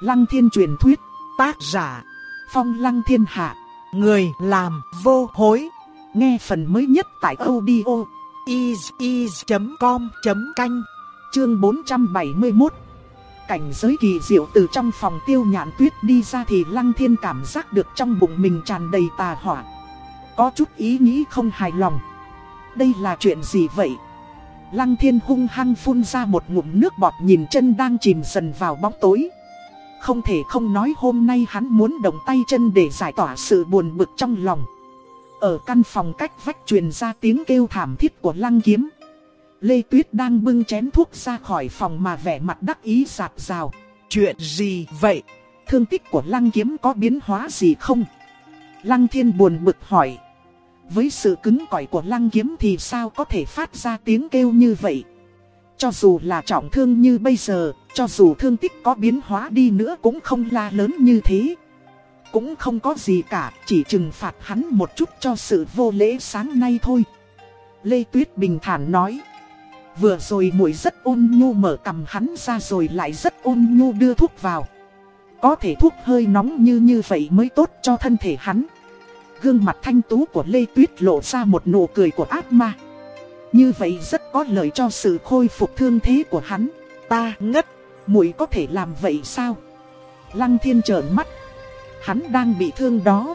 Lăng thiên truyền thuyết, tác giả, phong lăng thiên hạ, người làm vô hối. Nghe phần mới nhất tại audio is.com.canh, chương 471. Cảnh giới kỳ diệu từ trong phòng tiêu nhạn tuyết đi ra thì lăng thiên cảm giác được trong bụng mình tràn đầy tà hỏa. Có chút ý nghĩ không hài lòng. Đây là chuyện gì vậy? Lăng thiên hung hăng phun ra một ngụm nước bọt nhìn chân đang chìm dần vào bóng tối. Không thể không nói hôm nay hắn muốn động tay chân để giải tỏa sự buồn bực trong lòng. Ở căn phòng cách vách truyền ra tiếng kêu thảm thiết của lăng kiếm. Lê Tuyết đang bưng chén thuốc ra khỏi phòng mà vẻ mặt đắc ý sạp rào. Chuyện gì vậy? Thương tích của lăng kiếm có biến hóa gì không? Lăng thiên buồn bực hỏi. Với sự cứng cỏi của lăng kiếm thì sao có thể phát ra tiếng kêu như vậy? Cho dù là trọng thương như bây giờ, cho dù thương tích có biến hóa đi nữa cũng không la lớn như thế. Cũng không có gì cả, chỉ trừng phạt hắn một chút cho sự vô lễ sáng nay thôi. Lê Tuyết bình thản nói. Vừa rồi muội rất ôn nhu mở cầm hắn ra rồi lại rất ôn nhu đưa thuốc vào. Có thể thuốc hơi nóng như như vậy mới tốt cho thân thể hắn. Gương mặt thanh tú của Lê Tuyết lộ ra một nụ cười của ác ma. Như vậy rất có lợi cho sự khôi phục thương thế của hắn. Ta ngất, muội có thể làm vậy sao? Lăng thiên trợn mắt. Hắn đang bị thương đó.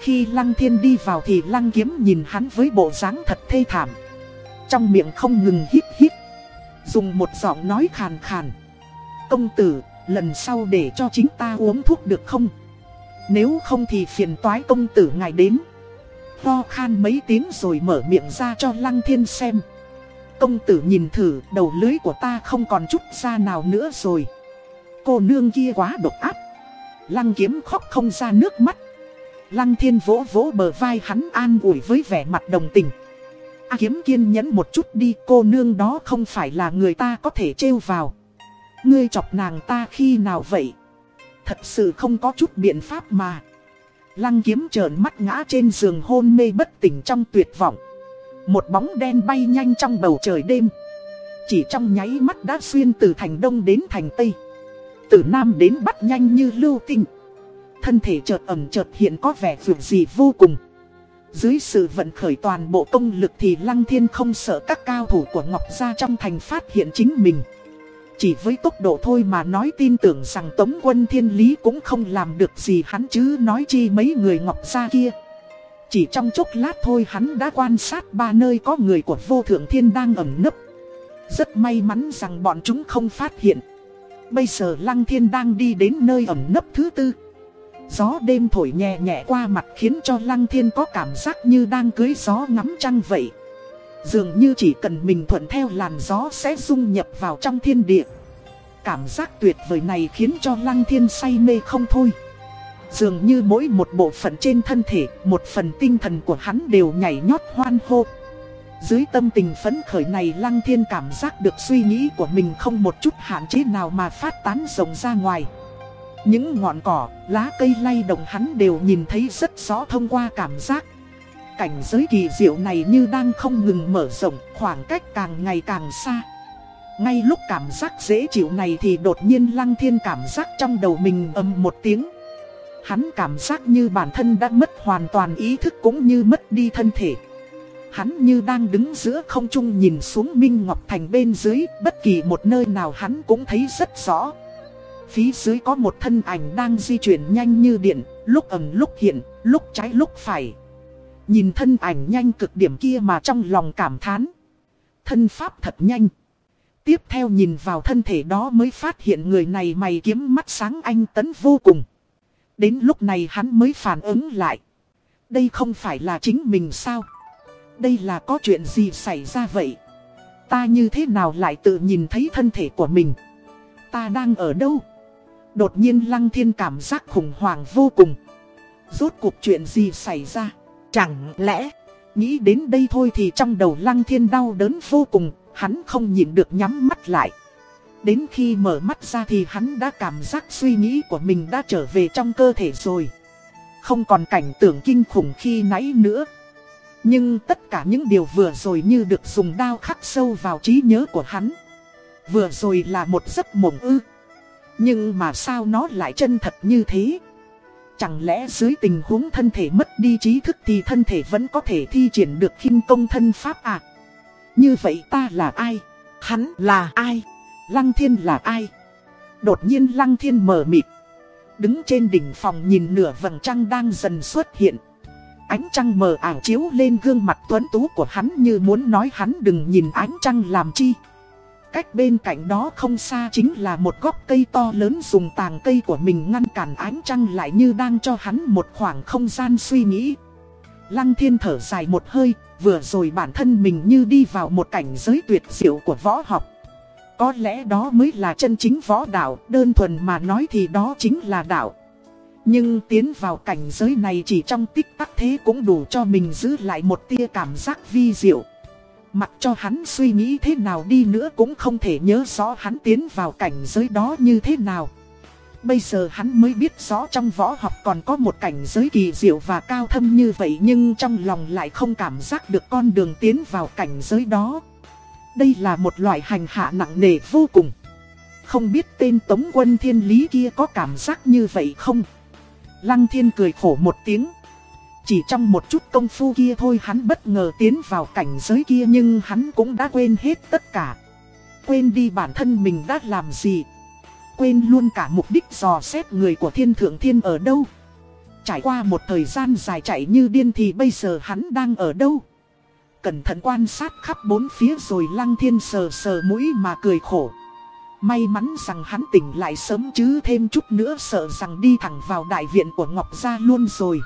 Khi Lăng thiên đi vào thì Lăng kiếm nhìn hắn với bộ dáng thật thê thảm. Trong miệng không ngừng hít hít. Dùng một giọng nói khàn khàn. Công tử, lần sau để cho chính ta uống thuốc được không? Nếu không thì phiền toái công tử ngài đến. Ho khan mấy tiếng rồi mở miệng ra cho Lăng Thiên xem. Công tử nhìn thử, đầu lưới của ta không còn chút da nào nữa rồi. Cô nương kia quá độc áp. Lăng kiếm khóc không ra nước mắt. Lăng thiên vỗ vỗ bờ vai hắn an ủi với vẻ mặt đồng tình. A kiếm kiên nhẫn một chút đi, cô nương đó không phải là người ta có thể trêu vào. Ngươi chọc nàng ta khi nào vậy? Thật sự không có chút biện pháp mà. Lăng kiếm trợn mắt ngã trên giường hôn mê bất tỉnh trong tuyệt vọng. Một bóng đen bay nhanh trong bầu trời đêm. Chỉ trong nháy mắt đã xuyên từ thành đông đến thành tây. Từ nam đến bắc nhanh như lưu tinh. Thân thể chợt ẩm chợt hiện có vẻ vượt gì vô cùng. Dưới sự vận khởi toàn bộ công lực thì Lăng Thiên không sợ các cao thủ của Ngọc Gia trong thành phát hiện chính mình. Chỉ với tốc độ thôi mà nói tin tưởng rằng Tống quân Thiên Lý cũng không làm được gì hắn chứ nói chi mấy người Ngọc Gia kia. Chỉ trong chốc lát thôi hắn đã quan sát ba nơi có người của vô thượng thiên đang ẩn nấp. Rất may mắn rằng bọn chúng không phát hiện. Bây giờ Lăng Thiên đang đi đến nơi ẩn nấp thứ tư. Gió đêm thổi nhẹ nhẹ qua mặt khiến cho Lăng Thiên có cảm giác như đang cưới gió ngắm trăng vậy. Dường như chỉ cần mình thuận theo làn gió sẽ dung nhập vào trong thiên địa. Cảm giác tuyệt vời này khiến cho Lăng Thiên say mê không thôi. Dường như mỗi một bộ phận trên thân thể, một phần tinh thần của hắn đều nhảy nhót hoan hô. Dưới tâm tình phấn khởi này Lăng Thiên cảm giác được suy nghĩ của mình không một chút hạn chế nào mà phát tán rộng ra ngoài. Những ngọn cỏ, lá cây lay động hắn đều nhìn thấy rất rõ thông qua cảm giác. Cảnh giới kỳ diệu này như đang không ngừng mở rộng, khoảng cách càng ngày càng xa. Ngay lúc cảm giác dễ chịu này thì đột nhiên Lăng Thiên cảm giác trong đầu mình ầm một tiếng. Hắn cảm giác như bản thân đã mất hoàn toàn ý thức cũng như mất đi thân thể. Hắn như đang đứng giữa không trung nhìn xuống Minh Ngọc Thành bên dưới, bất kỳ một nơi nào hắn cũng thấy rất rõ. Phía dưới có một thân ảnh đang di chuyển nhanh như điện, lúc ẩn lúc hiện, lúc trái lúc phải. Nhìn thân ảnh nhanh cực điểm kia mà trong lòng cảm thán. Thân pháp thật nhanh. Tiếp theo nhìn vào thân thể đó mới phát hiện người này mày kiếm mắt sáng anh tấn vô cùng. Đến lúc này hắn mới phản ứng lại. Đây không phải là chính mình sao? Đây là có chuyện gì xảy ra vậy? Ta như thế nào lại tự nhìn thấy thân thể của mình? Ta đang ở đâu? Đột nhiên Lăng Thiên cảm giác khủng hoảng vô cùng. Rốt cuộc chuyện gì xảy ra? Chẳng lẽ, nghĩ đến đây thôi thì trong đầu Lăng Thiên đau đớn vô cùng, hắn không nhịn được nhắm mắt lại. Đến khi mở mắt ra thì hắn đã cảm giác suy nghĩ của mình đã trở về trong cơ thể rồi. Không còn cảnh tưởng kinh khủng khi nãy nữa. Nhưng tất cả những điều vừa rồi như được dùng đao khắc sâu vào trí nhớ của hắn. Vừa rồi là một giấc mộng ư. Nhưng mà sao nó lại chân thật như thế? Chẳng lẽ dưới tình huống thân thể mất đi trí thức thì thân thể vẫn có thể thi triển được khinh công thân pháp à? Như vậy ta là ai? Hắn là ai? Lăng thiên là ai? Đột nhiên lăng thiên mờ mịt. Đứng trên đỉnh phòng nhìn nửa vầng trăng đang dần xuất hiện. Ánh trăng mờ ảo chiếu lên gương mặt tuấn tú của hắn như muốn nói hắn đừng nhìn ánh trăng làm chi. Cách bên cạnh đó không xa chính là một gốc cây to lớn dùng tàng cây của mình ngăn cản ánh trăng lại như đang cho hắn một khoảng không gian suy nghĩ. Lăng thiên thở dài một hơi, vừa rồi bản thân mình như đi vào một cảnh giới tuyệt diệu của võ học. Có lẽ đó mới là chân chính võ đạo, đơn thuần mà nói thì đó chính là đạo. Nhưng tiến vào cảnh giới này chỉ trong tích tắc thế cũng đủ cho mình giữ lại một tia cảm giác vi diệu. Mặc cho hắn suy nghĩ thế nào đi nữa cũng không thể nhớ rõ hắn tiến vào cảnh giới đó như thế nào. Bây giờ hắn mới biết rõ trong võ học còn có một cảnh giới kỳ diệu và cao thâm như vậy nhưng trong lòng lại không cảm giác được con đường tiến vào cảnh giới đó. Đây là một loại hành hạ nặng nề vô cùng. Không biết tên Tống quân thiên lý kia có cảm giác như vậy không? Lăng thiên cười khổ một tiếng. Chỉ trong một chút công phu kia thôi, hắn bất ngờ tiến vào cảnh giới kia, nhưng hắn cũng đã quên hết tất cả. Quên đi bản thân mình đã làm gì. Quên luôn cả mục đích dò xét người của thiên thượng thiên ở đâu. Trải qua một thời gian dài chạy như điên thì bây giờ hắn đang ở đâu. Cẩn thận quan sát khắp bốn phía rồi lăng thiên sờ sờ mũi mà cười khổ. May mắn rằng hắn tỉnh lại sớm chứ, thêm chút nữa sợ rằng đi thẳng vào đại viện của Ngọc Gia luôn rồi.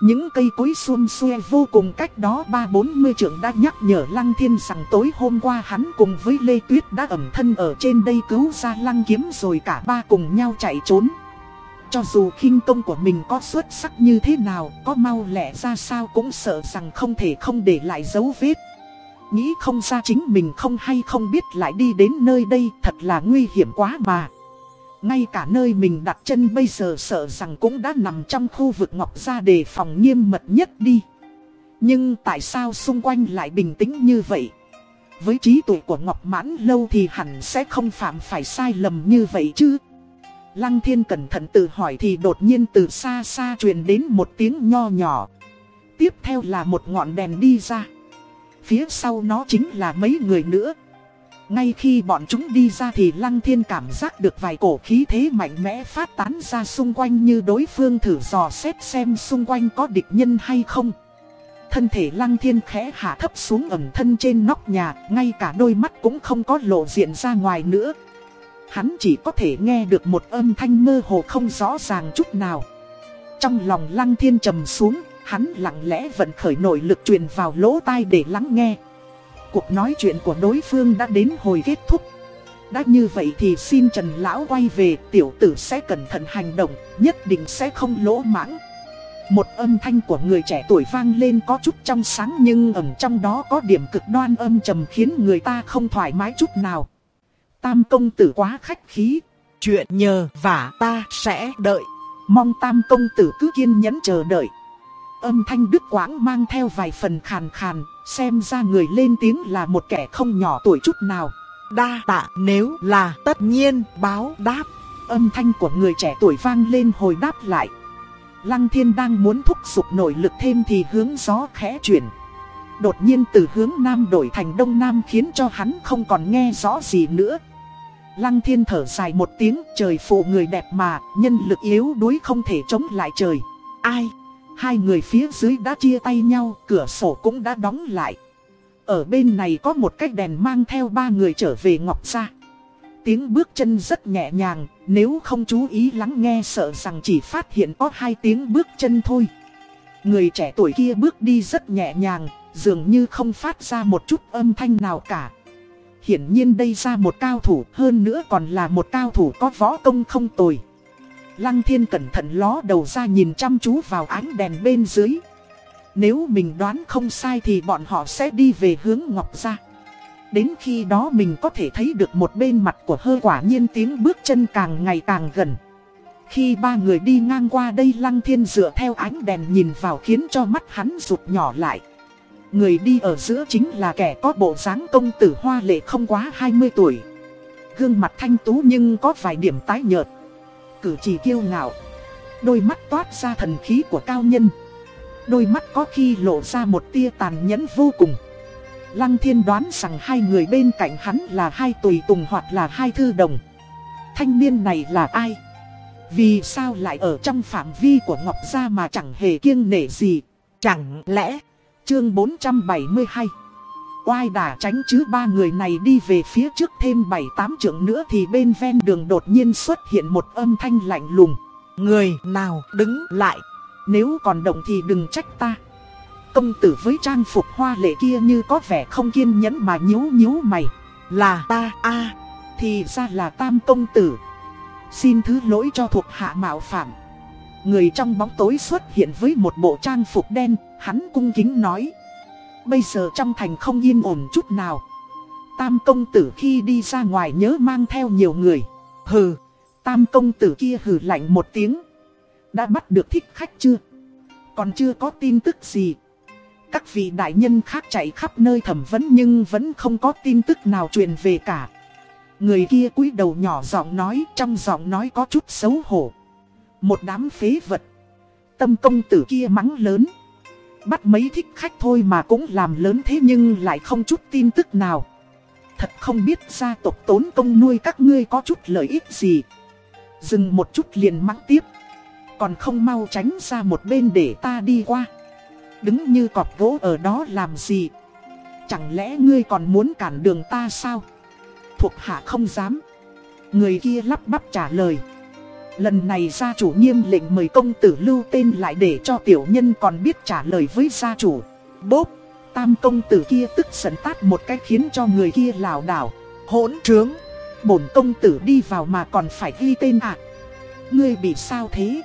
Những cây cối xuôn xuê vô cùng cách đó ba bốn mươi trưởng đã nhắc nhở Lăng Thiên rằng tối hôm qua hắn cùng với Lê Tuyết đã ẩm thân ở trên đây cứu ra Lăng Kiếm rồi cả ba cùng nhau chạy trốn. Cho dù khinh công của mình có xuất sắc như thế nào, có mau lẹ ra sao cũng sợ rằng không thể không để lại dấu vết. Nghĩ không ra chính mình không hay không biết lại đi đến nơi đây thật là nguy hiểm quá mà. Ngay cả nơi mình đặt chân bây giờ sợ rằng cũng đã nằm trong khu vực Ngọc Gia đề phòng nghiêm mật nhất đi. Nhưng tại sao xung quanh lại bình tĩnh như vậy? Với trí tuệ của Ngọc Mãn Lâu thì hẳn sẽ không phạm phải sai lầm như vậy chứ? Lăng thiên cẩn thận tự hỏi thì đột nhiên từ xa xa truyền đến một tiếng nho nhỏ. Tiếp theo là một ngọn đèn đi ra. Phía sau nó chính là mấy người nữa. Ngay khi bọn chúng đi ra thì Lăng Thiên cảm giác được vài cổ khí thế mạnh mẽ phát tán ra xung quanh như đối phương thử dò xét xem xung quanh có địch nhân hay không. Thân thể Lăng Thiên khẽ hạ thấp xuống ẩm thân trên nóc nhà, ngay cả đôi mắt cũng không có lộ diện ra ngoài nữa. Hắn chỉ có thể nghe được một âm thanh mơ hồ không rõ ràng chút nào. Trong lòng Lăng Thiên trầm xuống, hắn lặng lẽ vận khởi nội lực truyền vào lỗ tai để lắng nghe. Cuộc nói chuyện của đối phương đã đến hồi kết thúc. Đã như vậy thì xin Trần Lão quay về, tiểu tử sẽ cẩn thận hành động, nhất định sẽ không lỗ mãng. Một âm thanh của người trẻ tuổi vang lên có chút trong sáng nhưng ẩn trong đó có điểm cực đoan âm trầm khiến người ta không thoải mái chút nào. Tam công tử quá khách khí, chuyện nhờ và ta sẽ đợi. Mong tam công tử cứ kiên nhẫn chờ đợi. Âm thanh đứt quãng mang theo vài phần khàn khàn, xem ra người lên tiếng là một kẻ không nhỏ tuổi chút nào. Đa tạ nếu là tất nhiên báo đáp. Âm thanh của người trẻ tuổi vang lên hồi đáp lại. Lăng thiên đang muốn thúc giục nội lực thêm thì hướng gió khẽ chuyển. Đột nhiên từ hướng nam đổi thành đông nam khiến cho hắn không còn nghe rõ gì nữa. Lăng thiên thở dài một tiếng trời phụ người đẹp mà nhân lực yếu đuối không thể chống lại trời. Ai? Hai người phía dưới đã chia tay nhau, cửa sổ cũng đã đóng lại. Ở bên này có một cái đèn mang theo ba người trở về Ngọc Gia. Tiếng bước chân rất nhẹ nhàng, nếu không chú ý lắng nghe sợ rằng chỉ phát hiện có hai tiếng bước chân thôi. Người trẻ tuổi kia bước đi rất nhẹ nhàng, dường như không phát ra một chút âm thanh nào cả. Hiển nhiên đây ra một cao thủ, hơn nữa còn là một cao thủ có võ công không tồi. Lăng thiên cẩn thận ló đầu ra nhìn chăm chú vào ánh đèn bên dưới. Nếu mình đoán không sai thì bọn họ sẽ đi về hướng Ngọc ra Đến khi đó mình có thể thấy được một bên mặt của hơ quả nhiên tiếng bước chân càng ngày càng gần. Khi ba người đi ngang qua đây Lăng Thiên dựa theo ánh đèn nhìn vào khiến cho mắt hắn rụt nhỏ lại. Người đi ở giữa chính là kẻ có bộ dáng công tử hoa lệ không quá 20 tuổi. gương mặt thanh tú nhưng có vài điểm tái nhợt. Cử chỉ kiêu ngạo. Đôi mắt toát ra thần khí của cao nhân. Đôi mắt có khi lộ ra một tia tàn nhẫn vô cùng. Lăng thiên đoán rằng hai người bên cạnh hắn là hai tùy tùng hoặc là hai thư đồng. Thanh niên này là ai? Vì sao lại ở trong phạm vi của Ngọc Gia mà chẳng hề kiêng nể gì? Chẳng lẽ, chương 472, oai Đà tránh chứ ba người này đi về phía trước thêm 7-8 trượng nữa thì bên ven đường đột nhiên xuất hiện một âm thanh lạnh lùng. Người nào đứng lại, nếu còn động thì đừng trách ta. Công tử với trang phục hoa lệ kia như có vẻ không kiên nhẫn mà nhíu nhíu mày. Là ta a thì ra là tam công tử. Xin thứ lỗi cho thuộc hạ mạo phạm. Người trong bóng tối xuất hiện với một bộ trang phục đen, hắn cung kính nói. Bây giờ trong thành không yên ổn chút nào. Tam công tử khi đi ra ngoài nhớ mang theo nhiều người. Hừ, tam công tử kia hừ lạnh một tiếng. Đã bắt được thích khách chưa? Còn chưa có tin tức gì. Các vị đại nhân khác chạy khắp nơi thẩm vấn nhưng vẫn không có tin tức nào truyền về cả. Người kia cúi đầu nhỏ giọng nói, trong giọng nói có chút xấu hổ. Một đám phế vật. Tâm công tử kia mắng lớn. Bắt mấy thích khách thôi mà cũng làm lớn thế nhưng lại không chút tin tức nào. Thật không biết gia tộc tốn công nuôi các ngươi có chút lợi ích gì. Dừng một chút liền mắng tiếp. Còn không mau tránh ra một bên để ta đi qua. Đứng như cọp gỗ ở đó làm gì. Chẳng lẽ ngươi còn muốn cản đường ta sao? Thuộc hạ không dám. Người kia lắp bắp trả lời. Lần này gia chủ nghiêm lệnh mời công tử lưu tên lại để cho tiểu nhân còn biết trả lời với gia chủ. Bốp, tam công tử kia tức giận tát một cái khiến cho người kia lảo đảo. Hỗn trướng, bổn công tử đi vào mà còn phải ghi tên à. Ngươi bị sao thế?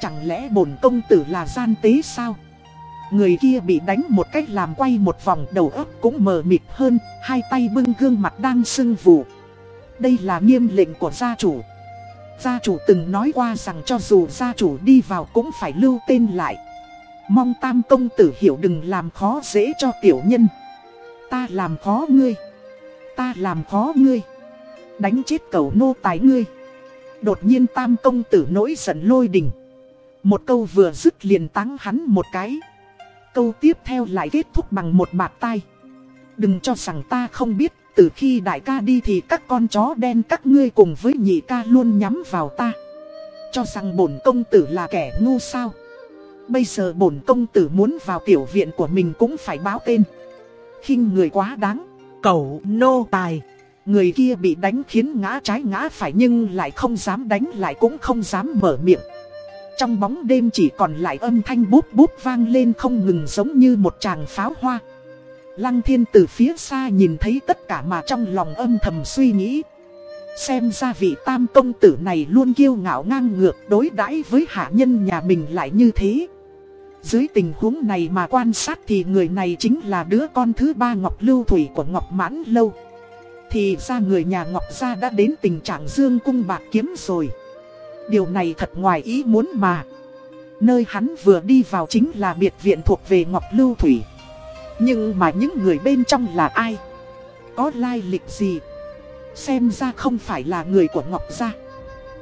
Chẳng lẽ bổn công tử là gian tế sao? Người kia bị đánh một cách làm quay một vòng đầu óc cũng mờ mịt hơn, hai tay bưng gương mặt đang sưng vù. Đây là nghiêm lệnh của gia chủ. Gia chủ từng nói qua rằng cho dù gia chủ đi vào cũng phải lưu tên lại. Mong tam công tử hiểu đừng làm khó dễ cho tiểu nhân. Ta làm khó ngươi. Ta làm khó ngươi. Đánh chết cầu nô tái ngươi. Đột nhiên tam công tử nổi giận lôi đình. Một câu vừa dứt liền táng hắn một cái. Câu tiếp theo lại kết thúc bằng một bạt tay. Đừng cho rằng ta không biết, từ khi đại ca đi thì các con chó đen các ngươi cùng với nhị ca luôn nhắm vào ta. Cho rằng bổn công tử là kẻ ngu sao. Bây giờ bổn công tử muốn vào tiểu viện của mình cũng phải báo tên. khinh người quá đáng, cầu nô tài. Người kia bị đánh khiến ngã trái ngã phải nhưng lại không dám đánh lại cũng không dám mở miệng. Trong bóng đêm chỉ còn lại âm thanh bút bút vang lên không ngừng giống như một tràng pháo hoa. Lăng thiên từ phía xa nhìn thấy tất cả mà trong lòng âm thầm suy nghĩ. Xem ra vị tam công tử này luôn kiêu ngạo ngang ngược, đối đãi với hạ nhân nhà mình lại như thế. Dưới tình huống này mà quan sát thì người này chính là đứa con thứ ba Ngọc Lưu Thủy của Ngọc Mãn Lâu. Thì ra người nhà Ngọc Gia đã đến tình trạng dương cung bạc kiếm rồi. Điều này thật ngoài ý muốn mà. Nơi hắn vừa đi vào chính là biệt viện thuộc về Ngọc Lưu Thủy. Nhưng mà những người bên trong là ai? Có lai lịch gì? Xem ra không phải là người của Ngọc Gia.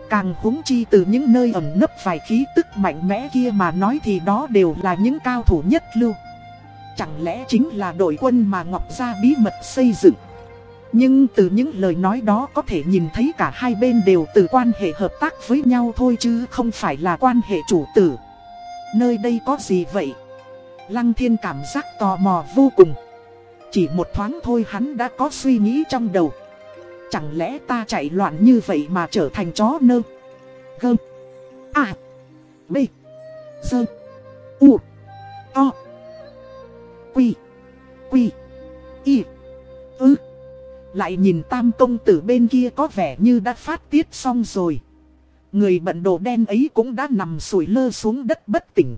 Càng húng chi từ những nơi ẩn nấp vài khí tức mạnh mẽ kia mà nói thì đó đều là những cao thủ nhất lưu. Chẳng lẽ chính là đội quân mà Ngọc Gia bí mật xây dựng? Nhưng từ những lời nói đó có thể nhìn thấy cả hai bên đều từ quan hệ hợp tác với nhau thôi chứ không phải là quan hệ chủ tử. Nơi đây có gì vậy? Lăng thiên cảm giác tò mò vô cùng. Chỉ một thoáng thôi hắn đã có suy nghĩ trong đầu. Chẳng lẽ ta chạy loạn như vậy mà trở thành chó nơ? Gơ. À. B. Sơ. U. O. Quy. Quy. Y. Ư. Lại nhìn tam công tử bên kia có vẻ như đã phát tiết xong rồi. Người bận đồ đen ấy cũng đã nằm sủi lơ xuống đất bất tỉnh.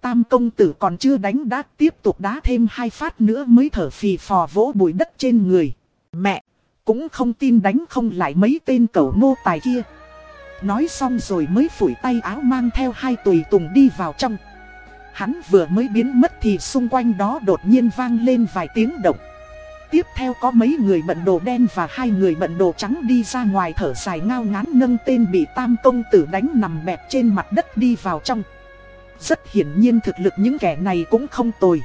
Tam công tử còn chưa đánh đã tiếp tục đá thêm hai phát nữa mới thở phì phò vỗ bụi đất trên người. Mẹ, cũng không tin đánh không lại mấy tên cẩu nô tài kia. Nói xong rồi mới phủi tay áo mang theo hai tùy tùng đi vào trong. Hắn vừa mới biến mất thì xung quanh đó đột nhiên vang lên vài tiếng động. Tiếp theo có mấy người bận đồ đen và hai người bận đồ trắng đi ra ngoài thở dài ngao ngán nâng tên bị tam công tử đánh nằm bẹp trên mặt đất đi vào trong. Rất hiển nhiên thực lực những kẻ này cũng không tồi.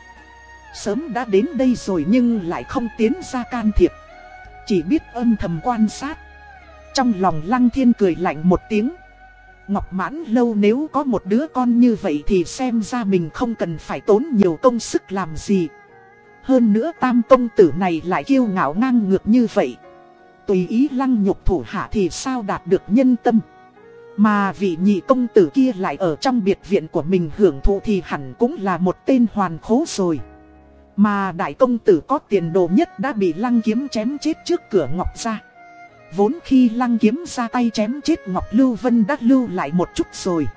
Sớm đã đến đây rồi nhưng lại không tiến ra can thiệp. Chỉ biết âm thầm quan sát. Trong lòng lăng thiên cười lạnh một tiếng. Ngọc mãn lâu nếu có một đứa con như vậy thì xem ra mình không cần phải tốn nhiều công sức làm gì. Hơn nữa tam công tử này lại kiêu ngạo ngang ngược như vậy. Tùy ý lăng nhục thủ hạ thì sao đạt được nhân tâm. Mà vị nhị công tử kia lại ở trong biệt viện của mình hưởng thụ thì hẳn cũng là một tên hoàn khố rồi. Mà đại công tử có tiền đồ nhất đã bị lăng kiếm chém chết trước cửa Ngọc ra. Vốn khi lăng kiếm ra tay chém chết Ngọc Lưu Vân đã lưu lại một chút rồi.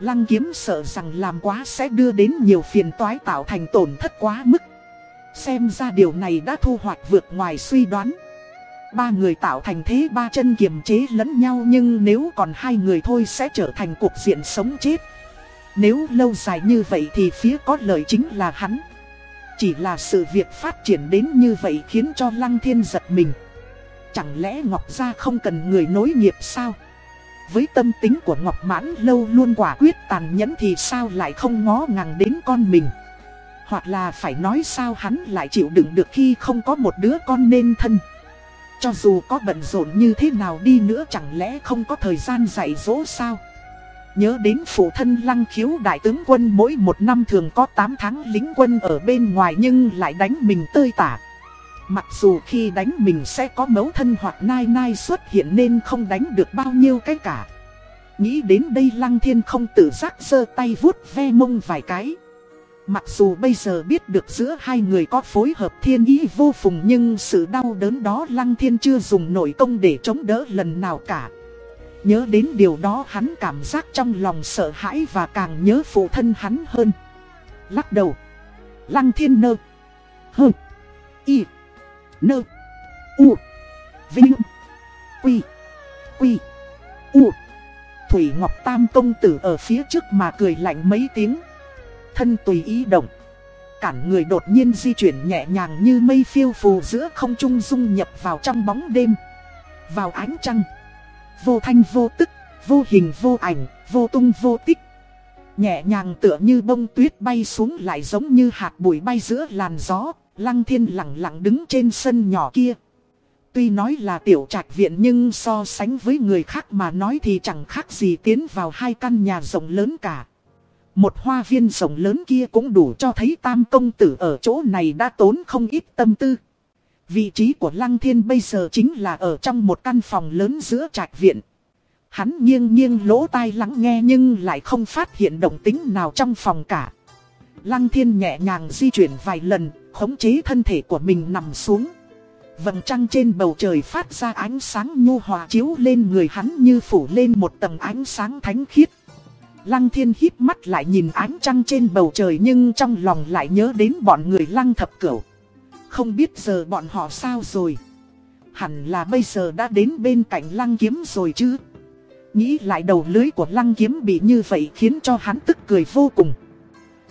Lăng kiếm sợ rằng làm quá sẽ đưa đến nhiều phiền toái tạo thành tổn thất quá mức. Xem ra điều này đã thu hoạch vượt ngoài suy đoán. Ba người tạo thành thế ba chân kiềm chế lẫn nhau nhưng nếu còn hai người thôi sẽ trở thành cuộc diện sống chết. Nếu lâu dài như vậy thì phía có lợi chính là hắn. Chỉ là sự việc phát triển đến như vậy khiến cho Lăng Thiên giật mình. Chẳng lẽ Ngọc Gia không cần người nối nghiệp sao? Với tâm tính của Ngọc Mãn lâu luôn quả quyết tàn nhẫn thì sao lại không ngó ngàng đến con mình? Hoặc là phải nói sao hắn lại chịu đựng được khi không có một đứa con nên thân? Cho dù có bận rộn như thế nào đi nữa chẳng lẽ không có thời gian dạy dỗ sao? Nhớ đến phụ thân lăng khiếu đại tướng quân mỗi một năm thường có 8 tháng lính quân ở bên ngoài nhưng lại đánh mình tơi tả. Mặc dù khi đánh mình sẽ có mấu thân hoặc nai nai xuất hiện nên không đánh được bao nhiêu cái cả. Nghĩ đến đây lăng thiên không tự giác giơ tay vuốt ve mông vài cái. Mặc dù bây giờ biết được giữa hai người có phối hợp thiên ý vô phùng nhưng sự đau đớn đó lăng thiên chưa dùng nội công để chống đỡ lần nào cả. Nhớ đến điều đó hắn cảm giác trong lòng sợ hãi và càng nhớ phụ thân hắn hơn. Lắc đầu. Lăng thiên nơ. Hơ. Y. Nơ. U. Vinh. Quy. Quy. U. Thủy Ngọc Tam công tử ở phía trước mà cười lạnh mấy tiếng. Thân tùy ý động. Cản người đột nhiên di chuyển nhẹ nhàng như mây phiêu phù giữa không trung dung nhập vào trong bóng đêm. Vào ánh trăng. Vô thanh vô tức, vô hình vô ảnh, vô tung vô tích. Nhẹ nhàng tựa như bông tuyết bay xuống lại giống như hạt bụi bay giữa làn gió, lăng thiên lặng lặng đứng trên sân nhỏ kia. Tuy nói là tiểu trạch viện nhưng so sánh với người khác mà nói thì chẳng khác gì tiến vào hai căn nhà rộng lớn cả. Một hoa viên rồng lớn kia cũng đủ cho thấy tam công tử ở chỗ này đã tốn không ít tâm tư. Vị trí của Lăng Thiên bây giờ chính là ở trong một căn phòng lớn giữa trạch viện. Hắn nghiêng nghiêng lỗ tai lắng nghe nhưng lại không phát hiện động tính nào trong phòng cả. Lăng Thiên nhẹ nhàng di chuyển vài lần, khống chế thân thể của mình nằm xuống. Vầng trăng trên bầu trời phát ra ánh sáng nhu hòa chiếu lên người hắn như phủ lên một tầng ánh sáng thánh khiết. Lăng thiên híp mắt lại nhìn ánh trăng trên bầu trời nhưng trong lòng lại nhớ đến bọn người lăng thập cửu. Không biết giờ bọn họ sao rồi. Hẳn là bây giờ đã đến bên cạnh lăng kiếm rồi chứ. Nghĩ lại đầu lưới của lăng kiếm bị như vậy khiến cho hắn tức cười vô cùng.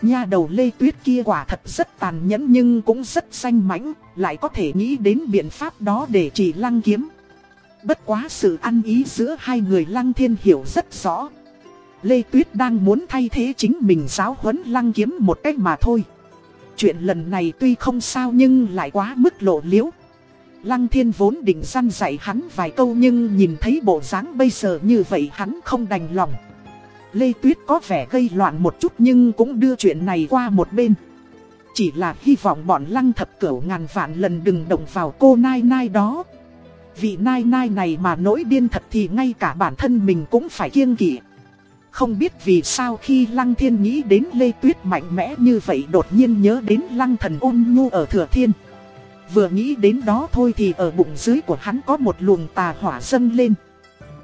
Nha đầu lê tuyết kia quả thật rất tàn nhẫn nhưng cũng rất xanh mãnh, lại có thể nghĩ đến biện pháp đó để chỉ lăng kiếm. Bất quá sự ăn ý giữa hai người lăng thiên hiểu rất rõ. Lê Tuyết đang muốn thay thế chính mình giáo huấn lăng kiếm một cách mà thôi. Chuyện lần này tuy không sao nhưng lại quá mức lộ liễu. Lăng thiên vốn định săn dạy hắn vài câu nhưng nhìn thấy bộ dáng bây giờ như vậy hắn không đành lòng. Lê Tuyết có vẻ gây loạn một chút nhưng cũng đưa chuyện này qua một bên. Chỉ là hy vọng bọn lăng thập cửu ngàn vạn lần đừng động vào cô Nai Nai đó. Vị Nai Nai này mà nỗi điên thật thì ngay cả bản thân mình cũng phải kiêng kỵ. Không biết vì sao khi Lăng Thiên nghĩ đến Lê Tuyết mạnh mẽ như vậy đột nhiên nhớ đến Lăng Thần ôn nhu ở Thừa Thiên. Vừa nghĩ đến đó thôi thì ở bụng dưới của hắn có một luồng tà hỏa dâng lên.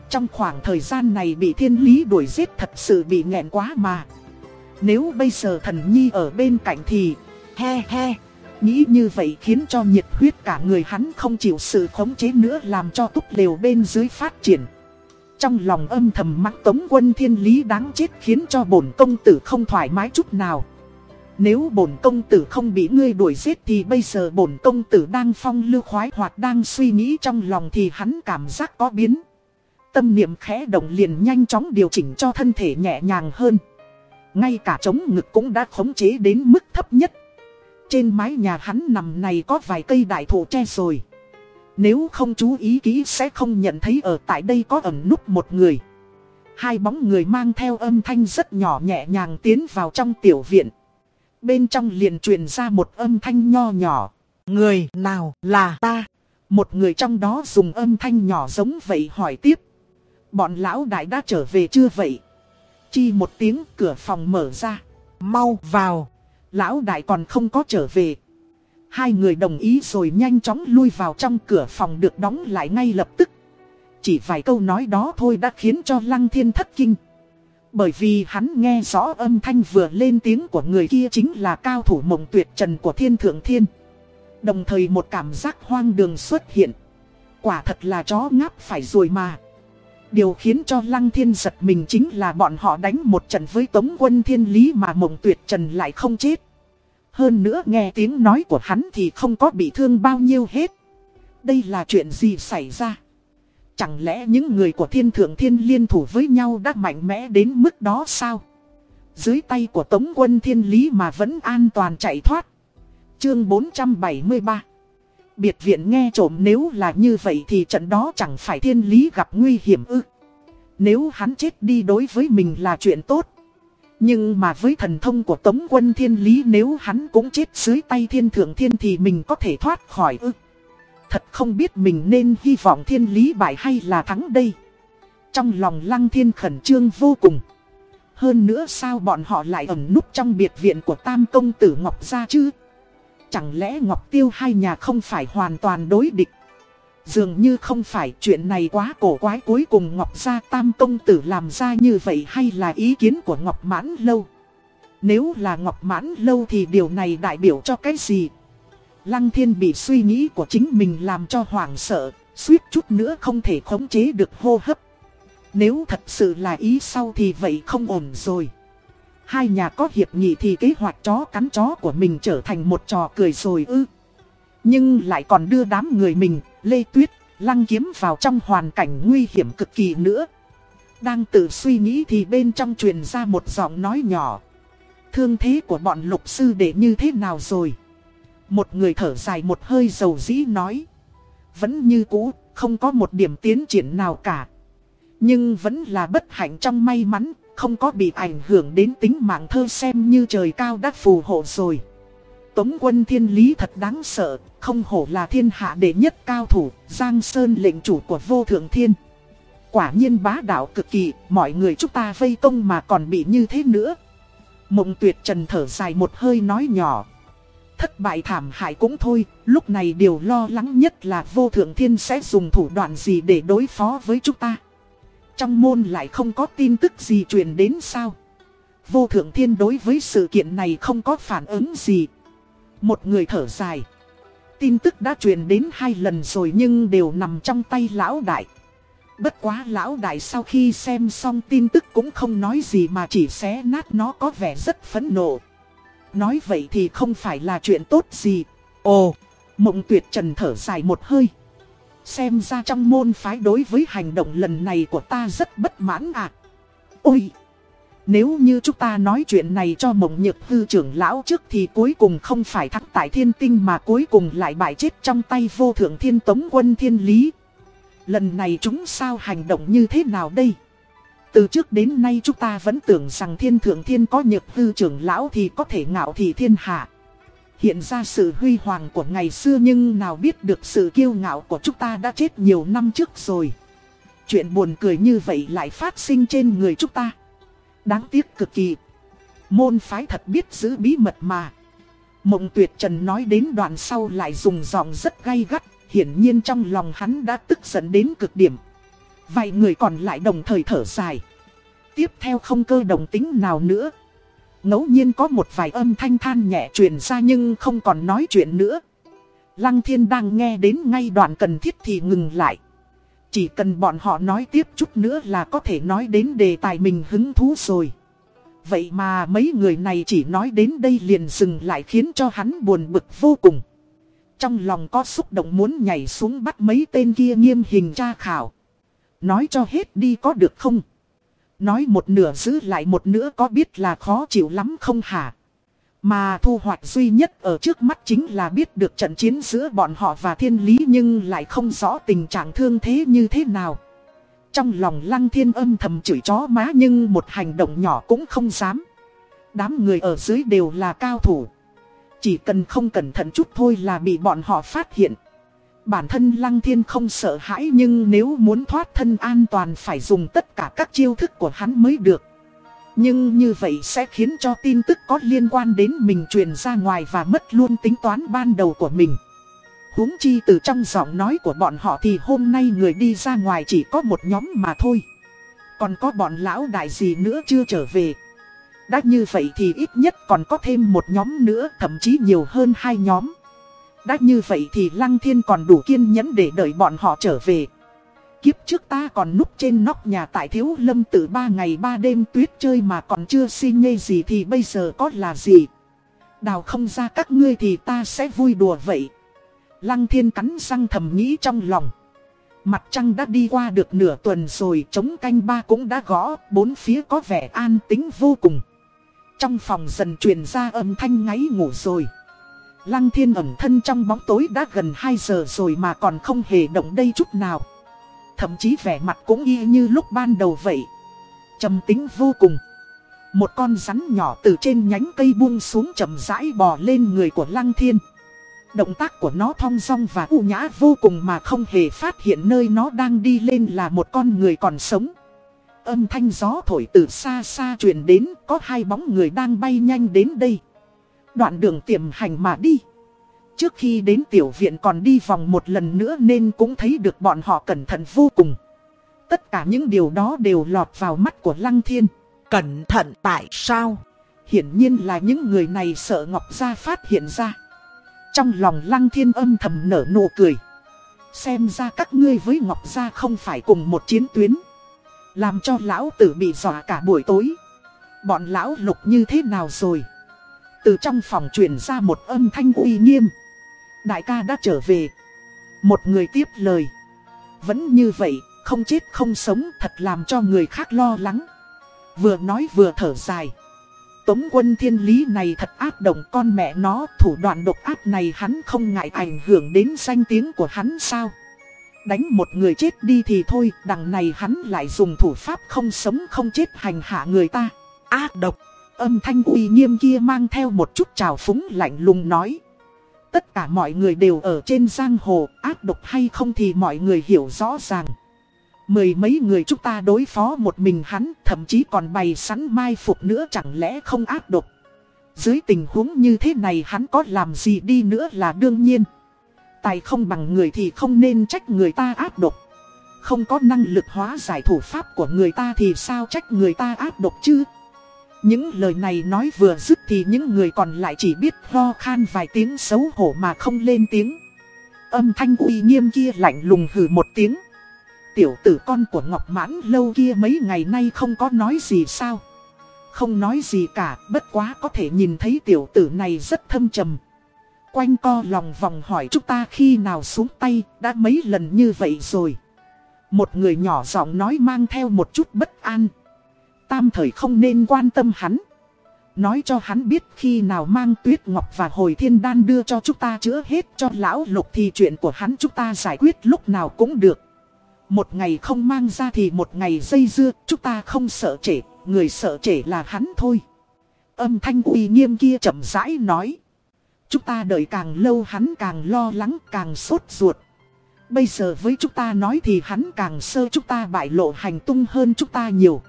Trong khoảng thời gian này bị thiên lý đuổi giết thật sự bị nghẹn quá mà. Nếu bây giờ thần nhi ở bên cạnh thì, he he, nghĩ như vậy khiến cho nhiệt huyết cả người hắn không chịu sự khống chế nữa làm cho túc liều bên dưới phát triển. Trong lòng âm thầm mắng tống quân thiên lý đáng chết khiến cho bổn công tử không thoải mái chút nào. Nếu bổn công tử không bị ngươi đuổi giết thì bây giờ bổn công tử đang phong lưu khoái hoặc đang suy nghĩ trong lòng thì hắn cảm giác có biến. Tâm niệm khẽ động liền nhanh chóng điều chỉnh cho thân thể nhẹ nhàng hơn. Ngay cả chống ngực cũng đã khống chế đến mức thấp nhất. Trên mái nhà hắn nằm này có vài cây đại thụ tre rồi. Nếu không chú ý kỹ sẽ không nhận thấy ở tại đây có ẩn núp một người. Hai bóng người mang theo âm thanh rất nhỏ nhẹ nhàng tiến vào trong tiểu viện. Bên trong liền truyền ra một âm thanh nho nhỏ. Người nào là ta? Một người trong đó dùng âm thanh nhỏ giống vậy hỏi tiếp. Bọn lão đại đã trở về chưa vậy? Chi một tiếng cửa phòng mở ra. Mau vào. Lão đại còn không có trở về. Hai người đồng ý rồi nhanh chóng lui vào trong cửa phòng được đóng lại ngay lập tức. Chỉ vài câu nói đó thôi đã khiến cho Lăng Thiên thất kinh. Bởi vì hắn nghe rõ âm thanh vừa lên tiếng của người kia chính là cao thủ mộng tuyệt trần của thiên thượng thiên. Đồng thời một cảm giác hoang đường xuất hiện. Quả thật là chó ngáp phải rồi mà. Điều khiến cho Lăng Thiên giật mình chính là bọn họ đánh một trận với Tống quân Thiên Lý mà mộng tuyệt trần lại không chết. Hơn nữa nghe tiếng nói của hắn thì không có bị thương bao nhiêu hết. Đây là chuyện gì xảy ra? Chẳng lẽ những người của thiên thượng thiên liên thủ với nhau đã mạnh mẽ đến mức đó sao? Dưới tay của tống quân thiên lý mà vẫn an toàn chạy thoát. Chương 473 Biệt viện nghe trộm nếu là như vậy thì trận đó chẳng phải thiên lý gặp nguy hiểm ư. Nếu hắn chết đi đối với mình là chuyện tốt. Nhưng mà với thần thông của Tống quân thiên lý nếu hắn cũng chết dưới tay thiên thượng thiên thì mình có thể thoát khỏi ư. Thật không biết mình nên hy vọng thiên lý bại hay là thắng đây. Trong lòng lăng thiên khẩn trương vô cùng. Hơn nữa sao bọn họ lại ẩn núp trong biệt viện của tam công tử Ngọc Gia chứ? Chẳng lẽ Ngọc Tiêu hai nhà không phải hoàn toàn đối địch? Dường như không phải chuyện này quá cổ quái cuối cùng Ngọc Gia Tam Công Tử làm ra như vậy hay là ý kiến của Ngọc Mãn Lâu. Nếu là Ngọc Mãn Lâu thì điều này đại biểu cho cái gì? Lăng Thiên bị suy nghĩ của chính mình làm cho hoảng sợ, suýt chút nữa không thể khống chế được hô hấp. Nếu thật sự là ý sau thì vậy không ổn rồi. Hai nhà có hiệp nghị thì kế hoạch chó cắn chó của mình trở thành một trò cười rồi ư. Nhưng lại còn đưa đám người mình, Lê Tuyết, lăng kiếm vào trong hoàn cảnh nguy hiểm cực kỳ nữa. Đang tự suy nghĩ thì bên trong truyền ra một giọng nói nhỏ. Thương thế của bọn lục sư để như thế nào rồi? Một người thở dài một hơi dầu dĩ nói. Vẫn như cũ, không có một điểm tiến triển nào cả. Nhưng vẫn là bất hạnh trong may mắn, không có bị ảnh hưởng đến tính mạng thơ xem như trời cao đã phù hộ rồi. Tống quân thiên lý thật đáng sợ, không hổ là thiên hạ đệ nhất cao thủ, Giang Sơn lệnh chủ của vô thượng thiên. Quả nhiên bá đạo cực kỳ, mọi người chúng ta vây công mà còn bị như thế nữa. Mộng tuyệt trần thở dài một hơi nói nhỏ. Thất bại thảm hại cũng thôi, lúc này điều lo lắng nhất là vô thượng thiên sẽ dùng thủ đoạn gì để đối phó với chúng ta. Trong môn lại không có tin tức gì truyền đến sao. Vô thượng thiên đối với sự kiện này không có phản ứng gì. Một người thở dài. Tin tức đã truyền đến hai lần rồi nhưng đều nằm trong tay lão đại. Bất quá lão đại sau khi xem xong tin tức cũng không nói gì mà chỉ xé nát nó có vẻ rất phẫn nộ. Nói vậy thì không phải là chuyện tốt gì. Ồ, mộng tuyệt trần thở dài một hơi. Xem ra trong môn phái đối với hành động lần này của ta rất bất mãn à. Ôi! Nếu như chúng ta nói chuyện này cho mộng nhược hư trưởng lão trước thì cuối cùng không phải thắng tại thiên tinh mà cuối cùng lại bại chết trong tay vô thượng thiên tống quân thiên lý. Lần này chúng sao hành động như thế nào đây? Từ trước đến nay chúng ta vẫn tưởng rằng thiên thượng thiên có nhược hư trưởng lão thì có thể ngạo thị thiên hạ. Hiện ra sự huy hoàng của ngày xưa nhưng nào biết được sự kiêu ngạo của chúng ta đã chết nhiều năm trước rồi. Chuyện buồn cười như vậy lại phát sinh trên người chúng ta. Đáng tiếc cực kỳ. Môn phái thật biết giữ bí mật mà. Mộng tuyệt trần nói đến đoạn sau lại dùng giọng rất gay gắt. Hiển nhiên trong lòng hắn đã tức giận đến cực điểm. Vài người còn lại đồng thời thở dài. Tiếp theo không cơ đồng tính nào nữa. ngẫu nhiên có một vài âm thanh than nhẹ truyền ra nhưng không còn nói chuyện nữa. Lăng thiên đang nghe đến ngay đoạn cần thiết thì ngừng lại. Chỉ cần bọn họ nói tiếp chút nữa là có thể nói đến đề tài mình hứng thú rồi. Vậy mà mấy người này chỉ nói đến đây liền dừng lại khiến cho hắn buồn bực vô cùng. Trong lòng có xúc động muốn nhảy xuống bắt mấy tên kia nghiêm hình tra khảo. Nói cho hết đi có được không? Nói một nửa giữ lại một nửa có biết là khó chịu lắm không hả? Mà thu hoạch duy nhất ở trước mắt chính là biết được trận chiến giữa bọn họ và thiên lý nhưng lại không rõ tình trạng thương thế như thế nào. Trong lòng lăng thiên âm thầm chửi chó má nhưng một hành động nhỏ cũng không dám. Đám người ở dưới đều là cao thủ. Chỉ cần không cẩn thận chút thôi là bị bọn họ phát hiện. Bản thân lăng thiên không sợ hãi nhưng nếu muốn thoát thân an toàn phải dùng tất cả các chiêu thức của hắn mới được. Nhưng như vậy sẽ khiến cho tin tức có liên quan đến mình truyền ra ngoài và mất luôn tính toán ban đầu của mình huống chi từ trong giọng nói của bọn họ thì hôm nay người đi ra ngoài chỉ có một nhóm mà thôi. Còn có bọn lão đại gì nữa chưa trở về. Đã như vậy thì ít nhất còn có thêm một nhóm nữa, thậm chí nhiều hơn hai nhóm. Đã như vậy thì Lăng Thiên còn đủ kiên nhẫn để đợi bọn họ trở về. Kiếp trước ta còn núp trên nóc nhà tại Thiếu Lâm từ ba ngày ba đêm tuyết chơi mà còn chưa xin nhê gì thì bây giờ có là gì. Đào không ra các ngươi thì ta sẽ vui đùa vậy. Lăng thiên cắn răng thầm nghĩ trong lòng. Mặt trăng đã đi qua được nửa tuần rồi, chống canh ba cũng đã gõ, bốn phía có vẻ an tĩnh vô cùng. Trong phòng dần truyền ra âm thanh ngáy ngủ rồi. Lăng thiên ẩn thân trong bóng tối đã gần 2 giờ rồi mà còn không hề động đây chút nào. Thậm chí vẻ mặt cũng y như lúc ban đầu vậy. trầm tính vô cùng. Một con rắn nhỏ từ trên nhánh cây buông xuống chậm rãi bò lên người của lăng thiên. Động tác của nó thong dong và u nhã vô cùng mà không hề phát hiện nơi nó đang đi lên là một con người còn sống. Âm thanh gió thổi từ xa xa truyền đến, có hai bóng người đang bay nhanh đến đây. Đoạn đường tiềm hành mà đi. Trước khi đến tiểu viện còn đi vòng một lần nữa nên cũng thấy được bọn họ cẩn thận vô cùng. Tất cả những điều đó đều lọt vào mắt của Lăng Thiên. Cẩn thận tại sao? Hiển nhiên là những người này sợ Ngọc Gia phát hiện ra. Trong lòng lăng thiên âm thầm nở nụ cười. Xem ra các ngươi với Ngọc Gia không phải cùng một chiến tuyến. Làm cho lão tử bị dọa cả buổi tối. Bọn lão lục như thế nào rồi? Từ trong phòng truyền ra một âm thanh uy nghiêm. Đại ca đã trở về. Một người tiếp lời. Vẫn như vậy, không chết không sống thật làm cho người khác lo lắng. Vừa nói vừa thở dài. Tống quân thiên lý này thật ác động con mẹ nó, thủ đoạn độc ác này hắn không ngại ảnh hưởng đến danh tiếng của hắn sao? Đánh một người chết đi thì thôi, đằng này hắn lại dùng thủ pháp không sống không chết hành hạ người ta. Ác độc, âm thanh uy nghiêm kia mang theo một chút trào phúng lạnh lùng nói. Tất cả mọi người đều ở trên giang hồ, ác độc hay không thì mọi người hiểu rõ ràng. Mười mấy người chúng ta đối phó một mình hắn, thậm chí còn bày sẵn mai phục nữa chẳng lẽ không ác độc. Dưới tình huống như thế này hắn có làm gì đi nữa là đương nhiên. Tài không bằng người thì không nên trách người ta ác độc. Không có năng lực hóa giải thủ pháp của người ta thì sao trách người ta ác độc chứ. Những lời này nói vừa dứt thì những người còn lại chỉ biết ho khan vài tiếng xấu hổ mà không lên tiếng. Âm thanh uy nghiêm kia lạnh lùng hừ một tiếng. Tiểu tử con của Ngọc Mãn lâu kia mấy ngày nay không có nói gì sao Không nói gì cả, bất quá có thể nhìn thấy tiểu tử này rất thâm trầm Quanh co lòng vòng hỏi chúng ta khi nào xuống tay, đã mấy lần như vậy rồi Một người nhỏ giọng nói mang theo một chút bất an Tam thời không nên quan tâm hắn Nói cho hắn biết khi nào mang tuyết ngọc và hồi thiên đan đưa cho chúng ta chữa hết cho lão lục thì chuyện của hắn chúng ta giải quyết lúc nào cũng được một ngày không mang ra thì một ngày dây dưa, chúng ta không sợ trễ, người sợ trễ là hắn thôi. Âm thanh uy nghiêm kia chậm rãi nói. Chúng ta đợi càng lâu hắn càng lo lắng càng sốt ruột. Bây giờ với chúng ta nói thì hắn càng sơ chúng ta bại lộ hành tung hơn chúng ta nhiều.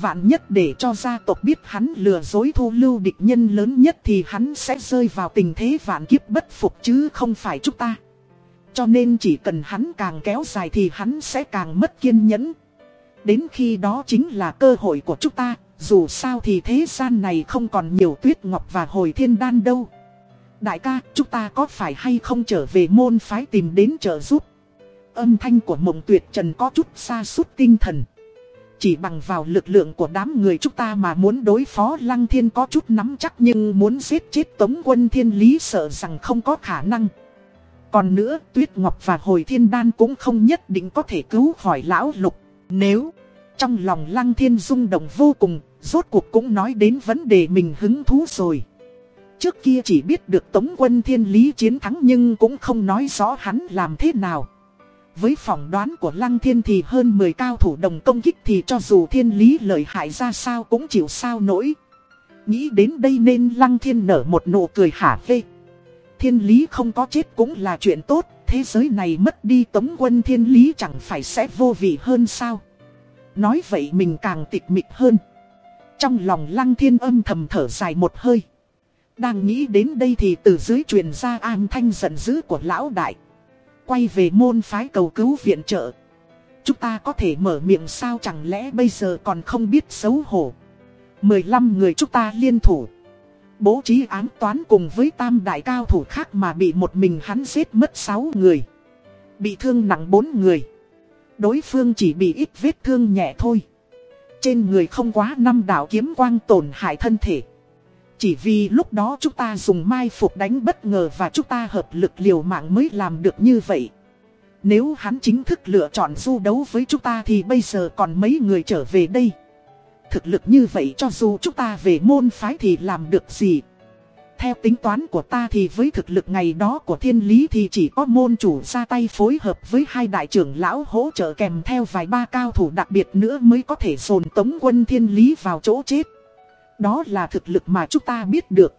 Vạn nhất để cho gia tộc biết hắn lừa dối thu lưu địch nhân lớn nhất thì hắn sẽ rơi vào tình thế vạn kiếp bất phục chứ không phải chúng ta. Cho nên chỉ cần hắn càng kéo dài thì hắn sẽ càng mất kiên nhẫn. Đến khi đó chính là cơ hội của chúng ta, dù sao thì thế gian này không còn nhiều tuyết ngọc và hồi thiên đan đâu. Đại ca, chúng ta có phải hay không trở về môn phái tìm đến trợ giúp? Âm thanh của mộng tuyệt trần có chút xa suốt tinh thần. Chỉ bằng vào lực lượng của đám người chúng ta mà muốn đối phó Lăng Thiên có chút nắm chắc nhưng muốn giết chết Tống quân Thiên Lý sợ rằng không có khả năng. Còn nữa, Tuyết Ngọc và Hồi Thiên Đan cũng không nhất định có thể cứu khỏi Lão Lục. Nếu, trong lòng Lăng Thiên rung động vô cùng, rốt cuộc cũng nói đến vấn đề mình hứng thú rồi. Trước kia chỉ biết được Tống quân Thiên Lý chiến thắng nhưng cũng không nói rõ hắn làm thế nào. Với phỏng đoán của Lăng Thiên thì hơn 10 cao thủ đồng công kích thì cho dù Thiên Lý lợi hại ra sao cũng chịu sao nổi. Nghĩ đến đây nên Lăng Thiên nở một nụ cười hả hê. Thiên Lý không có chết cũng là chuyện tốt, thế giới này mất đi Tống quân Thiên Lý chẳng phải sẽ vô vị hơn sao. Nói vậy mình càng tịch mịch hơn. Trong lòng Lăng Thiên âm thầm thở dài một hơi. Đang nghĩ đến đây thì từ dưới truyền ra an thanh giận dữ của lão đại. Quay về môn phái cầu cứu viện trợ. Chúng ta có thể mở miệng sao chẳng lẽ bây giờ còn không biết xấu hổ. 15 người chúng ta liên thủ. Bố trí án toán cùng với tam đại cao thủ khác mà bị một mình hắn giết mất 6 người. Bị thương nặng 4 người. Đối phương chỉ bị ít vết thương nhẹ thôi. Trên người không quá năm đạo kiếm quang tổn hại thân thể. Chỉ vì lúc đó chúng ta dùng mai phục đánh bất ngờ và chúng ta hợp lực liều mạng mới làm được như vậy. Nếu hắn chính thức lựa chọn du đấu với chúng ta thì bây giờ còn mấy người trở về đây. Thực lực như vậy cho dù chúng ta về môn phái thì làm được gì. Theo tính toán của ta thì với thực lực ngày đó của thiên lý thì chỉ có môn chủ ra tay phối hợp với hai đại trưởng lão hỗ trợ kèm theo vài ba cao thủ đặc biệt nữa mới có thể dồn tống quân thiên lý vào chỗ chết. Đó là thực lực mà chúng ta biết được.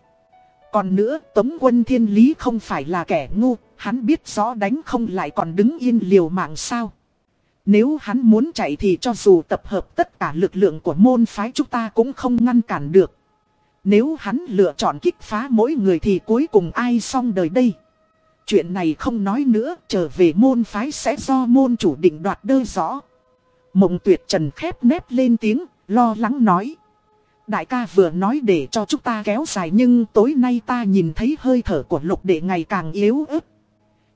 Còn nữa, Tống quân thiên lý không phải là kẻ ngu, hắn biết rõ đánh không lại còn đứng yên liều mạng sao. Nếu hắn muốn chạy thì cho dù tập hợp tất cả lực lượng của môn phái chúng ta cũng không ngăn cản được. Nếu hắn lựa chọn kích phá mỗi người thì cuối cùng ai xong đời đây. Chuyện này không nói nữa, trở về môn phái sẽ do môn chủ định đoạt đơ rõ. Mộng tuyệt trần khép nép lên tiếng, lo lắng nói. Đại ca vừa nói để cho chúng ta kéo dài nhưng tối nay ta nhìn thấy hơi thở của lục đệ ngày càng yếu ớt.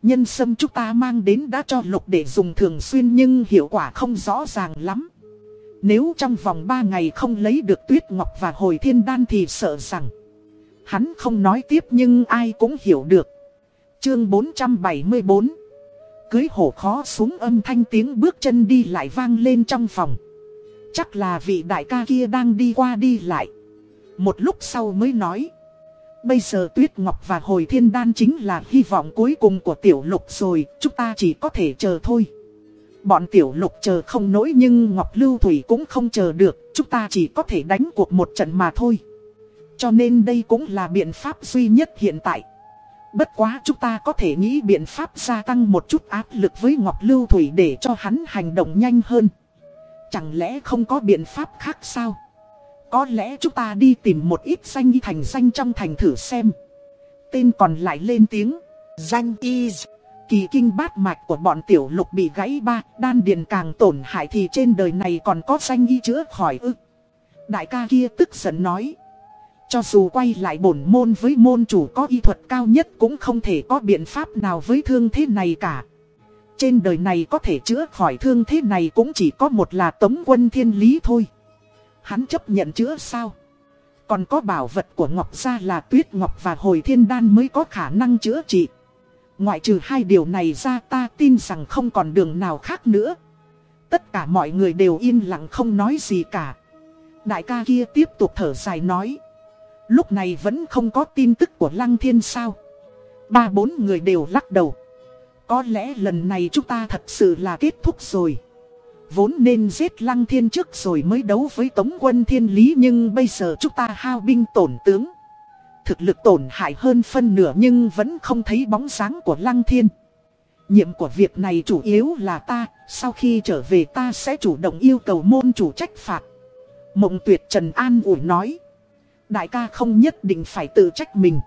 Nhân sâm chúng ta mang đến đã cho lục đệ dùng thường xuyên nhưng hiệu quả không rõ ràng lắm. Nếu trong vòng 3 ngày không lấy được tuyết ngọc và hồi thiên đan thì sợ rằng Hắn không nói tiếp nhưng ai cũng hiểu được Chương 474 Cưới hổ khó xuống âm thanh tiếng bước chân đi lại vang lên trong phòng Chắc là vị đại ca kia đang đi qua đi lại. Một lúc sau mới nói. Bây giờ Tuyết Ngọc và Hồi Thiên Đan chính là hy vọng cuối cùng của tiểu lục rồi, chúng ta chỉ có thể chờ thôi. Bọn tiểu lục chờ không nổi nhưng Ngọc Lưu Thủy cũng không chờ được, chúng ta chỉ có thể đánh cuộc một trận mà thôi. Cho nên đây cũng là biện pháp duy nhất hiện tại. Bất quá chúng ta có thể nghĩ biện pháp gia tăng một chút áp lực với Ngọc Lưu Thủy để cho hắn hành động nhanh hơn. Chẳng lẽ không có biện pháp khác sao? Có lẽ chúng ta đi tìm một ít danh y thành danh trong thành thử xem. Tên còn lại lên tiếng. Danh y Kỳ kinh bát mạch của bọn tiểu lục bị gãy ba, đan điền càng tổn hại thì trên đời này còn có danh y chữa khỏi ư. Đại ca kia tức giận nói. Cho dù quay lại bổn môn với môn chủ có y thuật cao nhất cũng không thể có biện pháp nào với thương thế này cả. Trên đời này có thể chữa khỏi thương thế này cũng chỉ có một là tống quân thiên lý thôi. Hắn chấp nhận chữa sao? Còn có bảo vật của Ngọc Gia là tuyết Ngọc và hồi thiên đan mới có khả năng chữa trị. Ngoại trừ hai điều này ra ta tin rằng không còn đường nào khác nữa. Tất cả mọi người đều yên lặng không nói gì cả. Đại ca kia tiếp tục thở dài nói. Lúc này vẫn không có tin tức của Lăng Thiên sao. Ba bốn người đều lắc đầu. Có lẽ lần này chúng ta thật sự là kết thúc rồi. Vốn nên giết lăng thiên trước rồi mới đấu với tống quân thiên lý nhưng bây giờ chúng ta hao binh tổn tướng. Thực lực tổn hại hơn phân nửa nhưng vẫn không thấy bóng sáng của lăng thiên. Nhiệm của việc này chủ yếu là ta, sau khi trở về ta sẽ chủ động yêu cầu môn chủ trách phạt. Mộng tuyệt Trần An ủi nói. Đại ca không nhất định phải tự trách mình.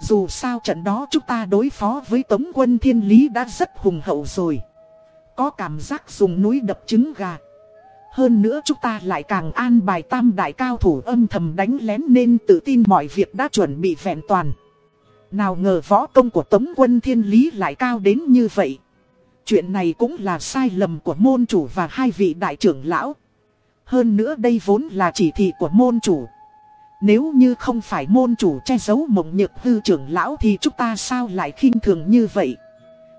Dù sao trận đó chúng ta đối phó với Tống quân Thiên Lý đã rất hùng hậu rồi. Có cảm giác dùng núi đập trứng gà. Hơn nữa chúng ta lại càng an bài tam đại cao thủ âm thầm đánh lén nên tự tin mọi việc đã chuẩn bị vẹn toàn. Nào ngờ võ công của Tống quân Thiên Lý lại cao đến như vậy. Chuyện này cũng là sai lầm của môn chủ và hai vị đại trưởng lão. Hơn nữa đây vốn là chỉ thị của môn chủ. Nếu như không phải môn chủ che giấu mộng nhược hư trưởng lão thì chúng ta sao lại khinh thường như vậy?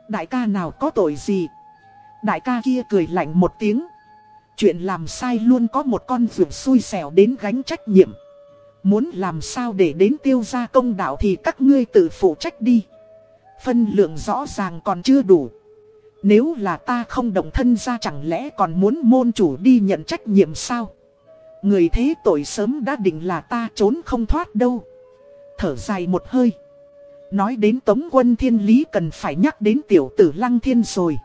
Đại ca nào có tội gì? Đại ca kia cười lạnh một tiếng. Chuyện làm sai luôn có một con vượt xui xẻo đến gánh trách nhiệm. Muốn làm sao để đến tiêu gia công đạo thì các ngươi tự phụ trách đi. Phân lượng rõ ràng còn chưa đủ. Nếu là ta không đồng thân ra chẳng lẽ còn muốn môn chủ đi nhận trách nhiệm sao? Người thế tội sớm đã định là ta trốn không thoát đâu. Thở dài một hơi. Nói đến tống quân thiên lý cần phải nhắc đến tiểu tử lăng thiên rồi.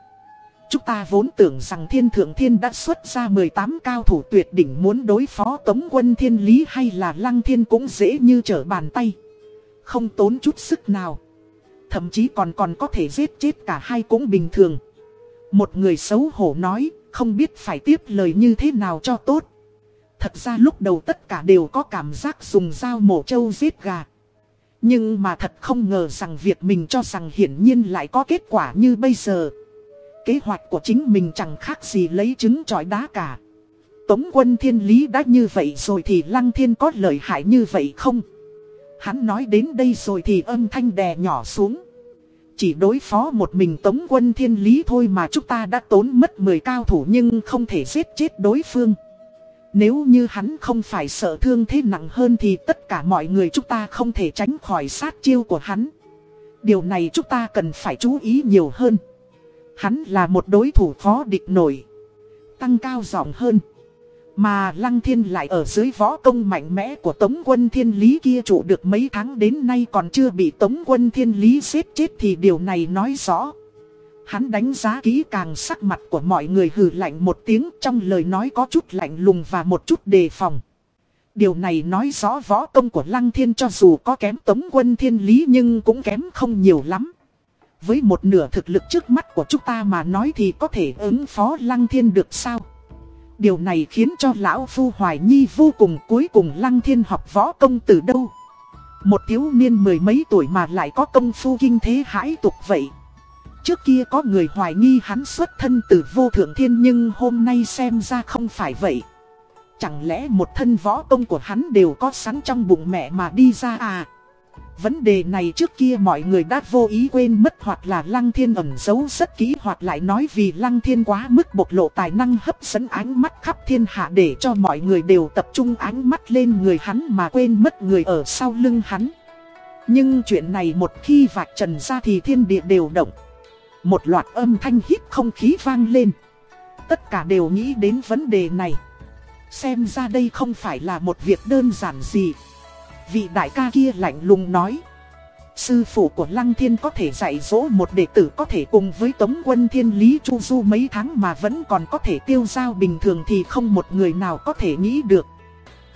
Chúng ta vốn tưởng rằng thiên thượng thiên đã xuất ra 18 cao thủ tuyệt đỉnh muốn đối phó tống quân thiên lý hay là lăng thiên cũng dễ như trở bàn tay. Không tốn chút sức nào. Thậm chí còn còn có thể giết chết cả hai cũng bình thường. Một người xấu hổ nói, không biết phải tiếp lời như thế nào cho tốt. Thật ra lúc đầu tất cả đều có cảm giác dùng dao mổ trâu giết gà. Nhưng mà thật không ngờ rằng việc mình cho rằng hiển nhiên lại có kết quả như bây giờ. Kế hoạch của chính mình chẳng khác gì lấy trứng trọi đá cả. Tống quân thiên lý đã như vậy rồi thì lăng thiên có lợi hại như vậy không? Hắn nói đến đây rồi thì âm thanh đè nhỏ xuống. Chỉ đối phó một mình tống quân thiên lý thôi mà chúng ta đã tốn mất 10 cao thủ nhưng không thể giết chết đối phương. Nếu như hắn không phải sợ thương thế nặng hơn thì tất cả mọi người chúng ta không thể tránh khỏi sát chiêu của hắn. Điều này chúng ta cần phải chú ý nhiều hơn. Hắn là một đối thủ khó địch nổi. Tăng cao giọng hơn. Mà Lăng Thiên lại ở dưới võ công mạnh mẽ của Tống quân Thiên Lý kia trụ được mấy tháng đến nay còn chưa bị Tống quân Thiên Lý xếp chết thì điều này nói rõ. Hắn đánh giá kỹ càng sắc mặt của mọi người hừ lạnh một tiếng trong lời nói có chút lạnh lùng và một chút đề phòng. Điều này nói rõ võ công của Lăng Thiên cho dù có kém Tống quân Thiên Lý nhưng cũng kém không nhiều lắm. Với một nửa thực lực trước mắt của chúng ta mà nói thì có thể ứng phó Lăng Thiên được sao? Điều này khiến cho Lão Phu hoài nhi vô cùng cuối cùng Lăng Thiên học võ công từ đâu? Một thiếu niên mười mấy tuổi mà lại có công phu kinh thế hãi tục vậy. Trước kia có người hoài nghi hắn xuất thân từ vô thượng thiên nhưng hôm nay xem ra không phải vậy. Chẳng lẽ một thân võ công của hắn đều có sẵn trong bụng mẹ mà đi ra à? Vấn đề này trước kia mọi người đã vô ý quên mất hoặc là Lăng Thiên ẩn giấu rất kỹ hoặc lại nói vì Lăng Thiên quá mức bộc lộ tài năng hấp dẫn ánh mắt khắp thiên hạ để cho mọi người đều tập trung ánh mắt lên người hắn mà quên mất người ở sau lưng hắn. Nhưng chuyện này một khi vạch trần ra thì thiên địa đều động. Một loạt âm thanh hít không khí vang lên. Tất cả đều nghĩ đến vấn đề này. Xem ra đây không phải là một việc đơn giản gì. Vị đại ca kia lạnh lùng nói. Sư phụ của Lăng Thiên có thể dạy dỗ một đệ tử có thể cùng với Tống quân Thiên Lý Chu Du mấy tháng mà vẫn còn có thể tiêu giao bình thường thì không một người nào có thể nghĩ được.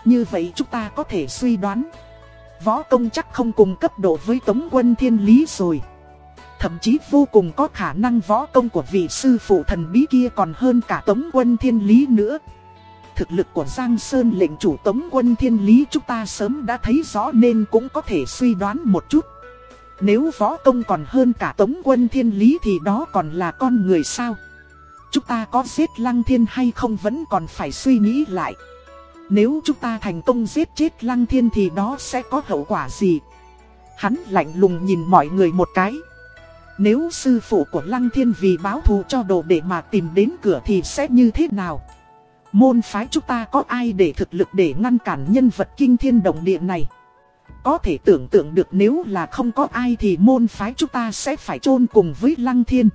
Như vậy chúng ta có thể suy đoán. Võ công chắc không cùng cấp độ với Tống quân Thiên Lý rồi. Thậm chí vô cùng có khả năng võ công của vị sư phụ thần bí kia còn hơn cả Tống quân Thiên Lý nữa thực lực của Giang Sơn lệnh chủ tống quân thiên lý chúng ta sớm đã thấy rõ nên cũng có thể suy đoán một chút. Nếu võ công còn hơn cả tống quân thiên lý thì đó còn là con người sao? Chúng ta có giết lăng thiên hay không vẫn còn phải suy nghĩ lại. Nếu chúng ta thành công giết chết lăng thiên thì đó sẽ có hậu quả gì? Hắn lạnh lùng nhìn mọi người một cái. Nếu sư phụ của lăng thiên vì báo thù cho đồ để mà tìm đến cửa thì sẽ như thế nào? Môn phái chúng ta có ai để thực lực để ngăn cản nhân vật kinh thiên động địa này? Có thể tưởng tượng được nếu là không có ai thì môn phái chúng ta sẽ phải chôn cùng với Lăng Thiên.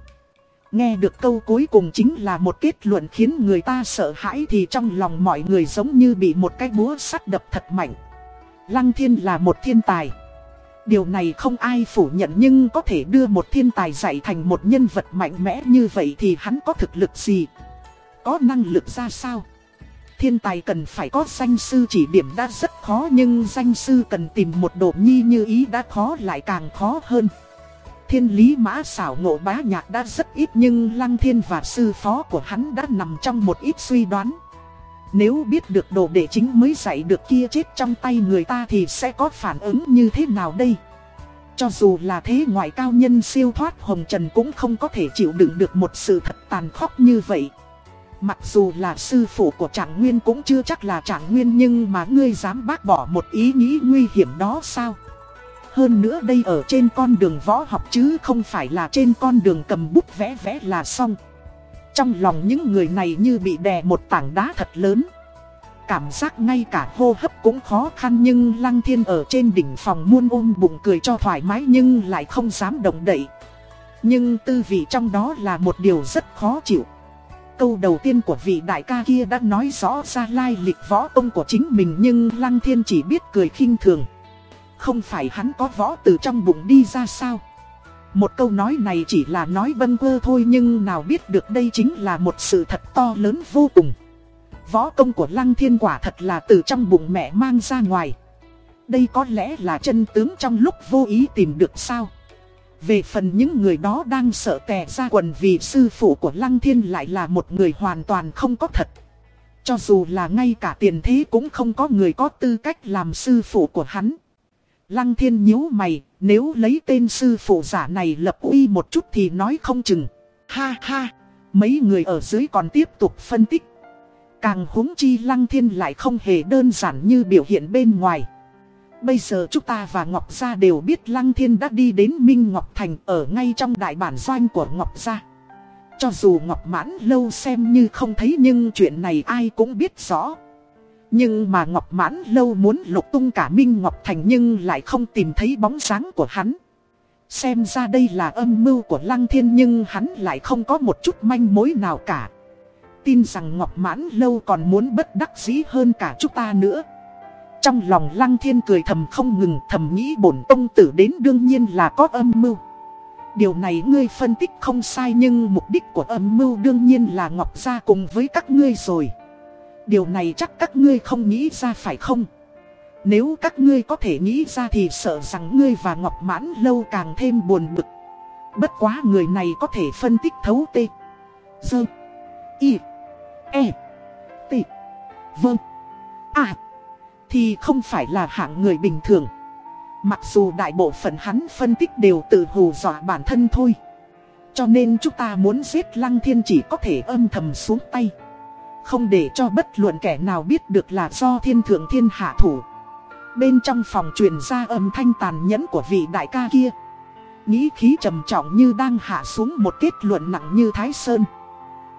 Nghe được câu cuối cùng chính là một kết luận khiến người ta sợ hãi thì trong lòng mọi người giống như bị một cái búa sắt đập thật mạnh. Lăng Thiên là một thiên tài. Điều này không ai phủ nhận nhưng có thể đưa một thiên tài dạy thành một nhân vật mạnh mẽ như vậy thì hắn có thực lực gì? có năng lực ra sao. Thiên tài cần phải có danh sư chỉ điểm đã rất khó nhưng danh sư cần tìm một độ nhi như ý đã khó lại càng khó hơn. Thiên lý mã xảo ngộ bá nhạc đã rất ít nhưng lăng thiên và sư phó của hắn đã nằm trong một ít suy đoán. Nếu biết được đồ đệ chính mới dạy được kia chết trong tay người ta thì sẽ có phản ứng như thế nào đây? Cho dù là thế ngoại cao nhân siêu thoát hồng trần cũng không có thể chịu đựng được một sự thật tàn khốc như vậy. Mặc dù là sư phụ của Trạng Nguyên cũng chưa chắc là Trạng Nguyên nhưng mà ngươi dám bác bỏ một ý nghĩ nguy hiểm đó sao? Hơn nữa đây ở trên con đường võ học chứ không phải là trên con đường cầm bút vẽ vẽ là xong. Trong lòng những người này như bị đè một tảng đá thật lớn. Cảm giác ngay cả hô hấp cũng khó khăn nhưng Lăng Thiên ở trên đỉnh phòng muôn ôm bụng cười cho thoải mái nhưng lại không dám động đậy. Nhưng tư vị trong đó là một điều rất khó chịu. Câu đầu tiên của vị đại ca kia đã nói rõ ra lai lịch võ công của chính mình nhưng Lăng Thiên chỉ biết cười khinh thường. Không phải hắn có võ từ trong bụng đi ra sao? Một câu nói này chỉ là nói vân vơ thôi nhưng nào biết được đây chính là một sự thật to lớn vô cùng. Võ công của Lăng Thiên quả thật là từ trong bụng mẹ mang ra ngoài. Đây có lẽ là chân tướng trong lúc vô ý tìm được sao. Về phần những người đó đang sợ tè ra quần vì sư phụ của Lăng Thiên lại là một người hoàn toàn không có thật. Cho dù là ngay cả tiền thế cũng không có người có tư cách làm sư phụ của hắn. Lăng Thiên nhíu mày, nếu lấy tên sư phụ giả này lập uy một chút thì nói không chừng. Ha ha, mấy người ở dưới còn tiếp tục phân tích. Càng huống chi Lăng Thiên lại không hề đơn giản như biểu hiện bên ngoài. Bây giờ chúng ta và Ngọc Gia đều biết Lăng Thiên đã đi đến Minh Ngọc Thành ở ngay trong đại bản doanh của Ngọc Gia. Cho dù Ngọc Mãn lâu xem như không thấy nhưng chuyện này ai cũng biết rõ. Nhưng mà Ngọc Mãn lâu muốn lục tung cả Minh Ngọc Thành nhưng lại không tìm thấy bóng dáng của hắn. Xem ra đây là âm mưu của Lăng Thiên nhưng hắn lại không có một chút manh mối nào cả. Tin rằng Ngọc Mãn lâu còn muốn bất đắc dĩ hơn cả chúng ta nữa. Trong lòng Lăng Thiên cười thầm không ngừng thầm nghĩ bổn tông tử đến đương nhiên là có âm mưu. Điều này ngươi phân tích không sai nhưng mục đích của âm mưu đương nhiên là Ngọc Gia cùng với các ngươi rồi. Điều này chắc các ngươi không nghĩ ra phải không? Nếu các ngươi có thể nghĩ ra thì sợ rằng ngươi và Ngọc Mãn lâu càng thêm buồn bực. Bất quá người này có thể phân tích thấu tê. Dơ. Y. E. T. Vâng. À. Thì không phải là hạng người bình thường. Mặc dù đại bộ phận hắn phân tích đều tự hù dọa bản thân thôi. Cho nên chúng ta muốn giết Lăng Thiên chỉ có thể âm thầm xuống tay. Không để cho bất luận kẻ nào biết được là do thiên thượng thiên hạ thủ. Bên trong phòng truyền ra âm thanh tàn nhẫn của vị đại ca kia. Nghĩ khí trầm trọng như đang hạ xuống một kết luận nặng như Thái Sơn.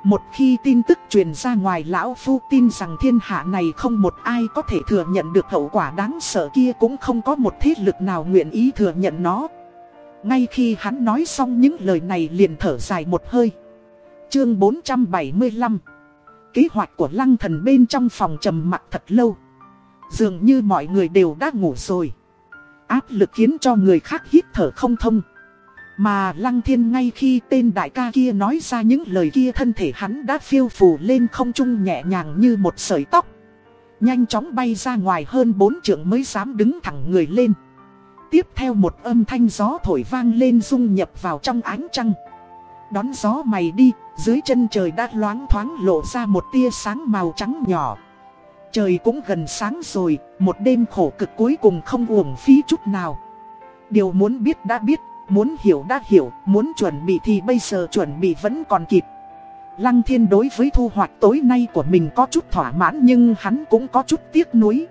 Một khi tin tức truyền ra ngoài, lão phu tin rằng thiên hạ này không một ai có thể thừa nhận được hậu quả đáng sợ kia, cũng không có một thế lực nào nguyện ý thừa nhận nó. Ngay khi hắn nói xong những lời này liền thở dài một hơi. Chương 475 kế hoạch của lăng thần bên trong phòng trầm mặc thật lâu. Dường như mọi người đều đã ngủ rồi. Áp lực khiến cho người khác hít thở không thông. Mà lăng thiên ngay khi tên đại ca kia nói ra những lời kia thân thể hắn đã phiêu phù lên không trung nhẹ nhàng như một sợi tóc. Nhanh chóng bay ra ngoài hơn bốn trượng mới dám đứng thẳng người lên. Tiếp theo một âm thanh gió thổi vang lên dung nhập vào trong ánh trăng. Đón gió mày đi, dưới chân trời đã loáng thoáng lộ ra một tia sáng màu trắng nhỏ. Trời cũng gần sáng rồi, một đêm khổ cực cuối cùng không uổng phí chút nào. Điều muốn biết đã biết, muốn hiểu đã hiểu, muốn chuẩn bị thì bây giờ chuẩn bị vẫn còn kịp. Lăng thiên đối với thu hoạch tối nay của mình có chút thỏa mãn nhưng hắn cũng có chút tiếc nuối.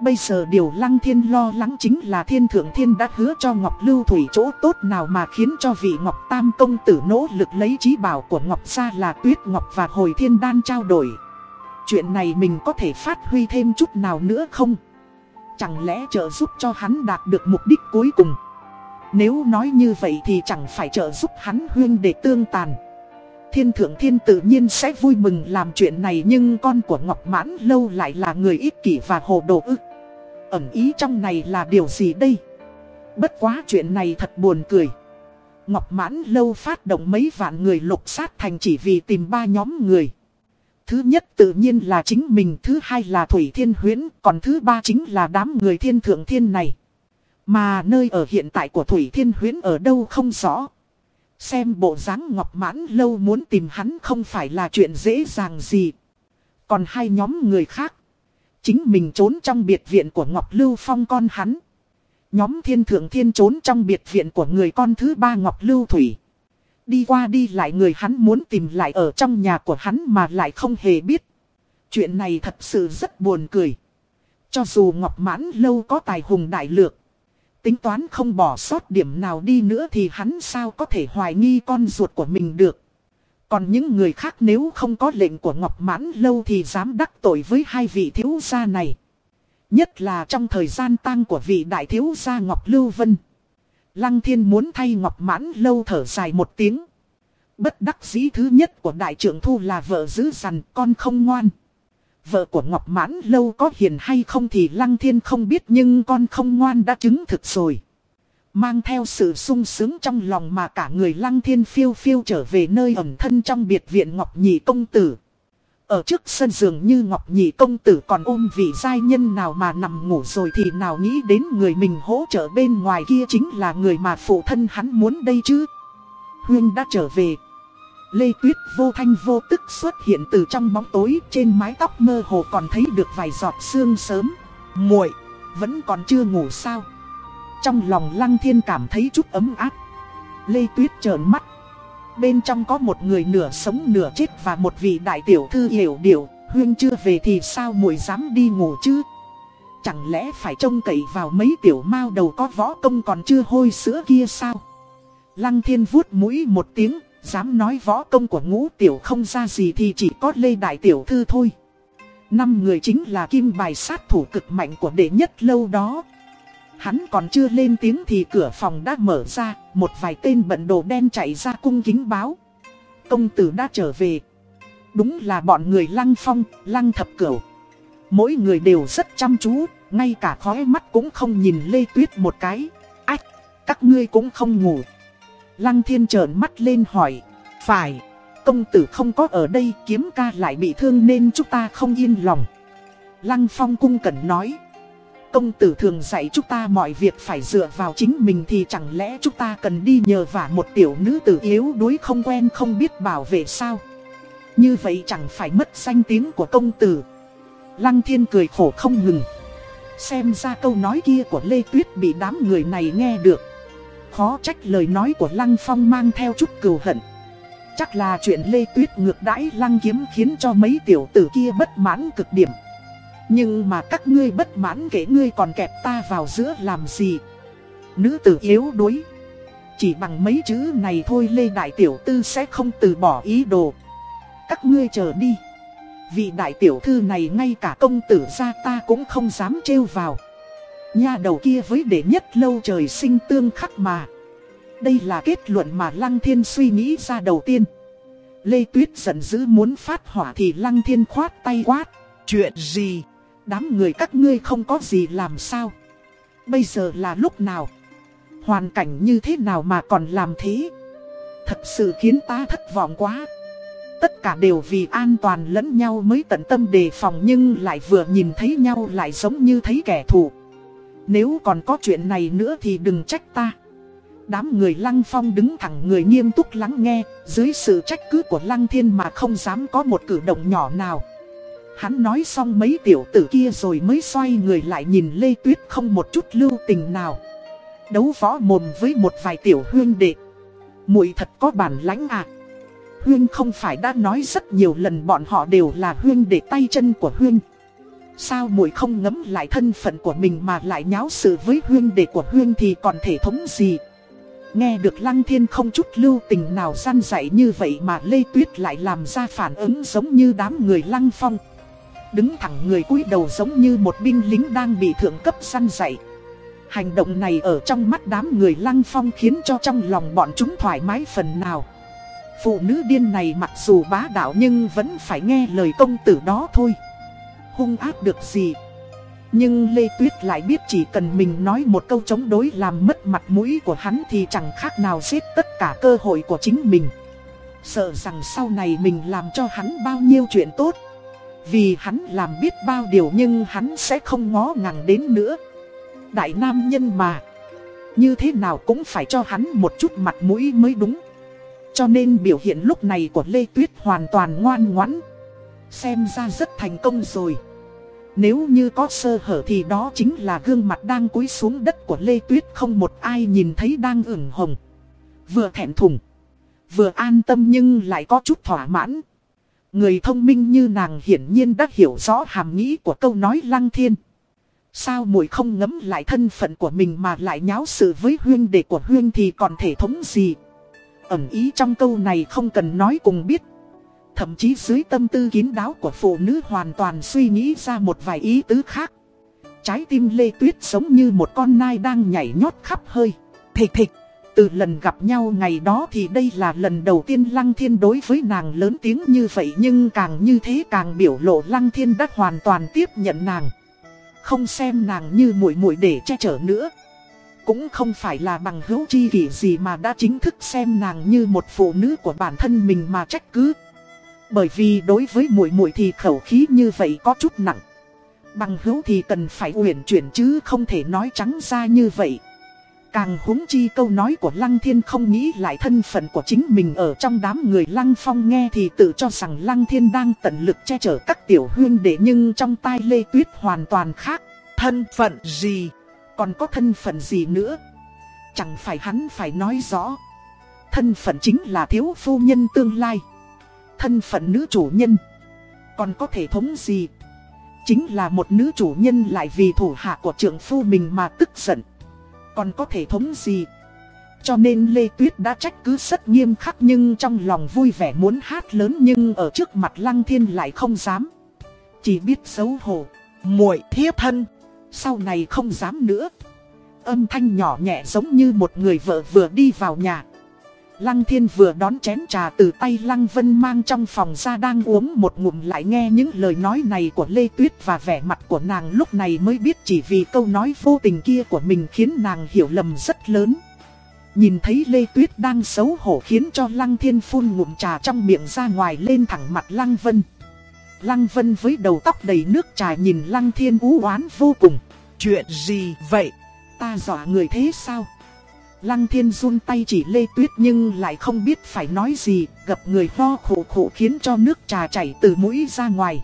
Bây giờ điều Lăng Thiên lo lắng chính là Thiên Thượng Thiên đã hứa cho Ngọc Lưu Thủy chỗ tốt nào mà khiến cho vị Ngọc Tam Công Tử nỗ lực lấy trí bảo của Ngọc ra là Tuyết Ngọc và Hồi Thiên Đan trao đổi. Chuyện này mình có thể phát huy thêm chút nào nữa không? Chẳng lẽ trợ giúp cho hắn đạt được mục đích cuối cùng? Nếu nói như vậy thì chẳng phải trợ giúp hắn huyên để tương tàn. Thiên thượng thiên tự nhiên sẽ vui mừng làm chuyện này nhưng con của Ngọc Mãn Lâu lại là người ích kỷ và hồ đồ ức. Ẩn ý trong này là điều gì đây? Bất quá chuyện này thật buồn cười. Ngọc Mãn Lâu phát động mấy vạn người lục sát thành chỉ vì tìm ba nhóm người. Thứ nhất tự nhiên là chính mình, thứ hai là Thủy Thiên Huyễn, còn thứ ba chính là đám người thiên thượng thiên này. Mà nơi ở hiện tại của Thủy Thiên Huyễn ở đâu không rõ. Xem bộ dáng Ngọc Mãn Lâu muốn tìm hắn không phải là chuyện dễ dàng gì. Còn hai nhóm người khác. Chính mình trốn trong biệt viện của Ngọc Lưu Phong con hắn. Nhóm thiên thượng thiên trốn trong biệt viện của người con thứ ba Ngọc Lưu Thủy. Đi qua đi lại người hắn muốn tìm lại ở trong nhà của hắn mà lại không hề biết. Chuyện này thật sự rất buồn cười. Cho dù Ngọc Mãn Lâu có tài hùng đại lược. Tính toán không bỏ sót điểm nào đi nữa thì hắn sao có thể hoài nghi con ruột của mình được. Còn những người khác nếu không có lệnh của Ngọc Mãn Lâu thì dám đắc tội với hai vị thiếu gia này. Nhất là trong thời gian tang của vị đại thiếu gia Ngọc Lưu Vân. Lăng thiên muốn thay Ngọc Mãn Lâu thở dài một tiếng. Bất đắc dĩ thứ nhất của đại trưởng thu là vợ giữ dằn, con không ngoan. Vợ của Ngọc Mãn Lâu có hiền hay không thì Lăng Thiên không biết nhưng con không ngoan đã chứng thực rồi. Mang theo sự sung sướng trong lòng mà cả người Lăng Thiên phiêu phiêu trở về nơi ẩn thân trong biệt viện Ngọc Nhị Công Tử. Ở trước sân giường như Ngọc Nhị Công Tử còn ôm vị giai nhân nào mà nằm ngủ rồi thì nào nghĩ đến người mình hỗ trợ bên ngoài kia chính là người mà phụ thân hắn muốn đây chứ. Huyên đã trở về. Lê Tuyết vô thanh vô tức xuất hiện từ trong bóng tối trên mái tóc mơ hồ còn thấy được vài giọt sương sớm. muội, vẫn còn chưa ngủ sao. Trong lòng Lăng Thiên cảm thấy chút ấm áp. Lê Tuyết trợn mắt. Bên trong có một người nửa sống nửa chết và một vị đại tiểu thư hiểu điều. Huyên chưa về thì sao muội dám đi ngủ chứ? Chẳng lẽ phải trông cậy vào mấy tiểu mao đầu có võ công còn chưa hôi sữa kia sao? Lăng Thiên vuốt mũi một tiếng, Dám nói võ công của ngũ tiểu không ra gì thì chỉ có Lê Đại Tiểu Thư thôi. Năm người chính là kim bài sát thủ cực mạnh của đệ nhất lâu đó. Hắn còn chưa lên tiếng thì cửa phòng đã mở ra, một vài tên bận đồ đen chạy ra cung kính báo. Công tử đã trở về. Đúng là bọn người lăng phong, lăng thập cửu. Mỗi người đều rất chăm chú, ngay cả khói mắt cũng không nhìn Lê Tuyết một cái. Ách, các ngươi cũng không ngủ. Lăng thiên trợn mắt lên hỏi. Phải, công tử không có ở đây kiếm ca lại bị thương nên chúng ta không yên lòng. Lăng phong cung cẩn nói. Công tử thường dạy chúng ta mọi việc phải dựa vào chính mình thì chẳng lẽ chúng ta cần đi nhờ vả một tiểu nữ tử yếu đuối không quen không biết bảo vệ sao. Như vậy chẳng phải mất danh tiếng của công tử. Lăng thiên cười khổ không ngừng. Xem ra câu nói kia của Lê Tuyết bị đám người này nghe được. Khó trách lời nói của Lăng Phong mang theo chút cừu hận. Chắc là chuyện Lê Tuyết ngược đãi Lăng Kiếm khiến cho mấy tiểu tử kia bất mãn cực điểm. Nhưng mà các ngươi bất mãn kể ngươi còn kẹp ta vào giữa làm gì? Nữ tử yếu đuối. Chỉ bằng mấy chữ này thôi Lê Đại Tiểu Tư sẽ không từ bỏ ý đồ. Các ngươi chờ đi. Vị đại tiểu thư này ngay cả công tử gia ta cũng không dám trêu vào. Nha đầu kia với đệ nhất lâu trời sinh tương khắc mà. Đây là kết luận mà Lăng Thiên suy nghĩ ra đầu tiên. Lê Tuyết giận dữ muốn phát hỏa thì Lăng Thiên khoát tay quát. Chuyện gì? Đám người các ngươi không có gì làm sao? Bây giờ là lúc nào? Hoàn cảnh như thế nào mà còn làm thế? Thật sự khiến ta thất vọng quá. Tất cả đều vì an toàn lẫn nhau mới tận tâm đề phòng nhưng lại vừa nhìn thấy nhau lại giống như thấy kẻ thù. Nếu còn có chuyện này nữa thì đừng trách ta Đám người lăng phong đứng thẳng người nghiêm túc lắng nghe, Dưới sự trách cứ của lăng thiên mà không dám có một cử động nhỏ nào Hắn nói xong mấy tiểu tử kia rồi mới xoay người lại nhìn Lê Tuyết không một chút lưu tình nào. Đấu võ mồm với một vài tiểu huyên đệ. Muội thật có bản lãnh à. Huyên không phải đã nói rất nhiều lần bọn họ đều là huyên đệ tay chân của huyên. Sao muội không ngấm lại thân phận của mình mà lại nháo sự với huyên đệ của huyên thì còn thể thống gì? Nghe được Lăng Thiên không chút lưu tình nào gian dạy như vậy mà Lê Tuyết lại làm ra phản ứng giống như đám người Lăng Phong. Đứng thẳng người cúi đầu giống như một binh lính đang bị thượng cấp săn dạy Hành động này ở trong mắt đám người Lăng Phong khiến cho trong lòng bọn chúng thoải mái phần nào Phụ nữ điên này mặc dù bá đạo nhưng vẫn phải nghe lời công tử đó thôi hung ác được gì. Nhưng Lê Tuyết lại biết chỉ cần mình nói một câu chống đối làm mất mặt mũi của hắn thì chẳng khác nào giết tất cả cơ hội của chính mình. Sợ rằng sau này mình làm cho hắn bao nhiêu chuyện tốt. Vì hắn làm biết bao điều nhưng hắn sẽ không ngó ngàng đến nữa. Đại nam nhân mà. Như thế nào cũng phải cho hắn một chút mặt mũi mới đúng. Cho nên biểu hiện lúc này của Lê Tuyết hoàn toàn ngoan ngoãn. Xem ra rất thành công rồi. Nếu như có sơ hở thì đó chính là gương mặt đang cúi xuống đất của Lê Tuyết không một ai nhìn thấy đang ửng hồng. Vừa thẹn thùng, Vừa an tâm nhưng lại có chút thỏa mãn. Người thông minh như nàng hiển nhiên đã hiểu rõ hàm nghĩ của câu nói lăng thiên. Sao muội không ngấm lại thân phận của mình mà lại nháo sự với huyên đệ của huyên thì còn thể thống gì? Ẩn ý trong câu này không cần nói cùng biết. Thậm chí dưới tâm tư kín đáo của phụ nữ hoàn toàn suy nghĩ ra một vài ý tứ khác. Trái tim Lê Tuyết giống như một con nai đang nhảy nhót khắp hơi. Thịch thịch. Từ lần gặp nhau ngày đó thì đây là lần đầu tiên Lăng Thiên đối với nàng lớn tiếng như vậy nhưng càng như thế càng biểu lộ Lăng Thiên đã hoàn toàn tiếp nhận nàng. Không xem nàng như muội muội để che chở nữa. Cũng không phải là bằng hữu chi kỷ gì mà đã chính thức xem nàng như một phụ nữ của bản thân mình mà trách cứ. Bởi vì đối với muội muội thì khẩu khí như vậy có chút nặng. Bằng hữu thì cần phải uyển chuyển chứ không thể nói trắng ra như vậy. Càng húng chi câu nói của Lăng Thiên không nghĩ lại thân phận của chính mình ở trong đám người Lăng Phong nghe thì tự cho rằng Lăng Thiên đang tận lực che chở các tiểu huyên đệ nhưng trong tai Lê Tuyết hoàn toàn khác. Thân phận gì? Còn có thân phận gì nữa? Chẳng phải hắn phải nói rõ. Thân phận chính là thiếu phu nhân tương lai. Thân phận nữ chủ nhân. Còn có thể thống gì? Chính là một nữ chủ nhân lại vì thủ hạ của trưởng phu mình mà tức giận còn có thể thống gì. Cho nên Lê Tuyết đã trách cứ rất nghiêm khắc nhưng trong lòng vui vẻ muốn hát lớn nhưng ở trước mặt Lăng Thiên lại không dám. Chỉ biết xấu hổ, muội thiếp thân, sau này không dám nữa. Âm thanh nhỏ nhẹ giống như một người vợ vừa đi vào nhà. Lăng Thiên vừa đón chén trà từ tay Lăng Vân mang trong phòng ra đang uống một ngụm lại nghe những lời nói này của Lê Tuyết và vẻ mặt của nàng lúc này mới biết chỉ vì câu nói vô tình kia của mình khiến nàng hiểu lầm rất lớn. Nhìn thấy Lê Tuyết đang xấu hổ khiến cho Lăng Thiên phun ngụm trà trong miệng ra ngoài lên thẳng mặt Lăng Vân. Lăng Vân với đầu tóc đầy nước trà nhìn Lăng Thiên ú oán vô cùng. Chuyện gì vậy? Ta dọa người thế sao? Lăng thiên run tay chỉ lê tuyết nhưng lại không biết phải nói gì, gặp người ho khổ khổ khiến cho nước trà chảy từ mũi ra ngoài.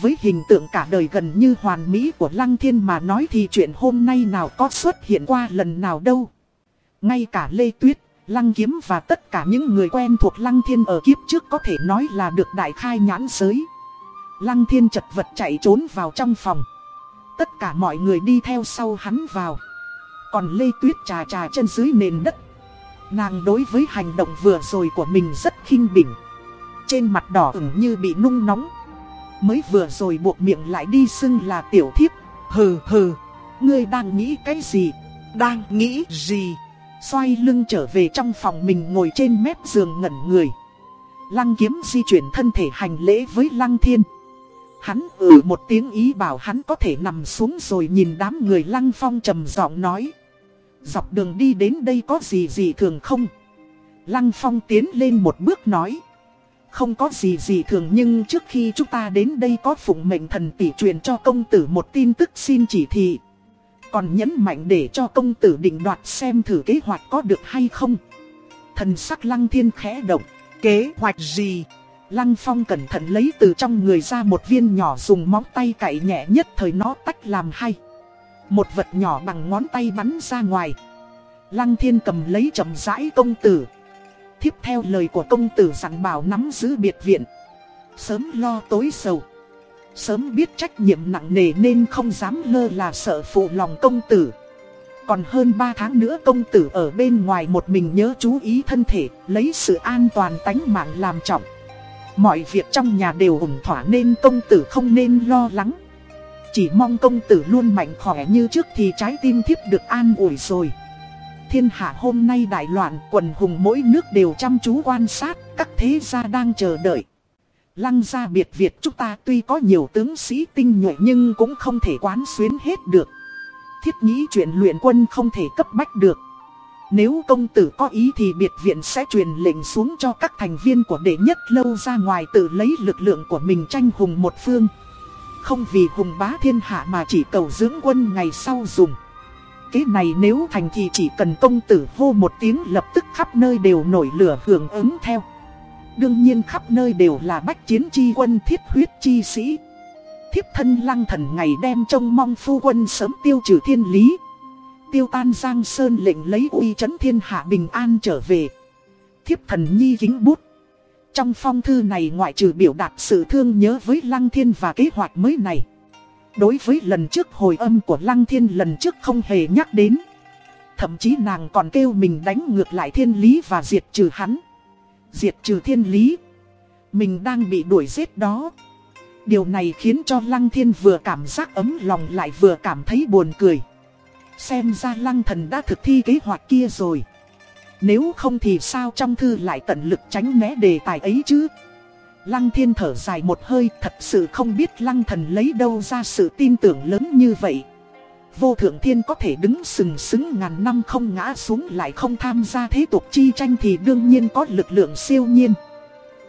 Với hình tượng cả đời gần như hoàn mỹ của Lăng Thiên mà nói thì chuyện hôm nay nào có xuất hiện qua lần nào đâu. Ngay cả Lê Tuyết, Lăng Kiếm và tất cả những người quen thuộc Lăng Thiên ở kiếp trước có thể nói là được đại khai nhãn giới. Lăng Thiên chật vật chạy trốn vào trong phòng. Tất cả mọi người đi theo sau hắn vào. Còn Lê Tuyết trà trà chân dưới nền đất. Nàng đối với hành động vừa rồi của mình rất khinh bỉnh Trên mặt đỏ ửng như bị nung nóng. Mới vừa rồi buộc miệng lại đi xưng là tiểu thiếp. Hừ hừ, Ngươi đang nghĩ cái gì? Đang nghĩ gì? Xoay lưng trở về trong phòng mình ngồi trên mép giường ngẩn người. Lăng kiếm di chuyển thân thể hành lễ với lăng thiên. Hắn ừ một tiếng ý bảo hắn có thể nằm xuống rồi nhìn đám người lăng phong trầm giọng nói. Dọc đường đi đến đây có gì gì thường không? Lăng Phong tiến lên một bước nói. Không có gì gì thường nhưng trước khi chúng ta đến đây có phụng mệnh thần tỷ truyền cho công tử một tin tức xin chỉ thị. Còn nhấn mạnh để cho công tử định đoạt xem thử kế hoạch có được hay không. Thần sắc lăng thiên khẽ động. Kế hoạch gì? Lăng Phong cẩn thận lấy từ trong người ra một viên nhỏ dùng móng tay cạy nhẹ nhất thời nó tách làm hai. Một vật nhỏ bằng ngón tay bắn ra ngoài. Lăng thiên cầm lấy chậm rãi công tử. Tiếp theo lời của công tử dặn bảo nắm giữ biệt viện. Sớm lo tối sầu. Sớm biết trách nhiệm nặng nề nên không dám lơ là sợ phụ lòng công tử. Còn hơn 3 tháng nữa công tử ở bên ngoài một mình nhớ chú ý thân thể, Lấy sự an toàn tánh mạng làm trọng. Mọi việc trong nhà đều ổn thỏa nên công tử không nên lo lắng chỉ mong công tử luôn mạnh khỏe như trước thì trái tim thiếp được an ủi rồi. Thiên hạ hôm nay đại loạn, quần hùng mỗi nước đều chăm chú quan sát, các thế gia đang chờ đợi. Lăng gia biệt Việt chúng ta tuy có nhiều tướng sĩ tinh nhuệ nhưng cũng không thể quán xuyến hết được. Thiết nghĩ chuyện luyện quân không thể cấp bách được. Nếu công tử có ý thì biệt viện sẽ truyền lệnh xuống cho các thành viên của đệ nhất lâu ra ngoài tự lấy lực lượng của mình tranh hùng một phương. Không vì hùng bá thiên hạ mà chỉ cầu dưỡng quân ngày sau dùng. Kế này nếu thành thì chỉ cần công tử hô một tiếng lập tức khắp nơi đều nổi lửa hưởng ứng theo. Đương nhiên khắp nơi đều là bách chiến chi quân thiết huyết chi sĩ. Thiếp thân lăng thần ngày đem trông mong phu quân sớm tiêu trừ thiên lý. Tiêu tan giang sơn lệnh lấy uy chấn thiên hạ bình an trở về. Thiếp thần nhi kính bút. Trong phong thư này ngoại trừ biểu đạt sự thương nhớ với Lăng Thiên và kế hoạch mới này. Đối với lần trước hồi âm của Lăng Thiên lần trước không hề nhắc đến. Thậm chí nàng còn kêu mình đánh ngược lại thiên lý và diệt trừ hắn. Diệt trừ thiên lý. Mình đang bị đuổi giết đó. Điều này khiến cho Lăng Thiên vừa cảm giác ấm lòng lại vừa cảm thấy buồn cười. Xem ra Lăng Thần đã thực thi kế hoạch kia rồi. Nếu không thì sao trong thư lại tận lực tránh né đề tài ấy chứ? Lăng Thiên thở dài một hơi, thật sự không biết Lăng Thần lấy đâu ra sự tin tưởng lớn như vậy. Vô thượng thiên có thể đứng sừng sững ngàn năm không ngã xuống lại không tham gia thế tục chi tranh thì đương nhiên có lực lượng siêu nhiên.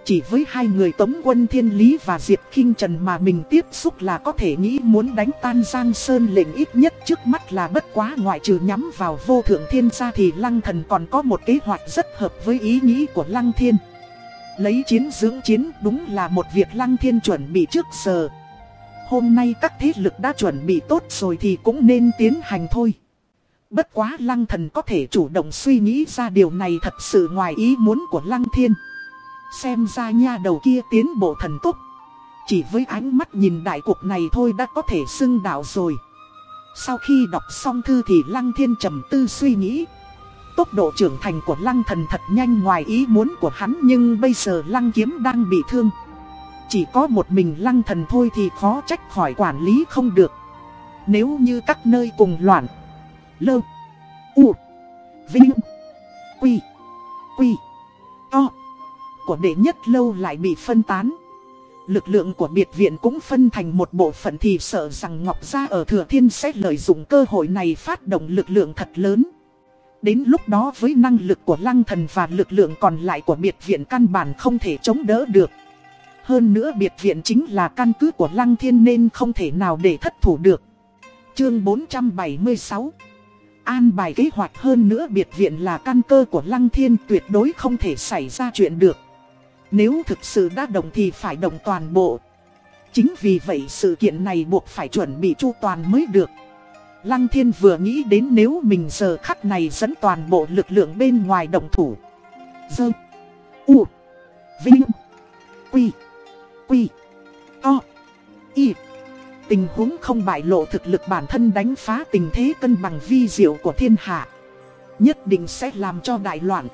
Chỉ với hai người Tống Quân Thiên Lý và Diệp kinh Trần mà mình tiếp xúc là có thể nghĩ muốn đánh tan Giang Sơn lệnh ít nhất trước mắt là bất quá ngoại trừ nhắm vào vô thượng thiên gia thì Lăng Thần còn có một kế hoạch rất hợp với ý nghĩ của Lăng Thiên. Lấy chiến dưỡng chiến đúng là một việc Lăng Thiên chuẩn bị trước giờ. Hôm nay các thế lực đã chuẩn bị tốt rồi thì cũng nên tiến hành thôi. Bất quá Lăng Thần có thể chủ động suy nghĩ ra điều này thật sự ngoài ý muốn của Lăng Thiên. Xem ra nha đầu kia tiến bộ thần tốc. Chỉ với ánh mắt nhìn đại cục này thôi đã có thể xưng đạo rồi. Sau khi đọc xong thư thì Lăng Thiên trầm tư suy nghĩ. Tốc độ trưởng thành của Lăng Thần thật nhanh ngoài ý muốn của hắn Nhưng bây giờ Lăng Kiếm đang bị thương. Chỉ có một mình Lăng Thần thôi thì khó trách khỏi quản lý không được. Nếu như các nơi cùng loạn, Lơ, U, Vinh, Quy Quy của đệ nhất lâu lại bị phân tán. Lực lượng của biệt viện cũng phân thành một bộ phận thì sợ rằng Ngọc Gia ở Thừa Thiên sẽ lợi dụng cơ hội này phát động lực lượng thật lớn. Đến lúc đó với năng lực của lăng thần và lực lượng còn lại của biệt viện căn bản không thể chống đỡ được. Hơn nữa biệt viện chính là căn cứ của lăng thiên nên không thể nào để thất thủ được. Chương 476 An bài kế hoạch hơn nữa biệt viện là căn cơ của lăng thiên tuyệt đối không thể xảy ra chuyện được. Nếu thực sự đã động thì phải động toàn bộ. Chính vì vậy sự kiện này buộc phải chuẩn bị chu toàn mới được. Lăng thiên vừa nghĩ đến nếu mình giờ khắc này dẫn toàn bộ lực lượng bên ngoài động thủ. Dơ. U. Vinh. Quy. Quy. To. Y. Tình huống không bại lộ thực lực bản thân đánh phá tình thế cân bằng vi diệu của thiên hạ. Nhất định sẽ làm cho đại loạn.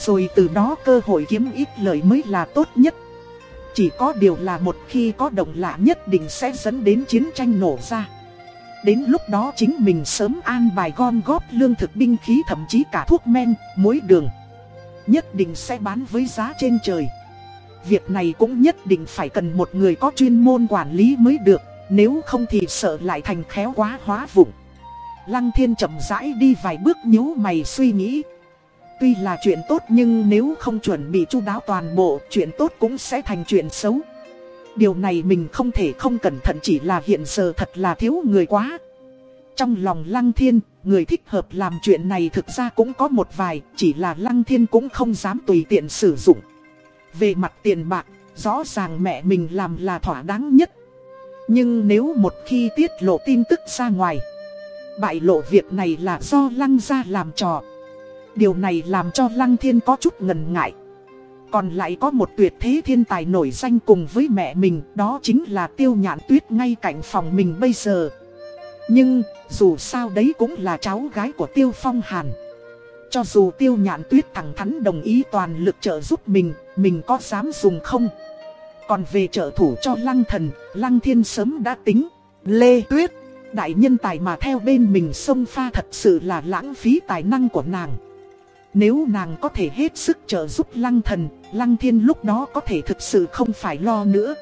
Rồi từ đó cơ hội kiếm ít lợi mới là tốt nhất. Chỉ có điều là một khi có động lạ nhất định sẽ dẫn đến chiến tranh nổ ra. Đến lúc đó chính mình sớm an bài gom góp lương thực binh khí thậm chí cả thuốc men, muối đường. Nhất định sẽ bán với giá trên trời. Việc này cũng nhất định phải cần một người có chuyên môn quản lý mới được Nếu không thì sợ lại thành khéo quá hóa vụng. Lăng thiên chậm rãi đi vài bước nhíu mày suy nghĩ. Tuy là chuyện tốt nhưng nếu không chuẩn bị chu đáo toàn bộ, chuyện tốt cũng sẽ thành chuyện xấu. Điều này mình không thể không cẩn thận chỉ là hiện giờ thật là thiếu người quá. Trong lòng Lăng Thiên, người thích hợp làm chuyện này thực ra cũng có một vài, chỉ là Lăng Thiên cũng không dám tùy tiện sử dụng. Về mặt tiền bạc, rõ ràng mẹ mình làm là thỏa đáng nhất. Nhưng nếu một khi tiết lộ tin tức ra ngoài, bại lộ việc này là do Lăng gia làm trò, Điều này làm cho Lăng Thiên có chút ngần ngại. Còn lại có một tuyệt thế thiên tài nổi danh cùng với mẹ mình, đó chính là tiêu nhãn tuyết ngay cạnh phòng mình bây giờ. Nhưng, dù sao đấy cũng là cháu gái của tiêu phong hàn. Cho dù tiêu nhãn tuyết thẳng thắn đồng ý toàn lực trợ giúp mình, mình có dám dùng không? Còn về trợ thủ cho lăng thần, lăng thiên sớm đã tính. Lê Tuyết, đại nhân tài mà theo bên mình sông pha thật sự là lãng phí tài năng của nàng. Nếu nàng có thể hết sức trợ giúp lăng thần, lăng thiên lúc đó có thể thực sự không phải lo nữa.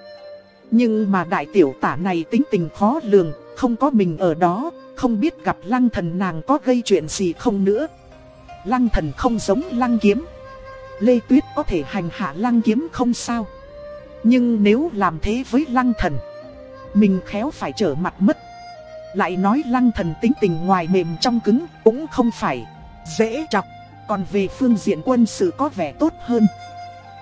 Nhưng mà đại tiểu tả này tính tình khó lường, không có mình ở đó, không biết gặp lăng thần nàng có gây chuyện gì không nữa. Lăng thần không giống lăng kiếm. Lê Tuyết có thể hành hạ lăng kiếm không sao. Nhưng nếu làm thế với lăng thần, mình khéo phải trở mặt mất. Lại nói lăng thần tính tình ngoài mềm trong cứng cũng không phải dễ chọc. Còn về phương diện quân sự có vẻ tốt hơn.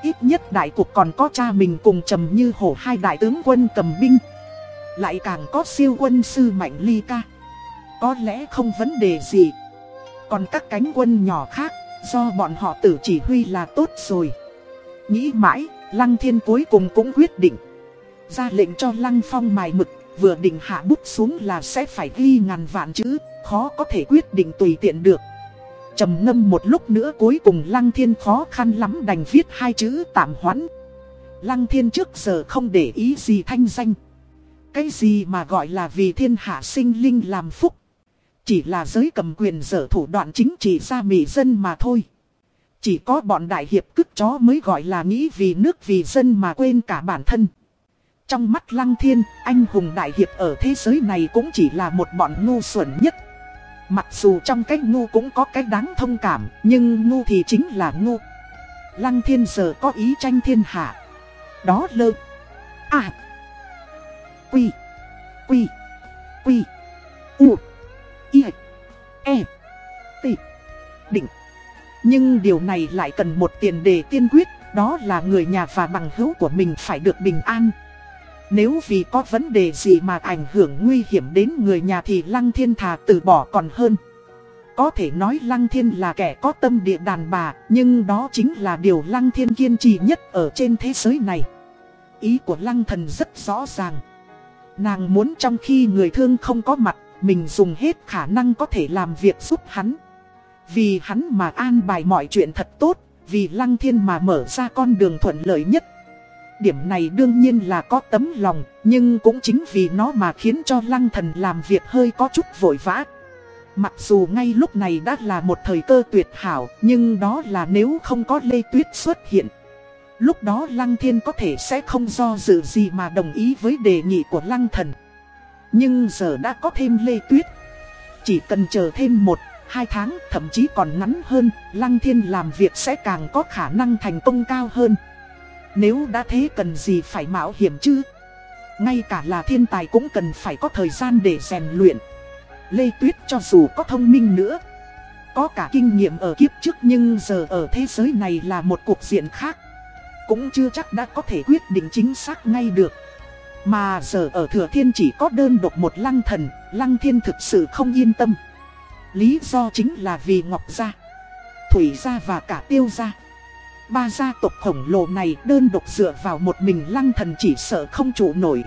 Ít nhất đại cục còn có cha mình cùng trầm như hổ hai đại tướng quân cầm binh. Lại càng có siêu quân sư mạnh ly ca. Có lẽ không vấn đề gì. Còn các cánh quân nhỏ khác Do bọn họ tự chỉ huy là tốt rồi. Nghĩ mãi, Lăng Thiên cuối cùng cũng quyết định. Ra lệnh cho Lăng Phong mài mực Vừa định hạ bút xuống là sẽ phải ghi ngàn vạn chữ Khó có thể quyết định tùy tiện được trầm ngâm một lúc nữa cuối cùng Lăng Thiên khó khăn lắm đành viết hai chữ tạm hoãn. Lăng Thiên trước giờ không để ý gì thanh danh. Cái gì mà gọi là vì thiên hạ sinh linh làm phúc? Chỉ là giới cầm quyền dở thủ đoạn chính trị ra mị dân mà thôi. Chỉ có bọn đại hiệp cức chó mới gọi là nghĩ vì nước vì dân mà quên cả bản thân. Trong mắt Lăng Thiên, anh hùng đại hiệp ở thế giới này cũng chỉ là một bọn ngu xuẩn nhất. Mặc dù trong cái ngu cũng có cái đáng thông cảm, nhưng ngu thì chính là ngu. Lăng thiên giờ có ý tranh thiên hạ. Đó lơ. À. Quy. Quy. Quy. U. Y. E. T. Định. Nhưng điều này lại cần một tiền đề tiên quyết, đó là người nhà và bằng hữu của mình phải được bình an. Nếu vì có vấn đề gì mà ảnh hưởng nguy hiểm đến người nhà thì Lăng Thiên thà từ bỏ còn hơn. Có thể nói Lăng Thiên là kẻ có tâm địa đàn bà, nhưng đó chính là điều Lăng Thiên kiên trì nhất ở trên thế giới này. Ý của Lăng Thần rất rõ ràng. Nàng muốn trong khi người thương không có mặt, mình dùng hết khả năng có thể làm việc giúp hắn. Vì hắn mà an bài mọi chuyện thật tốt, vì Lăng Thiên mà mở ra con đường thuận lợi nhất. Điểm này đương nhiên là có tấm lòng, nhưng cũng chính vì nó mà khiến cho lăng thần làm việc hơi có chút vội vã. Mặc dù ngay lúc này đã là một thời cơ tuyệt hảo, nhưng đó là nếu không có Lê Tuyết xuất hiện. Lúc đó Lăng Thiên có thể sẽ không do dự gì mà đồng ý với đề nghị của Lăng Thần. Nhưng giờ đã có thêm Lê Tuyết. Chỉ cần chờ thêm một, hai tháng, thậm chí còn ngắn hơn, Lăng Thiên làm việc sẽ càng có khả năng thành công cao hơn. Nếu đã thế cần gì phải mạo hiểm chứ? Ngay cả là thiên tài cũng cần phải có thời gian để rèn luyện. Lê Tuyết cho dù có thông minh nữa, Có cả kinh nghiệm ở kiếp trước nhưng giờ ở thế giới này là một cuộc diện khác. Cũng chưa chắc đã có thể quyết định chính xác ngay được. Mà giờ ở Thừa Thiên chỉ có đơn độc một lăng thần, Lăng thiên thực sự không yên tâm. Lý do chính là vì Ngọc Gia, Thủy Gia và cả Tiêu Gia. Ba gia tộc khổng lồ này đơn độc dựa vào một mình lăng thần chỉ sợ không trụ nổi.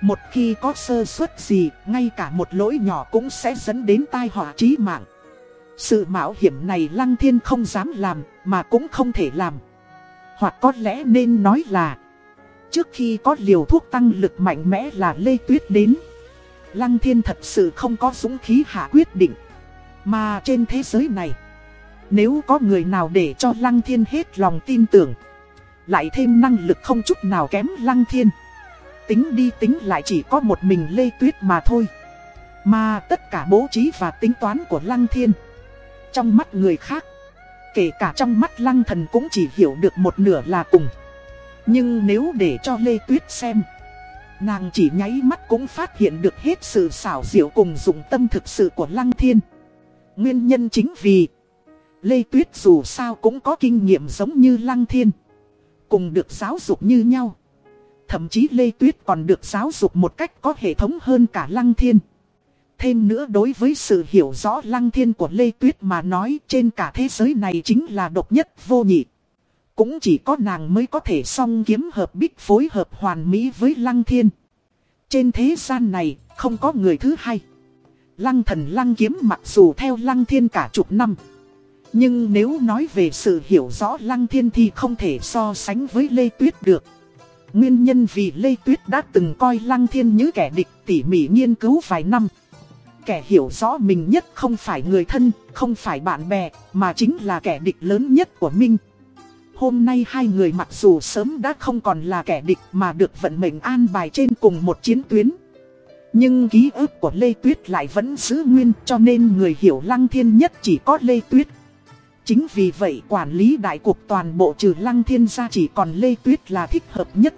Một khi có sơ suất gì, ngay cả một lỗi nhỏ cũng sẽ dẫn đến tai họa chí mạng. Sự mạo hiểm này lăng thiên không dám làm, mà cũng không thể làm. Hoặc có lẽ nên nói là, trước khi có liều thuốc tăng lực mạnh mẽ là Lê Tuyết đến, lăng thiên thật sự không có dũng khí hạ quyết định. Mà trên thế giới này, nếu có người nào để cho Lăng Thiên hết lòng tin tưởng, Lại thêm năng lực không chút nào kém Lăng Thiên. Tính đi tính lại chỉ có một mình Lê Tuyết mà thôi. Mà tất cả bố trí và tính toán của Lăng Thiên, Trong mắt người khác, Kể cả trong mắt Lăng Thần cũng chỉ hiểu được một nửa là cùng. Nhưng nếu để cho Lê Tuyết xem, Nàng chỉ nháy mắt cũng phát hiện được hết sự xảo diệu cùng dụng tâm thực sự của Lăng Thiên. Nguyên nhân chính vì Lê Tuyết dù sao cũng có kinh nghiệm giống như Lăng Thiên. Cùng được giáo dục như nhau. Thậm chí Lê Tuyết còn được giáo dục một cách có hệ thống hơn cả Lăng Thiên. Thêm nữa đối với sự hiểu rõ Lăng Thiên của Lê Tuyết mà nói trên cả thế giới này chính là độc nhất vô nhị. Cũng chỉ có nàng mới có thể song kiếm hợp bích phối hợp hoàn mỹ với Lăng Thiên. Trên thế gian này, không có người thứ hai. Lăng thần lăng kiếm mặc dù theo Lăng Thiên cả chục năm. Nhưng nếu nói về sự hiểu rõ Lăng Thiên thì không thể so sánh với Lê Tuyết được. Nguyên nhân vì Lê Tuyết đã từng coi Lăng Thiên như kẻ địch tỉ mỉ nghiên cứu vài năm. Kẻ hiểu rõ mình nhất không phải người thân, không phải bạn bè, mà chính là kẻ địch lớn nhất của Minh. Hôm nay hai người mặc dù sớm đã không còn là kẻ địch mà được vận mệnh an bài trên cùng một chiến tuyến. Nhưng ký ức của Lê Tuyết lại vẫn giữ nguyên cho nên người hiểu Lăng Thiên nhất chỉ có Lê Tuyết. Chính vì vậy quản lý đại cục toàn bộ trừ Lăng Thiên ra chỉ còn Lê Tuyết là thích hợp nhất.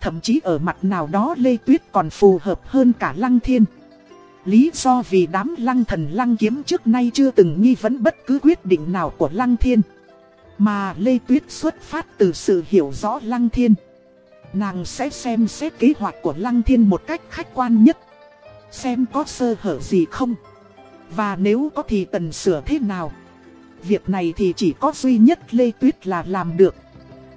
Thậm chí ở mặt nào đó Lê Tuyết còn phù hợp hơn cả Lăng Thiên. Lý do vì đám lăng thần lăng kiếm trước nay chưa từng nghi vấn bất cứ quyết định nào của lăng thiên. Mà Lê Tuyết xuất phát từ sự hiểu rõ lăng thiên. Nàng sẽ xem xét kế hoạch của lăng thiên một cách khách quan nhất. Xem có sơ hở gì không. Và nếu có thì cần sửa thế nào. Việc này thì chỉ có duy nhất Lê Tuyết là làm được.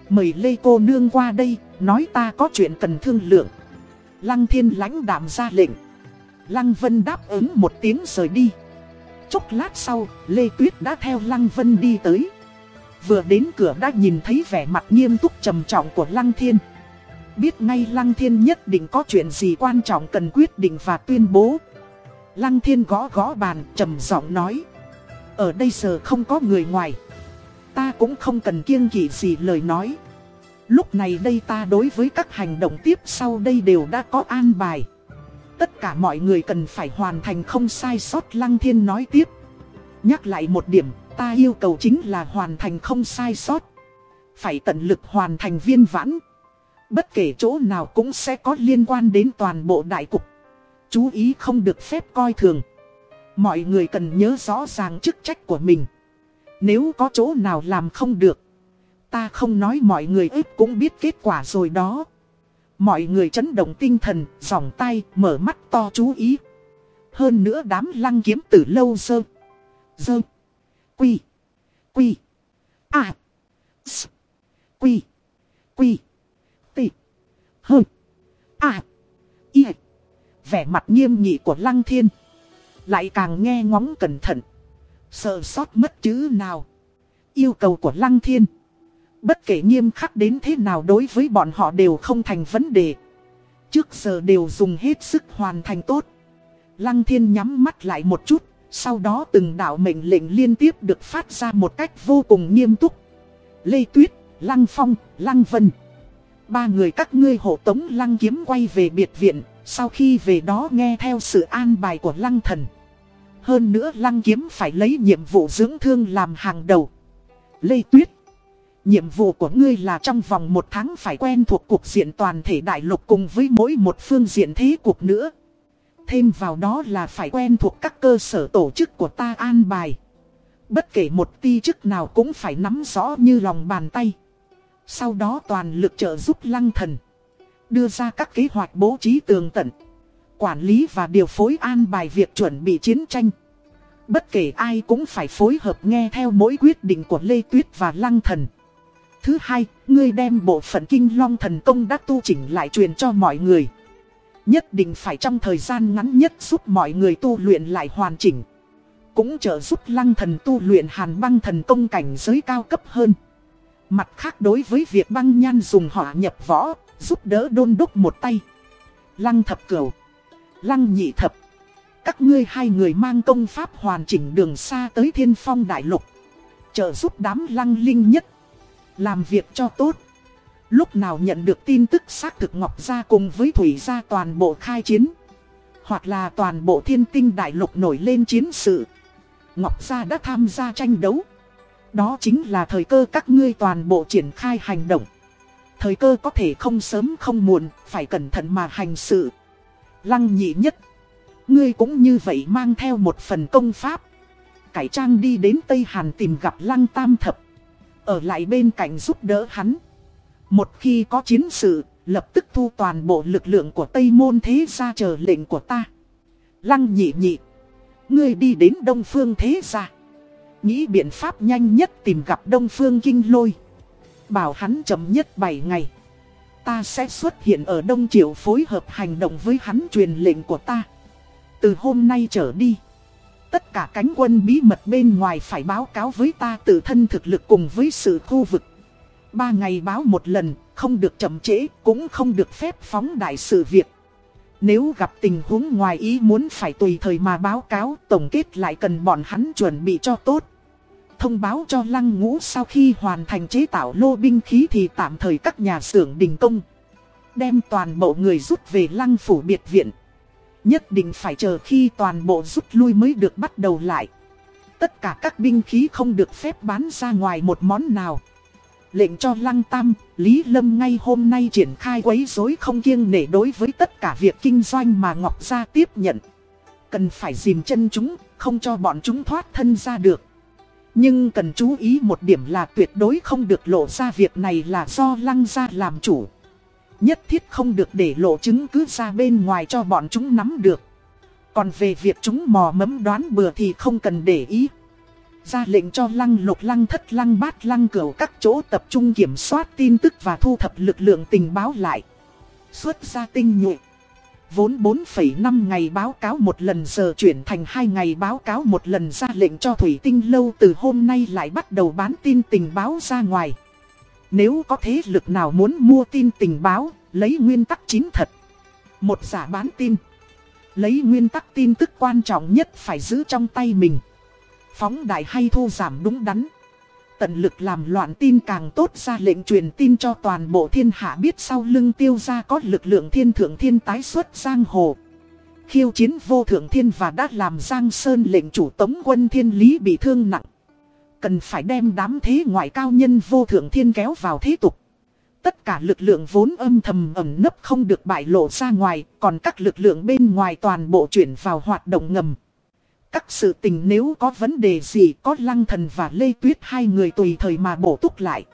Mời Lê cô nương qua đây, nói ta có chuyện cần thương lượng. Lăng thiên lãnh đạm ra lệnh. Lăng Vân đáp ứng một tiếng rời đi. Chốc lát sau, Lê Tuyết đã theo Lăng Vân đi tới. Vừa đến cửa đã nhìn thấy vẻ mặt nghiêm túc trầm trọng của Lăng Thiên. Biết ngay Lăng Thiên nhất định có chuyện gì quan trọng cần quyết định và tuyên bố. Lăng Thiên gõ gõ bàn trầm giọng nói. Ở đây giờ không có người ngoài. Ta cũng không cần kiêng kỵ gì lời nói. Lúc này đây ta đối với các hành động tiếp sau đây đều đã có an bài. Tất cả mọi người cần phải hoàn thành không sai sót Lăng Thiên nói tiếp. Nhắc lại một điểm, ta yêu cầu chính là hoàn thành không sai sót. Phải tận lực hoàn thành viên vãn. Bất kể chỗ nào cũng sẽ có liên quan đến toàn bộ đại cục. Chú ý không được phép coi thường. Mọi người cần nhớ rõ ràng chức trách của mình. Nếu có chỗ nào làm không được, ta không nói mọi người ít cũng biết kết quả rồi đó. Mọi người chấn động tinh thần, dòng tay, mở mắt to chú ý. Hơn nữa đám lăng kiếm từ lâu dơ. Dơ. Quy. Quy. À. S. Quy. Quy. Tị. Hơ. À. Y. Vẻ mặt nghiêm nghị của lăng thiên. Lại càng nghe ngóng cẩn thận. Sợ sót mất chữ nào. Yêu cầu của lăng thiên. Bất kể nghiêm khắc đến thế nào đối với bọn họ đều không thành vấn đề. Trước giờ đều dùng hết sức hoàn thành tốt. Lăng thiên nhắm mắt lại một chút, sau đó từng đạo mệnh lệnh liên tiếp được phát ra một cách vô cùng nghiêm túc. Lê Tuyết, Lăng Phong, Lăng Vân. Ba người các ngươi hộ tống Lăng Kiếm quay về biệt viện, sau khi về đó nghe theo sự an bài của Lăng Thần. Hơn nữa Lăng Kiếm phải lấy nhiệm vụ dưỡng thương làm hàng đầu. Lê Tuyết, Nhiệm vụ của ngươi là trong vòng một tháng phải quen thuộc cuộc diện toàn thể đại lục cùng với mỗi một phương diện thế cuộc nữa. Thêm vào đó là phải quen thuộc các cơ sở tổ chức của ta an bài. Bất kể một ti chức nào cũng phải nắm rõ như lòng bàn tay. Sau đó toàn lực trợ giúp lăng thần. Đưa ra các kế hoạch bố trí tường tận. Quản lý và điều phối an bài việc chuẩn bị chiến tranh. Bất kể ai cũng phải phối hợp nghe theo mỗi quyết định của Lê Tuyết và Lăng Thần. Thứ hai, ngươi đem bộ phận kinh long thần công đã tu chỉnh lại truyền cho mọi người. Nhất định phải trong thời gian ngắn nhất giúp mọi người tu luyện lại hoàn chỉnh. Cũng trợ giúp lăng thần tu luyện hàn băng thần công cảnh giới cao cấp hơn. Mặt khác đối với việc băng nhan dùng hỏa nhập võ, giúp đỡ đôn đốc một tay. Lăng thập cửu, lăng nhị thập. Các ngươi hai người mang công pháp hoàn chỉnh đường xa tới thiên phong đại lục. Trợ giúp đám lăng linh nhất làm việc cho tốt. Lúc nào nhận được tin tức xác thực Ngọc Gia cùng với Thủy Gia toàn bộ khai chiến. Hoặc là toàn bộ thiên tinh đại lục nổi lên chiến sự. Ngọc Gia đã tham gia tranh đấu. Đó chính là thời cơ các ngươi toàn bộ triển khai hành động. Thời cơ có thể không sớm không muộn, phải cẩn thận mà hành sự. Lăng nhị nhất. Ngươi cũng như vậy mang theo một phần công pháp. Cải trang đi đến Tây Hàn tìm gặp Lăng Tam Thập. Ở lại bên cạnh giúp đỡ hắn. Một khi có chiến sự, lập tức thu toàn bộ lực lượng của Tây Môn Thế gia chờ lệnh của ta. Lăng nhị nhị. Ngươi đi đến Đông Phương Thế gia. Nghĩ biện pháp nhanh nhất tìm gặp Đông Phương Kinh Lôi. Bảo hắn chậm nhất 7 ngày. Ta sẽ xuất hiện ở Đông Triệu phối hợp hành động với hắn truyền lệnh của ta. Từ hôm nay trở đi. Tất cả cánh quân bí mật bên ngoài phải báo cáo với ta tự thân thực lực cùng với sự khu vực. Ba ngày báo một lần, không được chậm trễ, cũng không được phép phóng đại sự việc. Nếu gặp tình huống ngoài ý muốn phải tùy thời mà báo cáo, tổng kết lại cần bọn hắn chuẩn bị cho tốt. Thông báo cho lăng ngũ sau khi hoàn thành chế tạo lô binh khí thì tạm thời các nhà xưởng đình công. Đem toàn bộ người rút về lăng phủ biệt viện. Nhất định phải chờ khi toàn bộ rút lui mới được bắt đầu lại. Tất cả các binh khí không được phép bán ra ngoài một món nào. Lệnh cho Lăng Tam, Lý Lâm ngay hôm nay triển khai quấy rối không kiêng nể đối với tất cả việc kinh doanh mà Ngọc Gia tiếp nhận. Cần phải dìm chân chúng, không cho bọn chúng thoát thân ra được. Nhưng cần chú ý một điểm là tuyệt đối không được lộ ra việc này là do Lăng Gia làm chủ. Nhất thiết không được để lộ chứng cứ ra bên ngoài cho bọn chúng nắm được. Còn về việc chúng mò mẫm đoán bừa thì không cần để ý. ra lệnh cho lăng lục, lăng thất, lăng bát, lăng cửu các chỗ tập trung kiểm soát tin tức và thu thập lực lượng tình báo lại. Xuất ra tinh nhuệ. Vốn 4,5 ngày báo cáo một lần giờ chuyển thành 2 ngày báo cáo một lần ra lệnh cho Thủy Tinh Lâu từ hôm nay lại bắt đầu bán tin tình báo ra ngoài. Nếu có thế lực nào muốn mua tin tình báo, lấy nguyên tắc chính thật. Một giả bán tin. Lấy nguyên tắc tin tức quan trọng nhất phải giữ trong tay mình. Phóng đại hay thu giảm đúng đắn. Tận lực làm loạn tin càng tốt ra lệnh truyền tin cho toàn bộ thiên hạ biết sau lưng tiêu gia có lực lượng thiên thượng thiên tái xuất giang hồ. Khiêu chiến vô thượng thiên và đã làm Giang Sơn lệnh chủ tống quân thiên lý bị thương nặng. Cần phải đem đám thế ngoại cao nhân vô thượng thiên kéo vào thế tục. Tất cả lực lượng vốn âm thầm ẩn nấp không được bại lộ ra ngoài, còn các lực lượng bên ngoài toàn bộ chuyển vào hoạt động ngầm. Các sự tình nếu có vấn đề gì có lăng thần và lê tuyết hai người tùy thời mà bổ túc lại.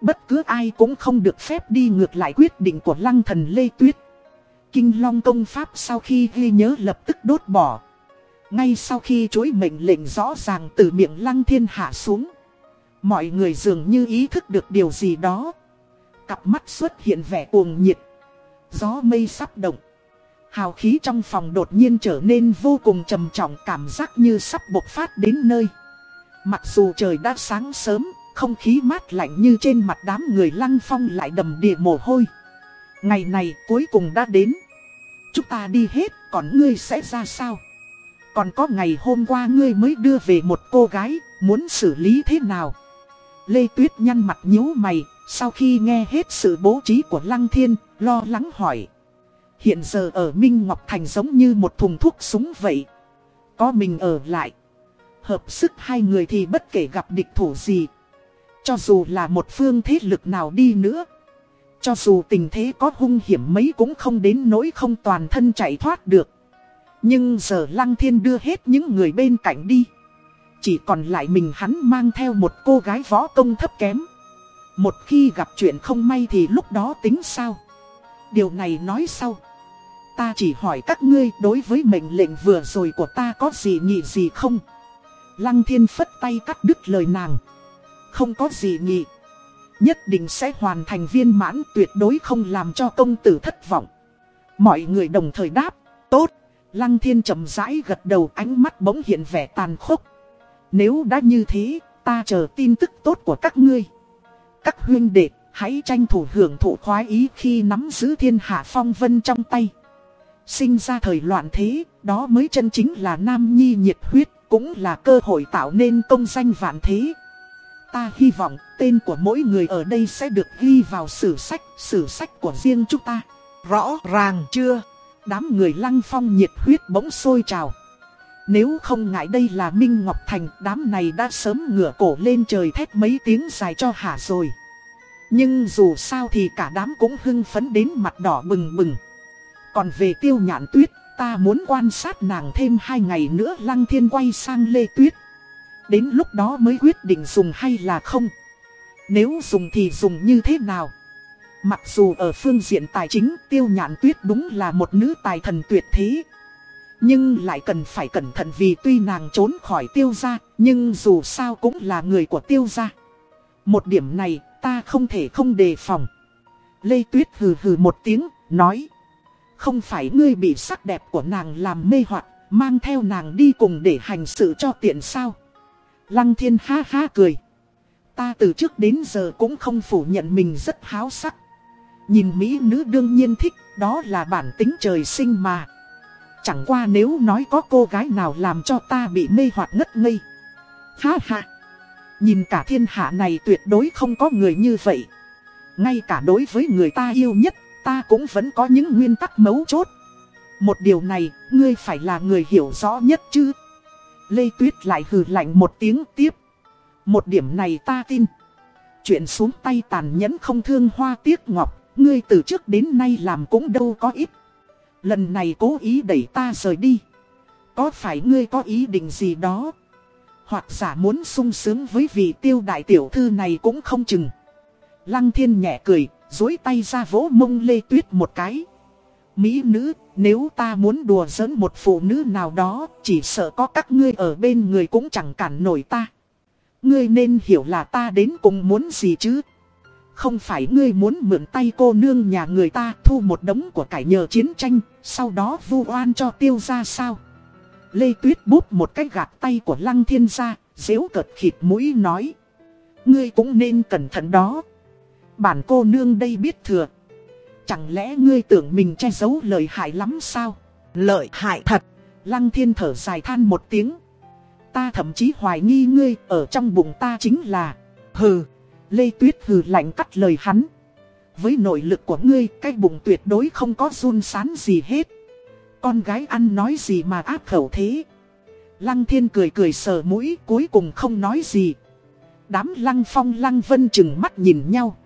Bất cứ ai cũng không được phép đi ngược lại quyết định của lăng thần lê tuyết. Kinh Long công pháp sau khi ghi nhớ lập tức đốt bỏ. Ngay sau khi chuỗi mệnh lệnh rõ ràng từ miệng lăng thiên hạ xuống. Mọi người dường như ý thức được điều gì đó. Cặp mắt xuất hiện vẻ cuồng nhiệt. Gió mây sắp động. Hào khí trong phòng đột nhiên trở nên vô cùng trầm trọng cảm giác như sắp bộc phát đến nơi. Mặc dù trời đã sáng sớm, không khí mát lạnh như trên mặt đám người lăng phong lại đầm địa mồ hôi. Ngày này cuối cùng đã đến. Chúng ta đi hết, còn ngươi sẽ ra sao? Còn có ngày hôm qua ngươi mới đưa về một cô gái, muốn xử lý thế nào? Lê Tuyết nhăn mặt nhíu mày, sau khi nghe hết sự bố trí của Lăng Thiên, lo lắng hỏi. Hiện giờ ở Minh Ngọc Thành giống như một thùng thuốc súng vậy. Có mình ở lại. Hợp sức hai người thì bất kể gặp địch thủ gì. Cho dù là một phương thế lực nào đi nữa. Cho dù tình thế có hung hiểm mấy cũng không đến nỗi không toàn thân chạy thoát được. Nhưng giờ Lăng Thiên đưa hết những người bên cạnh đi. Chỉ còn lại mình hắn mang theo một cô gái võ công thấp kém. Một khi gặp chuyện không may thì lúc đó tính sao? Điều này nói sau. Ta chỉ hỏi các ngươi đối với mệnh lệnh vừa rồi của ta có gì nghị gì không? Lăng thiên phất tay cắt đứt lời nàng. Không có gì nghị. Nhất định sẽ hoàn thành viên mãn tuyệt đối không làm cho công tử thất vọng. Mọi người đồng thời đáp. Tốt. Lăng thiên chậm rãi gật đầu ánh mắt bỗng hiện vẻ tàn khốc. Nếu đã như thế, ta chờ tin tức tốt của các ngươi. Các huyên đệ, hãy tranh thủ hưởng thụ khoái ý khi nắm giữ thiên hạ phong vân trong tay. Sinh ra thời loạn thế, đó mới chân chính là nam nhi nhiệt huyết, cũng là cơ hội tạo nên công danh vạn thế. Ta hy vọng tên của mỗi người ở đây sẽ được ghi vào sử sách, sử sách của riêng chúng ta. Rõ ràng chưa? Đám người lăng phong nhiệt huyết bỗng sôi trào. Nếu không ngại đây là Minh Ngọc Thành, đám này đã sớm ngửa cổ lên trời thét mấy tiếng dài cho hả rồi. Nhưng dù sao thì cả đám cũng hưng phấn đến mặt đỏ bừng bừng. Còn về tiêu nhạn tuyết, ta muốn quan sát nàng thêm hai ngày nữa lăng thiên quay sang lê tuyết. Đến lúc đó mới quyết định dùng hay là không. Nếu dùng thì dùng như thế nào? Mặc dù ở phương diện tài chính tiêu nhạn tuyết đúng là một nữ tài thần tuyệt thế. Nhưng lại cần phải cẩn thận vì tuy nàng trốn khỏi tiêu gia, nhưng dù sao cũng là người của tiêu gia. Một điểm này ta không thể không đề phòng. Lê Tuyết hừ hừ một tiếng, nói. Không phải ngươi bị sắc đẹp của nàng làm mê hoặc mang theo nàng đi cùng để hành sự cho tiện sao. Lăng thiên ha ha cười. Ta từ trước đến giờ cũng không phủ nhận mình rất háo sắc. Nhìn mỹ nữ đương nhiên thích, đó là bản tính trời sinh mà. Chẳng qua nếu nói có cô gái nào làm cho ta bị mê hoặc ngất ngây. Ha ha. Nhìn cả thiên hạ này tuyệt đối không có người như vậy. Ngay cả đối với người ta yêu nhất ta cũng vẫn có những nguyên tắc mấu chốt. Một điều này, ngươi phải là người hiểu rõ nhất chứ. Lê Tuyết lại hừ lạnh một tiếng tiếp. Một điểm này ta tin. Chuyện xuống tay tàn nhẫn không thương hoa tiếc ngọc, ngươi từ trước đến nay làm cũng đâu có ít. Lần này cố ý đẩy ta rời đi. Có phải ngươi có ý định gì đó? Hoặc giả muốn sung sướng với vị tiêu đại tiểu thư này cũng không chừng. Lăng thiên nhẹ cười, dối tay ra vỗ mông Lê Tuyết một cái. Mỹ nữ, nếu ta muốn đùa giỡn một phụ nữ nào đó, chỉ sợ có các ngươi ở bên người cũng chẳng cản nổi ta. Ngươi nên hiểu là ta đến cùng muốn gì chứ Không phải ngươi muốn mượn tay cô nương nhà người ta thu một đống của cải nhờ chiến tranh Sau đó vu oan cho tiêu ra sao Lê Tuyết bút một cái gạt tay của Lăng Thiên ra Dễu cợt khịt mũi nói Ngươi cũng nên cẩn thận đó Bản cô nương đây biết thừa. Chẳng lẽ ngươi tưởng mình che giấu lời hại lắm sao? Lợi hại thật. Lăng thiên thở dài than một tiếng. Ta thậm chí hoài nghi ngươi ở trong bụng ta chính là. Hừ. Lê Tuyết hừ lạnh cắt lời hắn. Với nội lực của ngươi cái bụng tuyệt đối không có run sán gì hết. Con gái ăn nói gì mà áp khẩu thế? Lăng thiên cười cười sờ mũi cuối cùng không nói gì. Đám lăng phong lăng vân chừng mắt nhìn nhau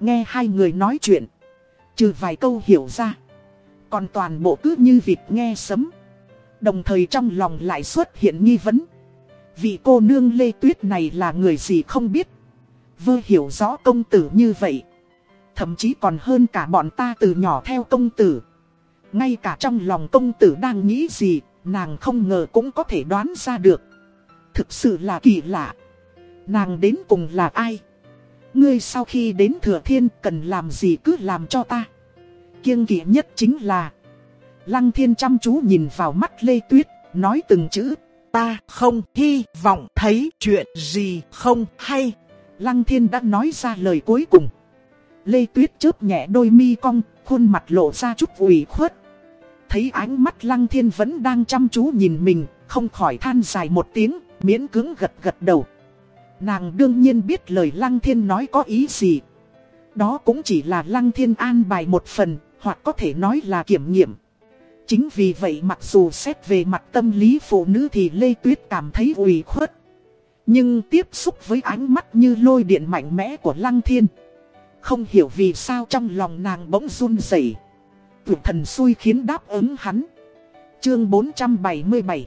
Nghe hai người nói chuyện. Trừ vài câu hiểu ra. Còn toàn bộ cứ như vịt nghe sấm. Đồng thời trong lòng lại xuất hiện nghi vấn. Vị cô nương Lê Tuyết này là người gì không biết. Vơ hiểu rõ công tử như vậy. Thậm chí còn hơn cả bọn ta từ nhỏ theo công tử. Ngay cả trong lòng công tử đang nghĩ gì, Nàng không ngờ cũng có thể đoán ra được. Thực sự là kỳ lạ. Nàng đến cùng là ai? Ngươi sau khi đến thừa thiên cần làm gì cứ làm cho ta. Kiêng kỵ nhất chính là, Lăng thiên chăm chú nhìn vào mắt Lê Tuyết, Nói từng chữ, Ta không hy vọng thấy chuyện gì không hay. Lăng thiên đã nói ra lời cuối cùng. Lê Tuyết chớp nhẹ đôi mi cong, Khuôn mặt lộ ra chút ủy khuất. Thấy ánh mắt lăng thiên vẫn đang chăm chú nhìn mình, Không khỏi than dài một tiếng, Miễn cứng gật gật đầu. Nàng đương nhiên biết lời Lăng Thiên nói có ý gì. Đó cũng chỉ là Lăng Thiên an bài một phần, hoặc có thể nói là kiểm nghiệm. Chính vì vậy mặc dù xét về mặt tâm lý phụ nữ thì Lê Tuyết cảm thấy ủy khuất. Nhưng tiếp xúc với ánh mắt như lôi điện mạnh mẽ của Lăng Thiên. Không hiểu vì sao trong lòng nàng bỗng run rẩy. Tuyệt thần xui khiến đáp ứng hắn. Chương 477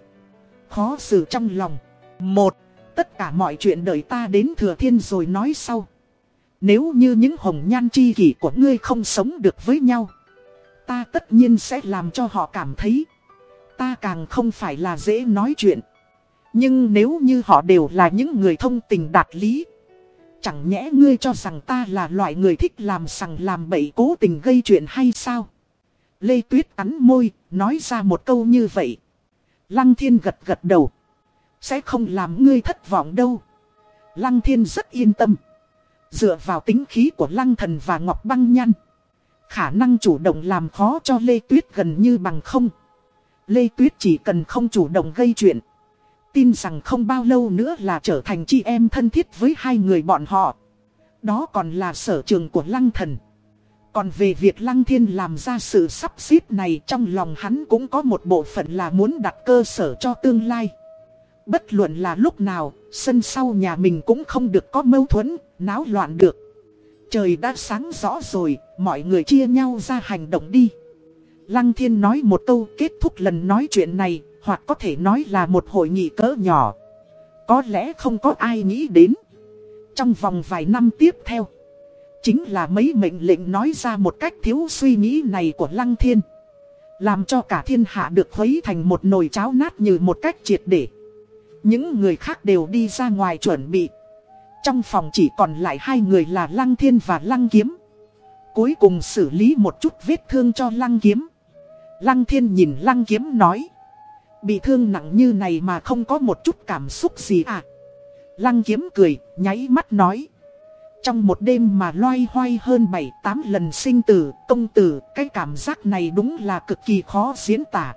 Khó xử trong lòng một Tất cả mọi chuyện đợi ta đến thừa thiên rồi nói sau. Nếu như những hồng nhan chi kỷ của ngươi không sống được với nhau. Ta tất nhiên sẽ làm cho họ cảm thấy. Ta càng không phải là dễ nói chuyện. Nhưng nếu như họ đều là những người thông tình đạt lý. Chẳng nhẽ ngươi cho rằng ta là loại người thích làm sằng làm bậy cố tình gây chuyện hay sao? Lê Tuyết cắn môi, nói ra một câu như vậy. Lăng thiên gật gật đầu. Sẽ không làm ngươi thất vọng đâu. Lăng thiên rất yên tâm. Dựa vào tính khí của lăng thần và ngọc băng nhăn. Khả năng chủ động làm khó cho Lê Tuyết gần như bằng không. Lê Tuyết chỉ cần không chủ động gây chuyện. Tin rằng không bao lâu nữa là trở thành chị em thân thiết với hai người bọn họ. Đó còn là sở trường của lăng thần. Còn về việc lăng thiên làm ra sự sắp xếp này trong lòng hắn cũng có một bộ phận là muốn đặt cơ sở cho tương lai. Bất luận là lúc nào, sân sau nhà mình cũng không được có mâu thuẫn, náo loạn được. Trời đã sáng rõ rồi, mọi người chia nhau ra hành động đi. Lăng thiên nói một câu kết thúc lần nói chuyện này, hoặc có thể nói là một hội nghị cỡ nhỏ. Có lẽ không có ai nghĩ đến. Trong vòng vài năm tiếp theo, chính là mấy mệnh lệnh nói ra một cách thiếu suy nghĩ này của Lăng thiên. Làm cho cả thiên hạ được khuấy thành một nồi cháo nát như một cách triệt để. Những người khác đều đi ra ngoài chuẩn bị. Trong phòng chỉ còn lại hai người là Lăng Thiên và Lăng Kiếm. Cuối cùng xử lý một chút vết thương cho Lăng Kiếm. Lăng Thiên nhìn Lăng Kiếm nói. Bị thương nặng như này mà không có một chút cảm xúc gì à. Lăng Kiếm cười, nháy mắt nói. Trong một đêm mà loay hoay hơn 7-8 lần sinh tử, công tử, cái cảm giác này đúng là cực kỳ khó diễn tả.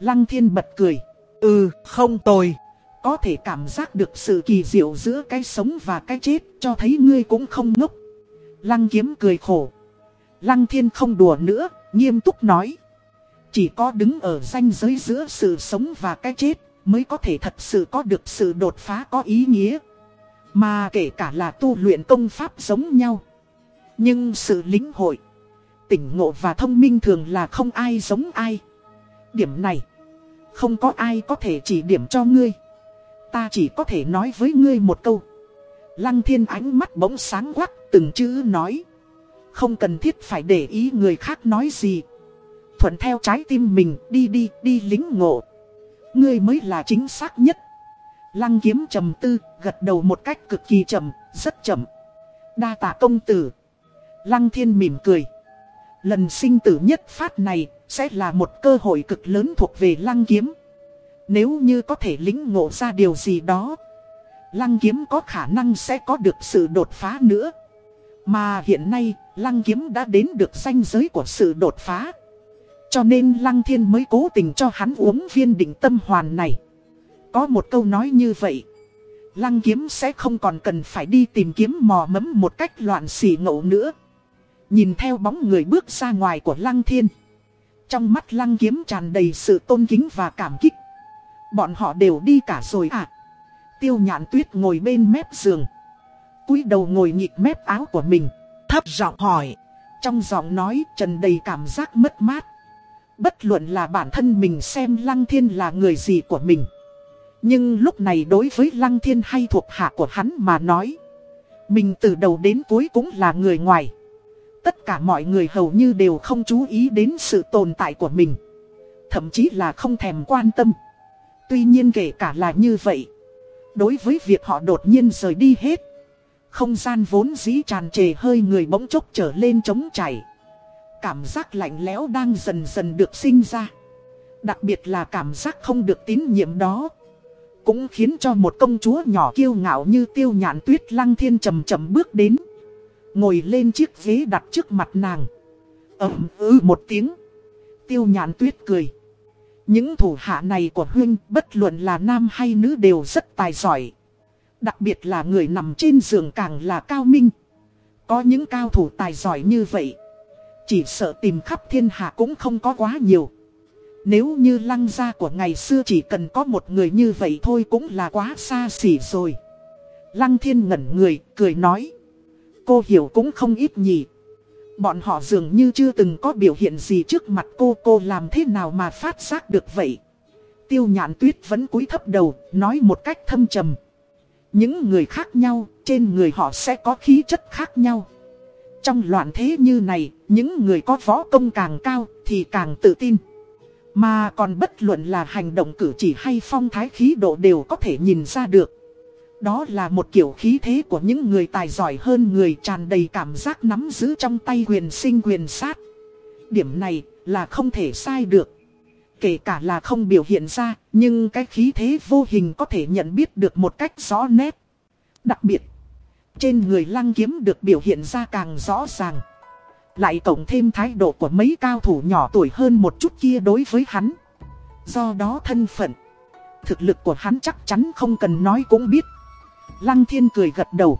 Lăng Thiên bật cười. Ừ, không tồi. Có thể cảm giác được sự kỳ diệu giữa cái sống và cái chết cho thấy ngươi cũng không ngốc. Lăng kiếm cười khổ. Lăng thiên không đùa nữa, nghiêm túc nói. Chỉ có đứng ở ranh giới giữa sự sống và cái chết mới có thể thật sự có được sự đột phá có ý nghĩa. Mà kể cả là tu luyện công pháp giống nhau. Nhưng sự lính hội, tỉnh ngộ và thông minh thường là không ai giống ai. Điểm này, không có ai có thể chỉ điểm cho ngươi. Ta chỉ có thể nói với ngươi một câu. Lăng thiên ánh mắt bỗng sáng quắc từng chữ nói. Không cần thiết phải để ý người khác nói gì. Thuận theo trái tim mình đi đi đi lính ngộ. Ngươi mới là chính xác nhất. Lăng kiếm trầm tư, gật đầu một cách cực kỳ chậm, rất chậm. Đa tạ công tử. Lăng thiên mỉm cười. Lần sinh tử nhất phát này, sẽ là một cơ hội cực lớn thuộc về lăng kiếm. Nếu như có thể lính ngộ ra điều gì đó, lăng kiếm có khả năng sẽ có được sự đột phá nữa. Mà hiện nay, lăng kiếm đã đến được ranh giới của sự đột phá. Cho nên lăng thiên mới cố tình cho hắn uống viên định tâm hoàn này. Có một câu nói như vậy. Lăng kiếm sẽ không còn cần phải đi tìm kiếm mò mẫm một cách loạn xỉ ngậu nữa. Nhìn theo bóng người bước ra ngoài của lăng thiên. Trong mắt lăng kiếm tràn đầy sự tôn kính và cảm kích. Bọn họ đều đi cả rồi à. Tiêu nhạn tuyết ngồi bên mép giường. cúi đầu ngồi nhịp mép áo của mình. Thấp giọng hỏi. Trong giọng nói trần đầy cảm giác mất mát. Bất luận là bản thân mình xem lăng thiên là người gì của mình. Nhưng lúc này đối với lăng thiên hay thuộc hạ của hắn mà nói. Mình từ đầu đến cuối cũng là người ngoài. Tất cả mọi người hầu như đều không chú ý đến sự tồn tại của mình. Thậm chí là không thèm quan tâm. Tuy nhiên kể cả là như vậy. Đối với việc họ đột nhiên rời đi hết. Không gian vốn dĩ tràn trề hơi người bỗng chốc trở lên trống chảy. Cảm giác lạnh lẽo đang dần dần được sinh ra. Đặc biệt là cảm giác không được tín nhiệm đó. Cũng khiến cho một công chúa nhỏ kiêu ngạo như tiêu nhạn tuyết lăng thiên chầm chầm bước đến. Ngồi lên chiếc ghế đặt trước mặt nàng. Ẩm ư một tiếng. Tiêu nhạn tuyết cười. Những thủ hạ này của huynh bất luận là nam hay nữ đều rất tài giỏi. Đặc biệt là người nằm trên giường càng là cao minh. Có những cao thủ tài giỏi như vậy. Chỉ sợ tìm khắp thiên hạ cũng không có quá nhiều. Nếu như lăng gia của ngày xưa chỉ cần có một người như vậy thôi cũng là quá xa xỉ rồi. Lăng thiên ngẩn người, cười nói. Cô hiểu cũng không ít nhỉ. Bọn họ dường như chưa từng có biểu hiện gì trước mặt cô Cô làm thế nào mà phát giác được vậy? Tiêu nhạn tuyết vẫn cúi thấp đầu, Nói một cách thâm trầm. Những người khác nhau, Trên người họ sẽ có khí chất khác nhau. Trong loạn thế như này, Những người có võ công càng cao Thì càng tự tin. Mà còn bất luận là hành động cử chỉ hay phong thái khí độ đều có thể nhìn ra được đó là một kiểu khí thế của những người tài giỏi hơn người tràn đầy cảm giác nắm giữ trong tay quyền sinh quyền sát. Điểm này là không thể sai được. Kể cả là không biểu hiện ra, nhưng cái khí thế vô hình có thể nhận biết được một cách rõ nét. Đặc biệt, trên người lăng kiếm được biểu hiện ra càng rõ ràng. Lại cộng thêm thái độ của mấy cao thủ nhỏ tuổi hơn một chút kia đối với hắn. Do đó thân phận, thực lực của hắn chắc chắn không cần nói cũng biết. Lăng thiên cười gật đầu.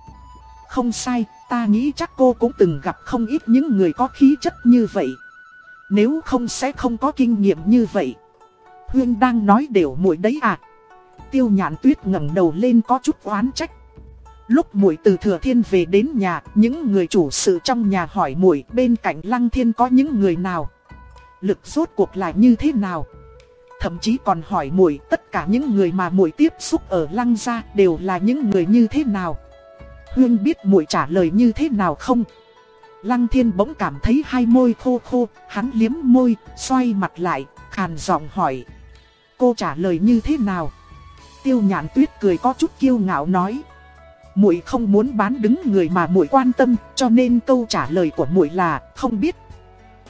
Không sai, ta nghĩ chắc cô cũng từng gặp không ít những người có khí chất như vậy. Nếu không sẽ không có kinh nghiệm như vậy. Huyên đang nói đều muội đấy à. Tiêu nhạn tuyết ngẩng đầu lên có chút oán trách. Lúc muội từ thừa thiên về đến nhà, những người chủ sự trong nhà hỏi muội bên cạnh lăng thiên có những người nào. Lực rốt cuộc là như thế nào? Thậm chí còn hỏi muội tất cả những người mà muội tiếp xúc ở lăng gia đều là những người như thế nào. Hương biết muội trả lời như thế nào không? Lăng thiên bỗng cảm thấy hai môi khô khô, hắn liếm môi, xoay mặt lại, khàn giọng hỏi. Cô trả lời như thế nào? Tiêu nhạn tuyết cười có chút kiêu ngạo nói. Muội không muốn bán đứng người mà muội quan tâm, cho nên câu trả lời của muội là không biết.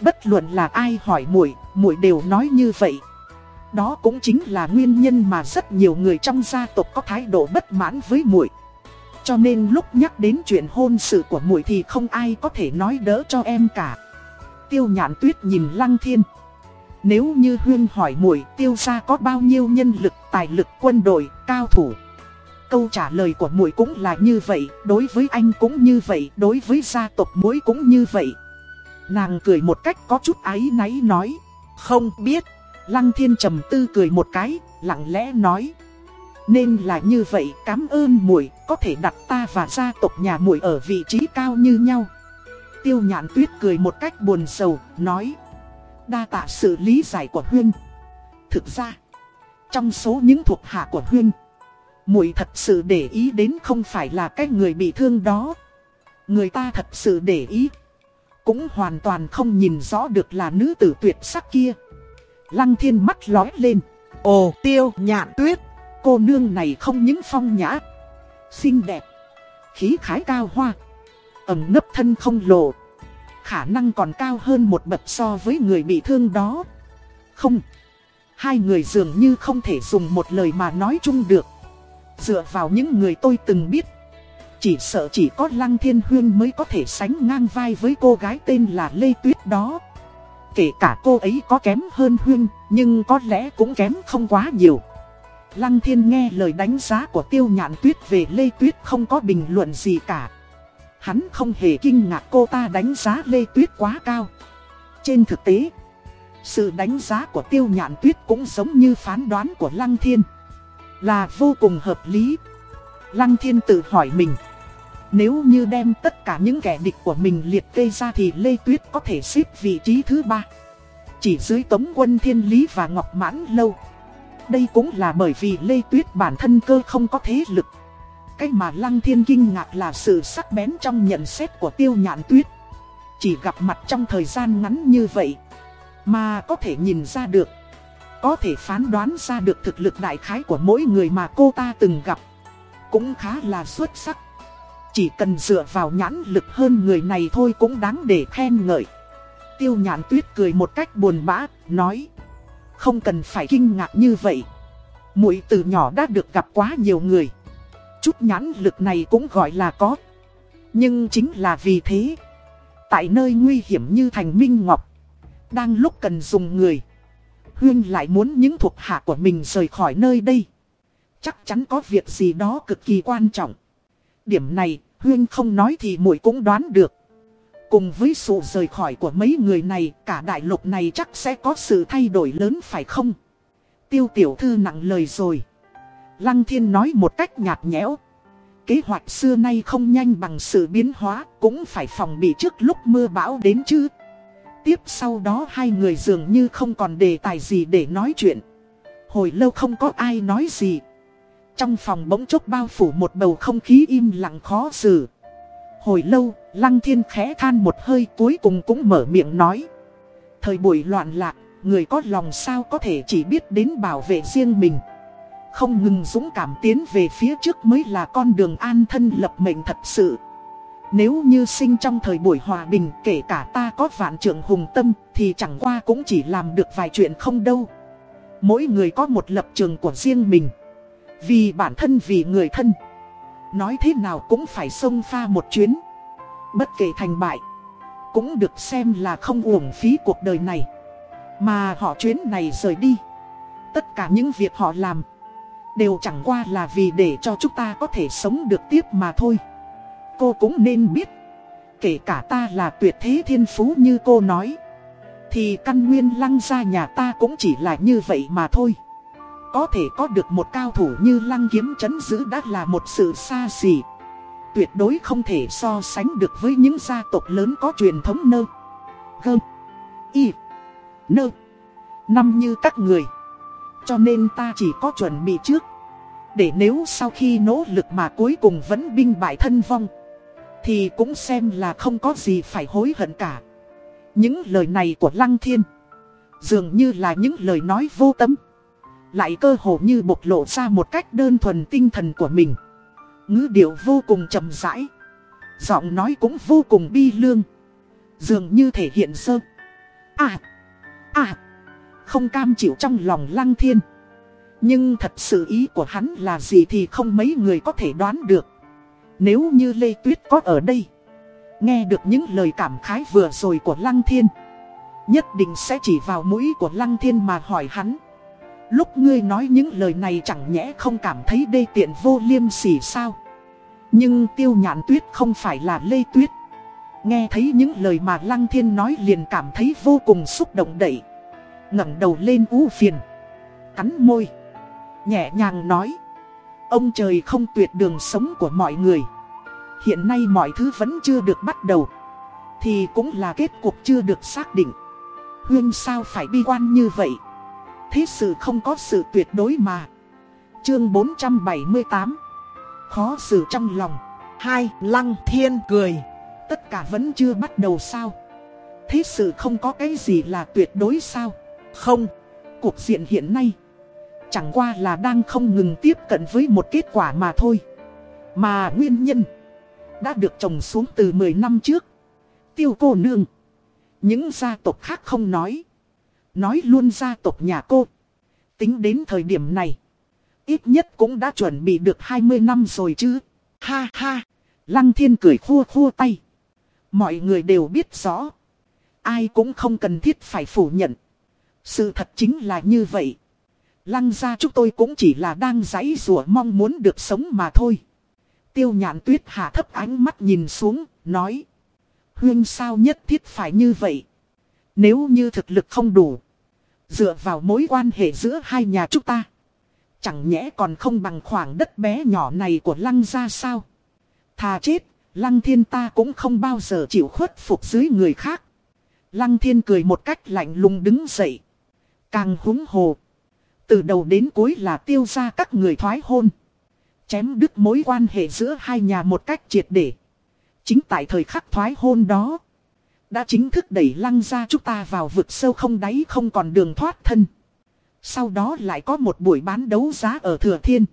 Bất luận là ai hỏi muội, muội đều nói như vậy. Đó cũng chính là nguyên nhân mà rất nhiều người trong gia tộc có thái độ bất mãn với muội. Cho nên lúc nhắc đến chuyện hôn sự của muội thì không ai có thể nói đỡ cho em cả. Tiêu nhạn tuyết nhìn lăng thiên. Nếu như Huyên hỏi muội tiêu gia có bao nhiêu nhân lực, tài lực, quân đội, cao thủ. Câu trả lời của muội cũng là như vậy, đối với anh cũng như vậy, đối với gia tộc muội cũng như vậy. Nàng cười một cách có chút áy náy nói, không biết. Lăng thiên trầm tư cười một cái, lặng lẽ nói. Nên là như vậy, cảm ơn muội có thể đặt ta và gia tộc nhà muội ở vị trí cao như nhau. Tiêu nhạn tuyết cười một cách buồn sầu, nói. Đa tạ sự lý giải của Huyên. Thực ra, trong số những thuộc hạ của Huyên, muội thật sự để ý đến không phải là cái người bị thương đó. Người ta thật sự để ý, cũng hoàn toàn không nhìn rõ được là nữ tử tuyệt sắc kia. Lăng thiên mắt lói lên. Ồ tiêu nhạn tuyết. Cô nương này không những phong nhã, xinh đẹp, khí khái cao hoa, ẩm nấp thân không lộ. Khả năng còn cao hơn một bậc so với người bị thương đó. Không, hai người dường như không thể dùng một lời mà nói chung được. Dựa vào những người tôi từng biết, chỉ sợ chỉ có Lăng Thiên Huyên mới có thể sánh ngang vai với cô gái tên là Lê Tuyết đó. Kể cả cô ấy có kém hơn Huyên, nhưng có lẽ cũng kém không quá nhiều. Lăng Thiên nghe lời đánh giá của Tiêu Nhạn Tuyết về Lê Tuyết không có bình luận gì cả. Hắn không hề kinh ngạc cô ta đánh giá Lê Tuyết quá cao. Trên thực tế, sự đánh giá của Tiêu Nhạn Tuyết cũng giống như phán đoán của Lăng Thiên. Là vô cùng hợp lý. Lăng Thiên tự hỏi mình. Nếu như đem tất cả những kẻ địch của mình liệt kê ra thì Lê Tuyết có thể xếp vị trí thứ ba. Chỉ dưới tống quân thiên lý và ngọc mãn lâu. Đây cũng là bởi vì Lê Tuyết bản thân cơ không có thế lực. Cái mà Lăng Thiên kinh ngạc là sự sắc bén trong nhận xét của Tiêu Nhạn Tuyết. Chỉ gặp mặt trong thời gian ngắn như vậy, mà có thể nhìn ra được. Có thể phán đoán ra được thực lực đại khái của mỗi người mà cô ta từng gặp. Cũng khá là xuất sắc. Chỉ cần dựa vào nhãn lực hơn người này thôi cũng đáng để khen ngợi. Tiêu nhãn tuyết cười một cách buồn bã, nói. Không cần phải kinh ngạc như vậy. Mũi từ nhỏ đã được gặp quá nhiều người. Chút nhãn lực này cũng gọi là có. Nhưng chính là vì thế. Tại nơi nguy hiểm như thành Minh Ngọc. Đang lúc cần dùng người. Huyên lại muốn những thuộc hạ của mình rời khỏi nơi đây. Chắc chắn có việc gì đó cực kỳ quan trọng. Điểm này, Huyên không nói thì muội cũng đoán được. Cùng với sự rời khỏi của mấy người này, cả đại lục này chắc sẽ có sự thay đổi lớn phải không? Tiêu tiểu thư nặng lời rồi. Lăng thiên nói một cách nhạt nhẽo. Kế hoạch xưa nay không nhanh bằng sự biến hóa, cũng phải phòng bị trước lúc mưa bão đến chứ. Tiếp sau đó hai người dường như không còn đề tài gì để nói chuyện. Hồi lâu không có ai nói gì. Trong phòng bỗng chốc bao phủ một bầu không khí im lặng khó xử. Hồi lâu, Lăng Thiên khẽ than một hơi cuối cùng cũng mở miệng nói. Thời buổi loạn lạc, người có lòng sao có thể chỉ biết đến bảo vệ riêng mình. Không ngừng dũng cảm tiến về phía trước mới là con đường an thân lập mệnh thật sự. Nếu như sinh trong thời buổi hòa bình kể cả ta có vạn trưởng hùng tâm thì chẳng qua cũng chỉ làm được vài chuyện không đâu. Mỗi người có một lập trường của riêng mình. Vì bản thân vì người thân. Nói thế nào cũng phải xông pha một chuyến. Bất kể thành bại, Cũng được xem là không uổng phí cuộc đời này. Mà họ chuyến này rời đi, Tất cả những việc họ làm, Đều chẳng qua là vì để cho chúng ta có thể sống được tiếp mà thôi. Cô cũng nên biết, Kể cả ta là tuyệt thế thiên phú như cô nói, Thì căn nguyên lăng ra nhà ta cũng chỉ là như vậy mà thôi có thể có được một cao thủ như lăng kiếm chấn giữ đã là một sự xa xỉ. Tuyệt đối không thể so sánh được với những gia tộc lớn có truyền thống nơ. Gơ. Y. Nơ. Năm như các người. Cho nên ta chỉ có chuẩn bị trước. Để nếu sau khi nỗ lực mà cuối cùng vẫn binh bại thân vong. Thì cũng xem là không có gì phải hối hận cả. Những lời này của Lăng Thiên. Dường như là những lời nói vô tâm. Lại cơ hồ như bộc lộ ra một cách đơn thuần tinh thần của mình. Ngữ điệu vô cùng trầm rãi. Giọng nói cũng vô cùng bi lương. Dường như thể hiện sơ. À! À! Không cam chịu trong lòng lăng thiên. Nhưng thật sự ý của hắn là gì thì không mấy người có thể đoán được. Nếu như Lê Tuyết có ở đây, Nghe được những lời cảm khái vừa rồi của Lăng Thiên, Nhất định sẽ chỉ vào mũi của Lăng Thiên mà hỏi hắn. Lúc ngươi nói những lời này chẳng nhẽ không cảm thấy đê tiện vô liêm sỉ sao? Nhưng tiêu nhạn tuyết không phải là lê tuyết. Nghe thấy những lời mà Lăng Thiên nói liền cảm thấy vô cùng xúc động đậy. ngẩng đầu lên u phiền. Cắn môi. Nhẹ nhàng nói. Ông trời không tuyệt đường sống của mọi người. Hiện nay mọi thứ vẫn chưa được bắt đầu. Thì cũng là kết cục chưa được xác định. Huyên sao phải bi quan như vậy? Thế sự không có sự tuyệt đối mà. Chương 478 Khó xử trong lòng. Hai, Lăng thiên cười. Tất cả vẫn chưa bắt đầu sao? Thế sự không có cái gì là tuyệt đối sao? Không. Cuộc diện hiện nay, Chẳng qua là đang không ngừng tiếp cận với một kết quả mà thôi. Mà nguyên nhân Đã được trồng xuống từ 10 năm trước. Tiêu cô nương, Những gia tộc khác không nói. Nói luôn gia tộc nhà cô Tính đến thời điểm này Ít nhất cũng đã chuẩn bị được 20 năm rồi chứ Ha ha Lăng thiên cười khua khua tay Mọi người đều biết rõ Ai cũng không cần thiết phải phủ nhận Sự thật chính là như vậy Lăng ra chúng tôi cũng chỉ là đang giãy rủa mong muốn được sống mà thôi. Tiêu nhạn tuyết hạ thấp ánh mắt nhìn xuống, nói. Huyên sao nhất thiết phải như vậy? Nếu như thực lực không đủ. Dựa vào mối quan hệ giữa hai nhà chúng ta. Chẳng nhẽ còn không bằng khoảng đất bé nhỏ này của lăng ra sao? Thà chết, lăng thiên ta cũng không bao giờ chịu khuất phục dưới người khác. Lăng thiên cười một cách lạnh lùng đứng dậy. Càng húng hồ. Từ đầu đến cuối là tiêu ra các người thoái hôn. Chém đứt mối quan hệ giữa hai nhà một cách triệt để. Chính tại thời khắc thoái hôn đó. Đã chính thức đẩy lăng ra chúng ta vào vực sâu không đáy không còn đường thoát thân. Sau đó lại có một buổi bán đấu giá ở Thừa Thiên.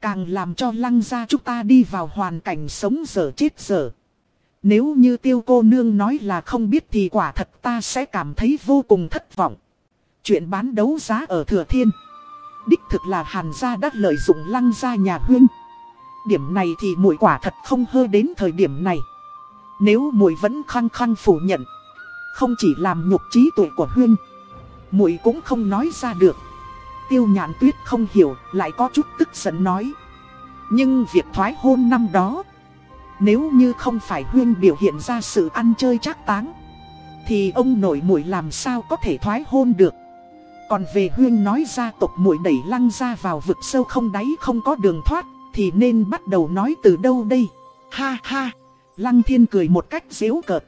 Càng làm cho lăng ra chúng ta đi vào hoàn cảnh sống dở chết dở. Nếu như tiêu cô nương nói là không biết thì quả thật ta sẽ cảm thấy vô cùng thất vọng. Chuyện bán đấu giá ở Thừa Thiên. Đích thực là Hàn gia đã lợi dụng lăng gia nhà huyên. Điểm này thì mũi quả thật không hơ đến thời điểm này. Nếu muội vẫn khăng khăng phủ nhận, không chỉ làm nhục trí tuệ của huyên, muội cũng không nói ra được. Tiêu nhạn tuyết không hiểu, lại có chút tức giận nói. Nhưng việc thoái hôn năm đó, nếu như không phải huyên biểu hiện ra sự ăn chơi chắc táng, thì ông nội muội làm sao có thể thoái hôn được. Còn về huyên nói ra tộc muội đẩy lăng ra vào vực sâu không đáy không có đường thoát, thì nên bắt đầu nói từ đâu đây? Ha ha! Lăng thiên cười một cách dễu cợt.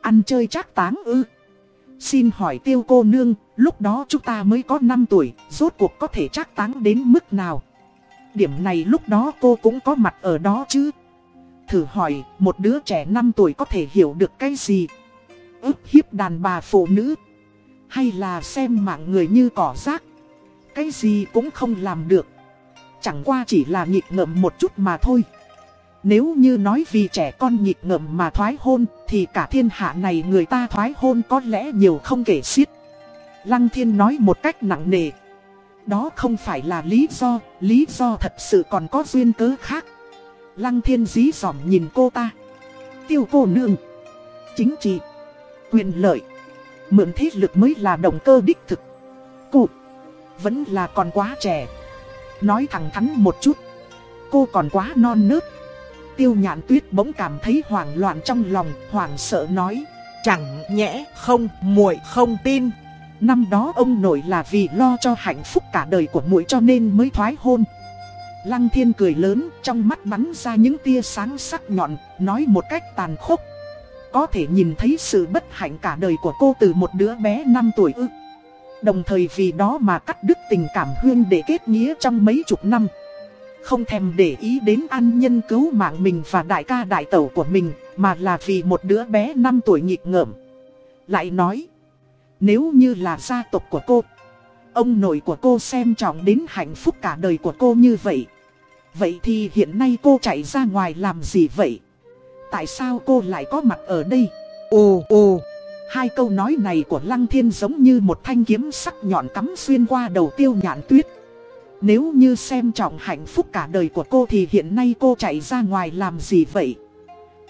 Ăn chơi chắc táng ư. Xin hỏi tiêu cô nương, lúc đó chúng ta mới có 5 tuổi, rốt cuộc có thể chắc táng đến mức nào? Điểm này lúc đó cô cũng có mặt ở đó chứ. Thử hỏi, một đứa trẻ 5 tuổi có thể hiểu được cái gì? ức hiếp đàn bà phụ nữ hay là xem mạng người như cỏ rác Cái gì cũng không làm được Chẳng qua chỉ là nhịp ngợm một chút mà thôi nếu như nói vì trẻ con nhịp ngợm mà thoái hôn, Thì cả thiên hạ này người ta thoái hôn có lẽ nhiều không kể xiết. Lăng thiên nói một cách nặng nề. Đó không phải là lý do Lý do thật sự còn có duyên cớ khác. Lăng thiên dí dỏm nhìn cô ta. Tiêu cô nương, Chính trị, Quyền lợi, Mượn thế lực mới là động cơ đích thực. Cô Vẫn là còn quá trẻ. Nói thẳng thắn một chút, Cô còn quá non nớt. Tiêu nhạn tuyết bỗng cảm thấy hoảng loạn trong lòng, Hoảng sợ nói, Chẳng nhẽ không, muội không tin Năm đó ông nội là vì lo cho hạnh phúc cả đời của muội cho nên mới thoái hôn Lăng thiên cười lớn, trong mắt bắn ra những tia sáng sắc nhọn, Nói một cách tàn khốc, có thể nhìn thấy sự bất hạnh cả đời của cô từ một đứa bé 5 tuổi ư. Đồng thời vì đó mà cắt đứt tình cảm huyên để kết nghĩa trong mấy chục năm. Không thèm để ý đến an nhân cứu mạng mình và đại ca đại tẩu của mình, mà là vì một đứa bé 5 tuổi nghịch ngợm. Lại nói, nếu như là gia tộc của cô, ông nội của cô xem trọng đến hạnh phúc cả đời của cô như vậy. Vậy thì hiện nay cô chạy ra ngoài làm gì vậy? Tại sao cô lại có mặt ở đây? Ồ ồ Hai câu nói này của Lăng Thiên giống như một thanh kiếm sắc nhọn cắm xuyên qua đầu tiêu nhạn tuyết nếu như xem trọng hạnh phúc cả đời của cô thì hiện nay cô chạy ra ngoài làm gì vậy?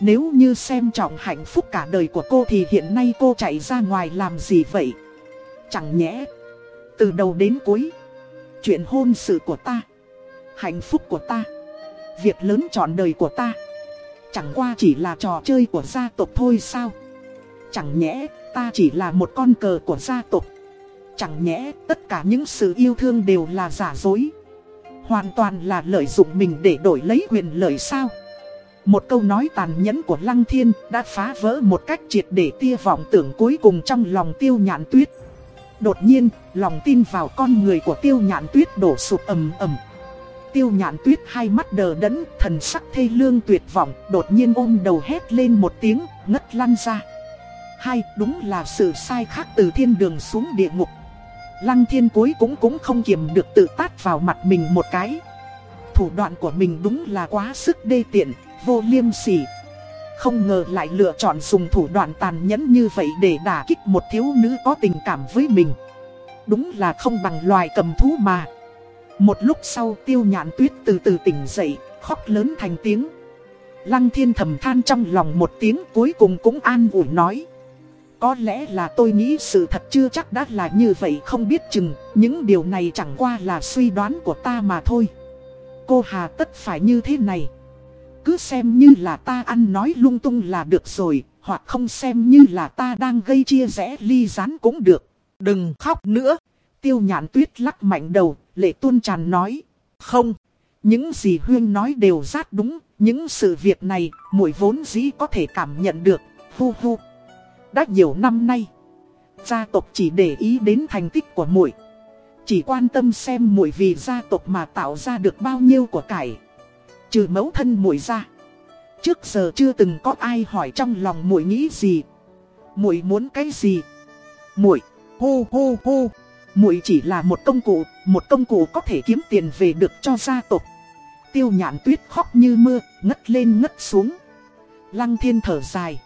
Nếu như xem trọng hạnh phúc cả đời của cô thì hiện nay cô chạy ra ngoài làm gì vậy? Chẳng nhẽ, Từ đầu đến cuối, Chuyện hôn sự của ta, Hạnh phúc của ta, Việc lớn trọn đời của ta, Chẳng qua chỉ là trò chơi của gia tộc thôi sao Chẳng nhẽ, ta chỉ là một con cờ của gia tộc Chẳng nhẽ tất cả những sự yêu thương đều là giả dối Hoàn toàn là lợi dụng mình để đổi lấy quyền lợi sao Một câu nói tàn nhẫn của Lăng Thiên đã phá vỡ một cách triệt để tia vọng tưởng cuối cùng trong lòng tiêu nhạn tuyết Đột nhiên, lòng tin vào con người của tiêu nhạn tuyết đổ sụp ầm ầm Tiêu nhạn tuyết hai mắt đờ đẫn, thần sắc thê lương tuyệt vọng, đột nhiên ôm đầu hét lên một tiếng, ngất lăn ra. Hai, đúng là sự sai khác từ thiên đường xuống địa ngục. Lăng thiên cuối cũng cũng không kiềm được tự tát vào mặt mình một cái. Thủ đoạn của mình đúng là quá sức đê tiện, vô liêm sỉ. Không ngờ lại lựa chọn dùng thủ đoạn tàn nhẫn như vậy để đả kích một thiếu nữ có tình cảm với mình. Đúng là không bằng loài cầm thú mà. Một lúc sau tiêu nhạn tuyết từ từ tỉnh dậy, khóc lớn thành tiếng. Lăng thiên thầm than trong lòng một tiếng cuối cùng cũng an ủi nói có lẽ là tôi nghĩ sự thật chưa chắc đã là như vậy, không biết chừng, Những điều này chẳng qua là suy đoán của ta mà thôi. Cô Hà tất phải như thế này. Cứ xem như là ta ăn nói lung tung là được rồi, Hoặc không xem như là ta đang gây chia rẽ ly rán cũng được. Đừng khóc nữa. Tiêu nhãn tuyết lắc mạnh đầu, Lệ tuôn tràn nói, Không, Những gì Huyên nói đều rát đúng, Những sự việc này, muội vốn dĩ có thể cảm nhận được. Hu hu đã nhiều năm nay, gia tộc chỉ để ý đến thành tích của muội, chỉ quan tâm xem muội vì gia tộc mà tạo ra được bao nhiêu của cải. Trừ mẫu thân muội ra, trước giờ chưa từng có ai hỏi trong lòng muội nghĩ gì, muội muốn cái gì. Muội, hô hô hô, muội chỉ là một công cụ, một công cụ có thể kiếm tiền về được cho gia tộc. Tiêu nhạn tuyết khóc như mưa, ngất lên ngất xuống. Lăng thiên thở dài.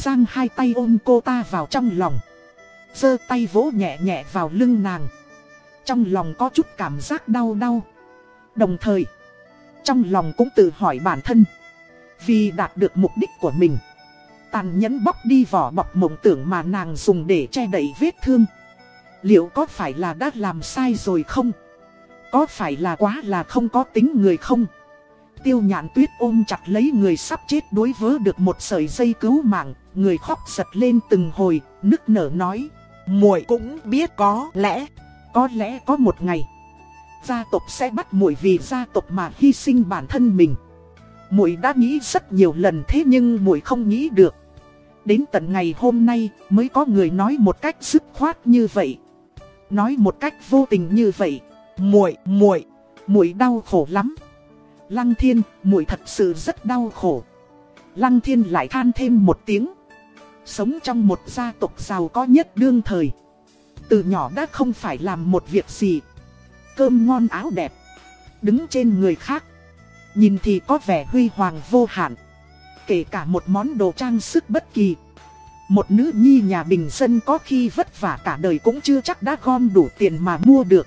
Giang hai tay ôm cô ta vào trong lòng. giơ tay vỗ nhẹ nhẹ vào lưng nàng. Trong lòng có chút cảm giác đau đau. Đồng thời, trong lòng cũng tự hỏi bản thân. Vì đạt được mục đích của mình. Tàn nhẫn bóc đi vỏ bọc mộng tưởng mà nàng dùng để che đậy vết thương. Liệu có phải là đã làm sai rồi không? Có phải là quá là không có tính người không? Tiêu nhạn tuyết ôm chặt lấy người sắp chết đối vớ được một sợi dây cứu mạng, người khóc giật lên từng hồi, nức nở nói. muội cũng biết có lẽ, có lẽ có một ngày, gia tộc sẽ bắt muội vì gia tộc mà hy sinh bản thân mình. muội đã nghĩ rất nhiều lần thế nhưng muội không nghĩ được. Đến tận ngày hôm nay mới có người nói một cách dứt khoát như vậy. Nói một cách vô tình như vậy. muội muội muội đau khổ lắm. Lăng thiên, muội thật sự rất đau khổ. Lăng thiên lại than thêm một tiếng. Sống trong một gia tộc giàu có nhất đương thời. Từ nhỏ đã không phải làm một việc gì. Cơm ngon áo đẹp. Đứng trên người khác. Nhìn thì có vẻ huy hoàng vô hạn. Kể cả một món đồ trang sức bất kỳ. Một nữ nhi nhà bình dân có khi vất vả cả đời cũng chưa chắc đã gom đủ tiền mà mua được.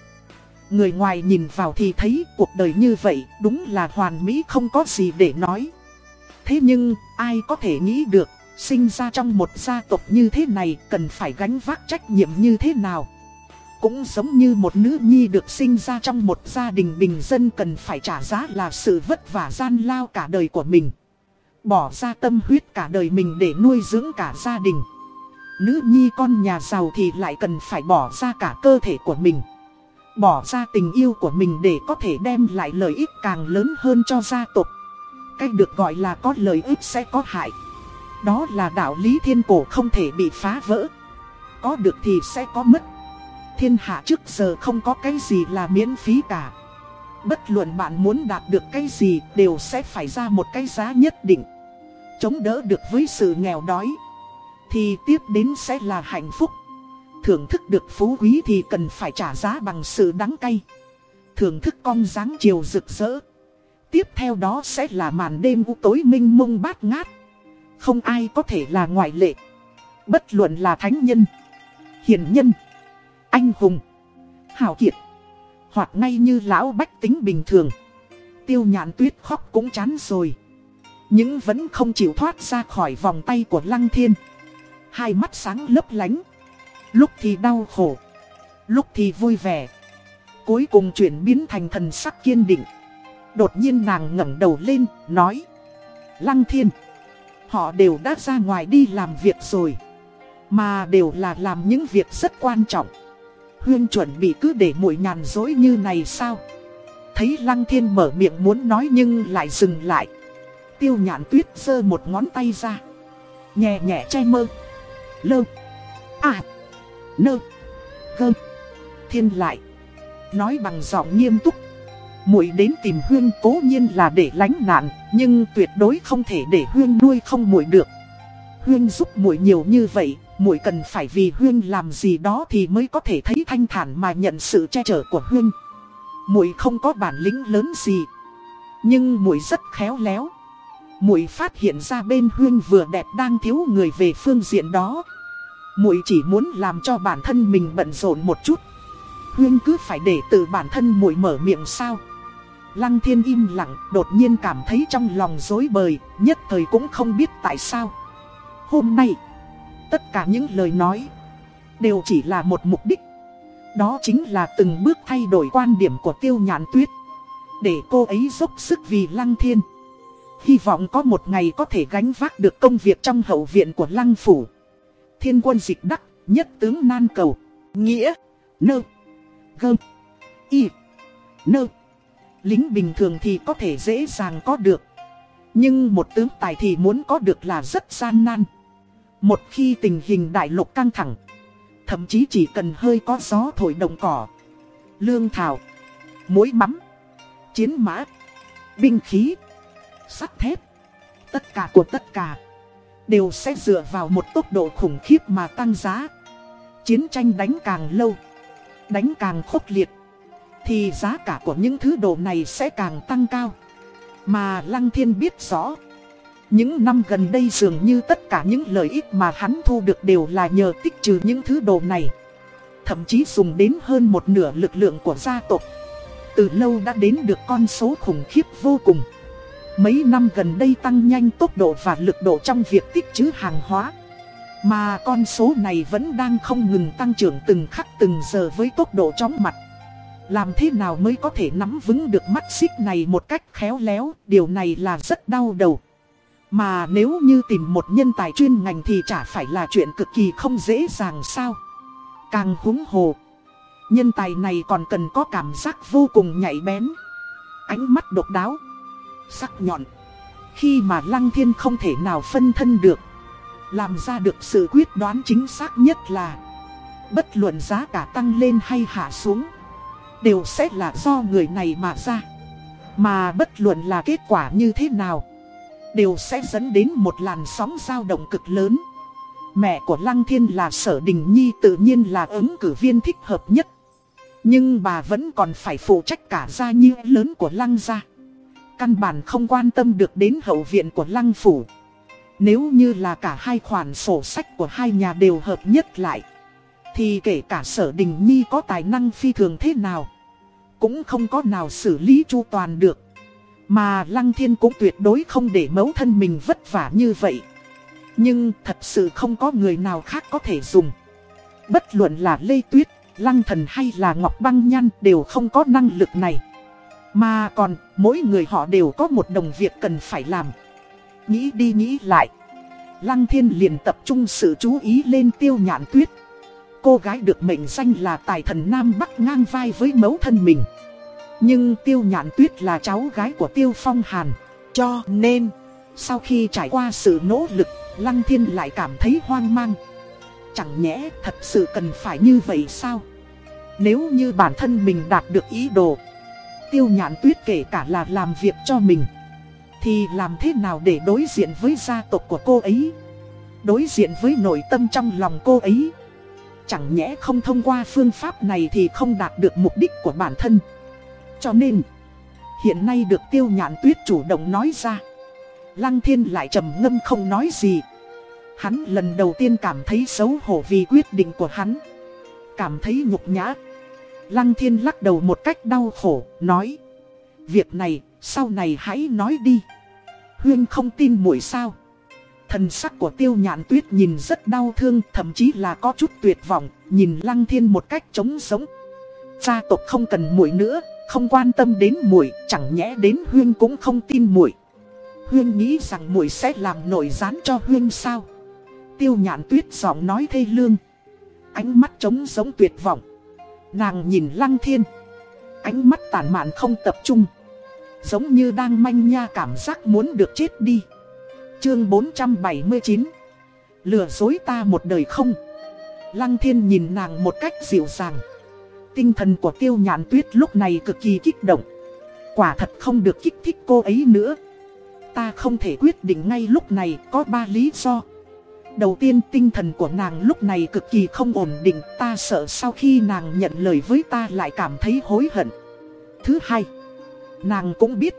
Người ngoài nhìn vào thì thấy cuộc đời như vậy đúng là hoàn mỹ không có gì để nói. Thế nhưng, ai có thể nghĩ được sinh ra trong một gia tộc như thế này cần phải gánh vác trách nhiệm như thế nào. Cũng giống như một nữ nhi được sinh ra trong một gia đình bình dân cần phải trả giá là sự vất vả gian lao cả đời của mình. Bỏ ra tâm huyết cả đời mình để nuôi dưỡng cả gia đình. Nữ nhi con nhà giàu thì lại cần phải bỏ ra cả cơ thể của mình. Bỏ ra tình yêu của mình để có thể đem lại lợi ích càng lớn hơn cho gia tộc Cách được gọi là có lợi ích sẽ có hại đó là đạo lý thiên cổ không thể bị phá vỡ Có được thì sẽ có mất Thiên hạ trước giờ không có cái gì là miễn phí cả Bất luận bạn muốn đạt được cái gì đều sẽ phải ra một cái giá nhất định Chống đỡ được với sự nghèo đói, Thì tiếp đến sẽ là hạnh phúc Thưởng thức được phú quý thì cần phải trả giá bằng sự đắng cay. Thưởng thức con dáng chiều rực rỡ. Tiếp theo đó sẽ là màn đêm u tối minh mông bát ngát. Không ai có thể là ngoại lệ. Bất luận là thánh nhân, hiền nhân, anh hùng, hào kiệt. Hoặc ngay như lão bách tính bình thường. Tiêu nhạn tuyết khóc cũng chán rồi. Nhưng vẫn không chịu thoát ra khỏi vòng tay của lăng thiên. Hai mắt sáng lấp lánh. Lúc thì đau khổ, lúc thì vui vẻ. Cuối cùng chuyển biến thành thần sắc kiên định. Đột nhiên nàng ngẩng đầu lên, nói. Lăng thiên, họ đều đã ra ngoài đi làm việc rồi. Mà đều là làm những việc rất quan trọng. Huyên chuẩn bị cứ để muội nhàn dối như này sao? Thấy Lăng Thiên mở miệng muốn nói nhưng lại dừng lại. Tiêu nhạn tuyết giơ một ngón tay ra. Nhẹ nhẹ che mơ. Lơ. À nơ, gơ, thiên lại. Nói bằng giọng nghiêm túc muội đến tìm Huyên cố nhiên là để lánh nạn, nhưng tuyệt đối không thể để Huyên nuôi không muội được. Huyên giúp muội nhiều như vậy, muội cần phải vì Huyên làm gì đó thì mới có thể thấy thanh thản mà nhận sự che chở của Huyên. Muội không có bản lĩnh lớn gì, nhưng muội rất khéo léo. Muội phát hiện ra bên Huyên vừa đẹp đang thiếu người về phương diện đó. Muội chỉ muốn làm cho bản thân mình bận rộn một chút. Huyên cứ phải để tự bản thân muội mở miệng sao? Lăng Thiên im lặng, đột nhiên cảm thấy trong lòng dối bời, nhất thời cũng không biết tại sao. Hôm nay, tất cả những lời nói đều chỉ là một mục đích. Đó chính là từng bước thay đổi quan điểm của Tiêu Nhạn Tuyết. Để cô ấy dốc sức vì Lăng Thiên. Hy vọng có một ngày có thể gánh vác được công việc trong hậu viện của Lăng Phủ. Thiên quân dịch đắc, nhất tướng nan cầu, nghĩa, nơ, gơ, y, nơ. Lính bình thường thì có thể dễ dàng có được. Nhưng một tướng tài thì muốn có được là rất gian nan. Một khi tình hình đại lục căng thẳng, thậm chí chỉ cần hơi có gió thổi động cỏ, lương thảo, muối mắm, chiến mã, binh khí, sắt thép, tất cả của tất cả đều sẽ dựa vào một tốc độ khủng khiếp mà tăng giá. Chiến tranh đánh càng lâu, đánh càng khốc liệt, thì giá cả của những thứ đồ này sẽ càng tăng cao. Mà Lăng Thiên biết rõ, những năm gần đây dường như tất cả những lợi ích mà hắn thu được đều là nhờ tích trừ những thứ đồ này. Thậm chí dùng đến hơn một nửa lực lượng của gia tộc. Từ lâu đã đến được con số khủng khiếp vô cùng. Mấy năm gần đây tăng nhanh tốc độ và lực độ trong việc tích trữ hàng hóa. Mà con số này vẫn đang không ngừng tăng trưởng từng khắc từng giờ với tốc độ chóng mặt. Làm thế nào mới có thể nắm vững được mắt xích này một cách khéo léo, điều này là rất đau đầu. Mà nếu như tìm một nhân tài chuyên ngành thì chả phải là chuyện cực kỳ không dễ dàng sao. Càng húng hồ, nhân tài này còn cần có cảm giác vô cùng nhạy bén. Ánh mắt độc đáo, sắc nhọn. Khi mà Lăng Thiên không thể nào phân thân được, làm ra được sự quyết đoán chính xác nhất là Bất luận giá cả tăng lên hay hạ xuống Đều sẽ là do người này mà ra. Mà bất luận là kết quả như thế nào, Đều sẽ dẫn đến một làn sóng dao động cực lớn. Mẹ của Lăng Thiên là Sở Đình Nhi tự nhiên là ứng cử viên thích hợp nhất. Nhưng bà vẫn còn phải phụ trách cả gia nhi lớn của Lăng gia. Căn bản không quan tâm được đến hậu viện của Lăng Phủ. Nếu như là cả hai khoản sổ sách của hai nhà đều hợp nhất lại, Thì kể cả Sở Đình Nhi có tài năng phi thường thế nào cũng không có nào xử lý chu toàn được. Mà Lăng Thiên cũng tuyệt đối không để mấu thân mình vất vả như vậy. Nhưng thật sự không có người nào khác có thể dùng. Bất luận là Lê Tuyết, Lăng Thần hay là Ngọc Băng Nhan đều không có năng lực này. Mà còn, mỗi người họ đều có một đồng việc cần phải làm. Nghĩ đi nghĩ lại. Lăng Thiên liền tập trung sự chú ý lên tiêu nhạn tuyết. Cô gái được mệnh danh là tài thần Nam Bắc ngang vai với mẫu thân mình. Nhưng Tiêu Nhạn Tuyết là cháu gái của Tiêu Phong Hàn. Cho nên, sau khi trải qua sự nỗ lực, Lăng Thiên lại cảm thấy hoang mang. Chẳng nhẽ thật sự cần phải như vậy sao? Nếu như bản thân mình đạt được ý đồ, Tiêu Nhạn Tuyết kể cả là làm việc cho mình, thì làm thế nào để đối diện với gia tộc của cô ấy? Đối diện với nội tâm trong lòng cô ấy? Chẳng nhẽ không thông qua phương pháp này thì không đạt được mục đích của bản thân. Cho nên, Hiện nay được tiêu nhạn tuyết chủ động nói ra. Lăng thiên lại trầm ngâm không nói gì. Hắn lần đầu tiên cảm thấy xấu hổ vì quyết định của hắn. Cảm thấy nhục nhã. Lăng thiên lắc đầu một cách đau khổ, Nói, Việc này, sau này hãy nói đi. Huyên không tin muội sao? Thần sắc của tiêu nhạn tuyết nhìn rất đau thương, thậm chí là có chút tuyệt vọng, nhìn lăng thiên một cách trống sống. Gia tộc không cần muội nữa, không quan tâm đến muội, chẳng nhẽ đến Huyên cũng không tin muội. Huyên nghĩ rằng muội sẽ làm nổi gián cho Huyên sao? Tiêu nhạn tuyết giọng nói thê lương. Ánh mắt trống giống tuyệt vọng. Nàng nhìn lăng thiên. Ánh mắt tàn mạn không tập trung. Giống như đang manh nha cảm giác muốn được chết đi chương 479 Lừa dối ta một đời không? Lăng thiên nhìn nàng một cách dịu dàng. Tinh thần của tiêu nhạn tuyết lúc này cực kỳ kích động. Quả thật không được kích thích cô ấy nữa. Ta không thể quyết định ngay lúc này có ba lý do. Đầu tiên, tinh thần của nàng lúc này cực kỳ không ổn định. Ta sợ sau khi nàng nhận lời với ta lại cảm thấy hối hận. Thứ hai, Nàng cũng biết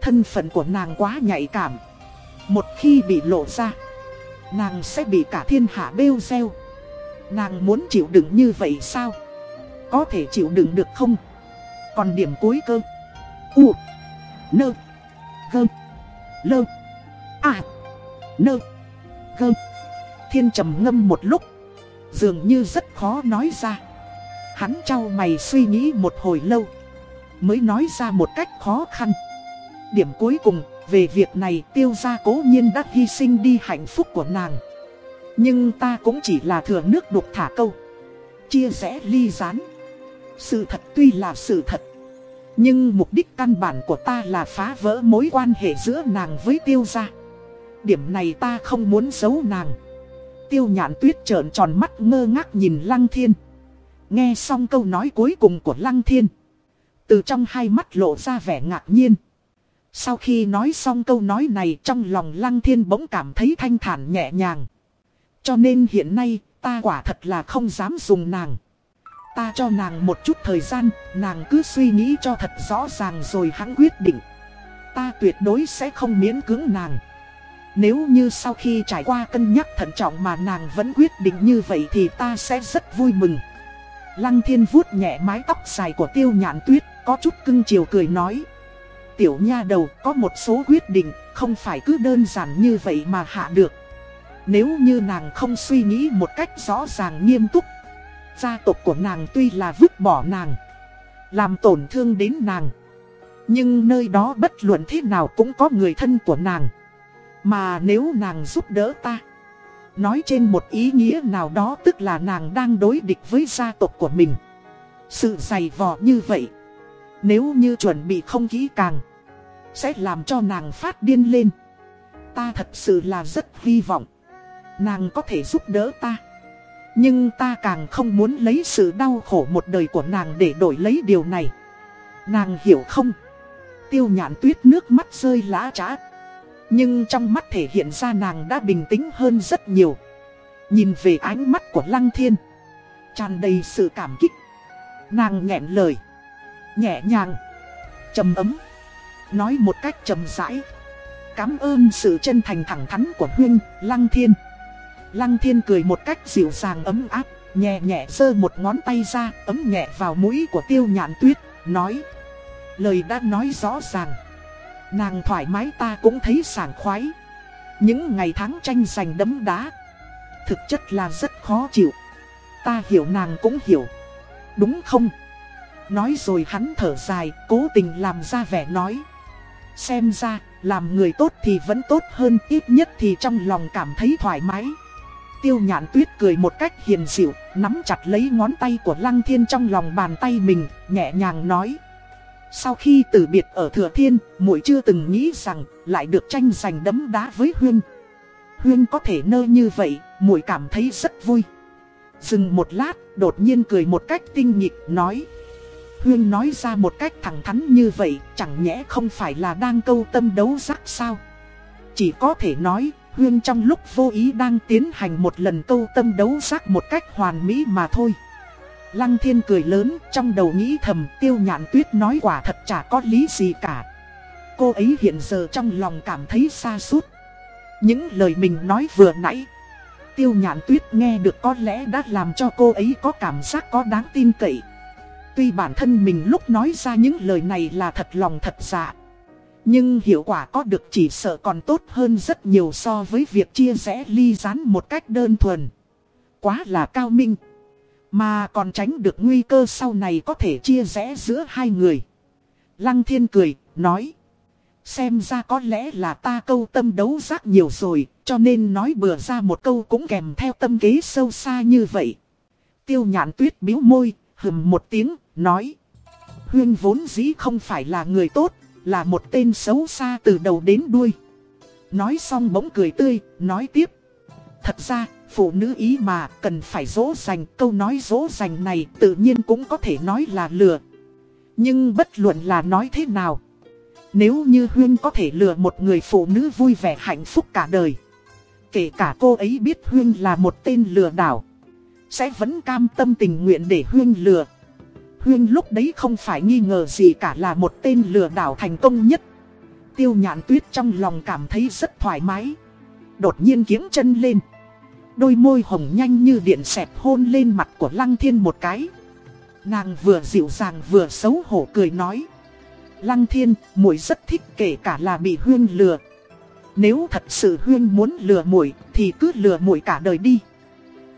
Thân phận của nàng quá nhạy cảm. Một khi bị lộ ra, Nàng sẽ bị cả thiên hạ bêu xeo Nàng muốn chịu đựng như vậy sao? Có thể chịu đựng được không? Còn điểm cuối cơ. U Nơ Gơ Lơ À Nơ Gơ Thiên trầm ngâm một lúc, Dường như rất khó nói ra. Hắn trao mày suy nghĩ một hồi lâu, Mới nói ra một cách khó khăn. Điểm cuối cùng về việc này tiêu gia cố nhiên đã hy sinh đi hạnh phúc của nàng Nhưng ta cũng chỉ là thừa nước đục thả câu Chia rẽ ly gián Sự thật tuy là sự thật Nhưng mục đích căn bản của ta là phá vỡ mối quan hệ giữa nàng với tiêu gia Điểm này ta không muốn giấu nàng Tiêu nhạn tuyết trợn tròn mắt ngơ ngác nhìn Lăng Thiên. Nghe xong câu nói cuối cùng của Lăng Thiên. Từ trong hai mắt lộ ra vẻ ngạc nhiên. Sau khi nói xong câu nói này trong lòng Lăng Thiên bỗng cảm thấy thanh thản nhẹ nhàng. Cho nên hiện nay ta quả thật là không dám dùng nàng. Ta cho nàng một chút thời gian, nàng cứ suy nghĩ cho thật rõ ràng rồi hãng quyết định. Ta tuyệt đối sẽ không miễn cưỡng nàng. Nếu như sau khi trải qua cân nhắc thận trọng mà nàng vẫn quyết định như vậy thì ta sẽ rất vui mừng. Lăng thiên vuốt nhẹ mái tóc dài của tiêu nhạn tuyết, có chút cưng chiều cười nói. Tiểu nha đầu có một số quyết định, không phải cứ đơn giản như vậy mà hạ được. Nếu như nàng không suy nghĩ một cách rõ ràng nghiêm túc, gia tộc của nàng tuy là vứt bỏ nàng, làm tổn thương đến nàng. Nhưng nơi đó bất luận thế nào cũng có người thân của nàng. Mà nếu nàng giúp đỡ ta Nói trên một ý nghĩa nào đó tức là nàng đang đối địch với gia tộc của mình Sự dày vò như vậy nếu như chuẩn bị không kỹ càng, Sẽ làm cho nàng phát điên lên. Ta thật sự là rất hy vọng, Nàng có thể giúp đỡ ta. Nhưng ta càng không muốn lấy sự đau khổ một đời của nàng để đổi lấy điều này. Nàng hiểu không? Tiêu nhạn tuyết nước mắt rơi lã trá nhưng trong mắt thể hiện ra nàng đã bình tĩnh hơn rất nhiều. Nhìn về ánh mắt của Lăng Thiên, tràn đầy sự cảm kích. Nàng nghẹn lời. Nhẹ nhàng. Trầm ấm. Nói một cách trầm rãi. Cảm ơn sự chân thành thẳng thắn của Huynh, Lăng Thiên. Lăng Thiên cười một cách dịu dàng ấm áp Nhẹ nhẹ giơ một ngón tay ra Ấm nhẹ vào mũi của tiêu nhạn tuyết Nói. Lời đã nói rõ ràng. Nàng thoải mái ta cũng thấy sảng khoái. Những ngày tháng tranh giành đấm đá Thực chất là rất khó chịu. Ta hiểu nàng cũng hiểu. Đúng không? Nói rồi hắn thở dài Cố tình làm ra vẻ nói Xem ra làm người tốt thì vẫn tốt hơn Ít nhất thì trong lòng cảm thấy thoải mái Tiêu nhạn tuyết cười một cách hiền dịu Nắm chặt lấy ngón tay của lăng thiên trong lòng bàn tay mình Nhẹ nhàng nói sau khi từ biệt ở Thừa Thiên, muội chưa từng nghĩ rằng lại được tranh giành đấm đá với Huyên. Huyên có thể nơ như vậy, muội cảm thấy rất vui. Dừng một lát, đột nhiên cười một cách tinh nghịch, nói. Huyên nói ra một cách thẳng thắn như vậy, chẳng nhẽ không phải là đang câu tâm đấu giác sao? Chỉ có thể nói, Huyên trong lúc vô ý đang tiến hành một lần câu tâm đấu giác một cách hoàn mỹ mà thôi. Lăng thiên cười lớn trong đầu nghĩ thầm tiêu nhạn tuyết nói quả thật chả có lý gì cả. Cô ấy hiện giờ trong lòng cảm thấy xa suốt. Những lời mình nói vừa nãy. Tiêu nhạn tuyết nghe được có lẽ đã làm cho cô ấy có cảm giác có đáng tin cậy. Tuy bản thân mình lúc nói ra những lời này là thật lòng thật dạ. Nhưng hiệu quả có được chỉ sợ còn tốt hơn rất nhiều so với việc chia rẽ ly rán một cách đơn thuần. Quá là cao minh. Mà còn tránh được nguy cơ sau này có thể chia rẽ giữa hai người. Lăng thiên cười, nói. Xem ra có lẽ là ta câu tâm đấu giác nhiều rồi, cho nên nói bừa ra một câu cũng kèm theo tâm kế sâu xa như vậy. Tiêu nhạn tuyết biếu môi, hừm một tiếng, nói. Huyên vốn dĩ không phải là người tốt, là một tên xấu xa từ đầu đến đuôi. Nói xong bỗng cười tươi, nói tiếp. Thật ra, phụ nữ ý mà cần phải dỗ dành câu nói dỗ dành này tự nhiên cũng có thể nói là lừa. Nhưng bất luận là nói thế nào. Nếu như Huyên có thể lừa một người phụ nữ vui vẻ hạnh phúc cả đời. kể cả cô ấy biết Huyên là một tên lừa đảo sẽ vẫn cam tâm tình nguyện để Huyên lừa. Huyên lúc đấy không phải nghi ngờ gì cả là một tên lừa đảo thành công nhất. Tiêu nhạn tuyết trong lòng cảm thấy rất thoải mái. Đột nhiên kiếm chân lên. Đôi môi hồng nhanh như điện xẹp hôn lên mặt của Lăng Thiên một cái. Nàng vừa dịu dàng vừa xấu hổ cười nói. Lăng Thiên, muội rất thích kể cả là bị Huyên lừa. Nếu thật sự Huyên muốn lừa muội thì cứ lừa muội cả đời đi.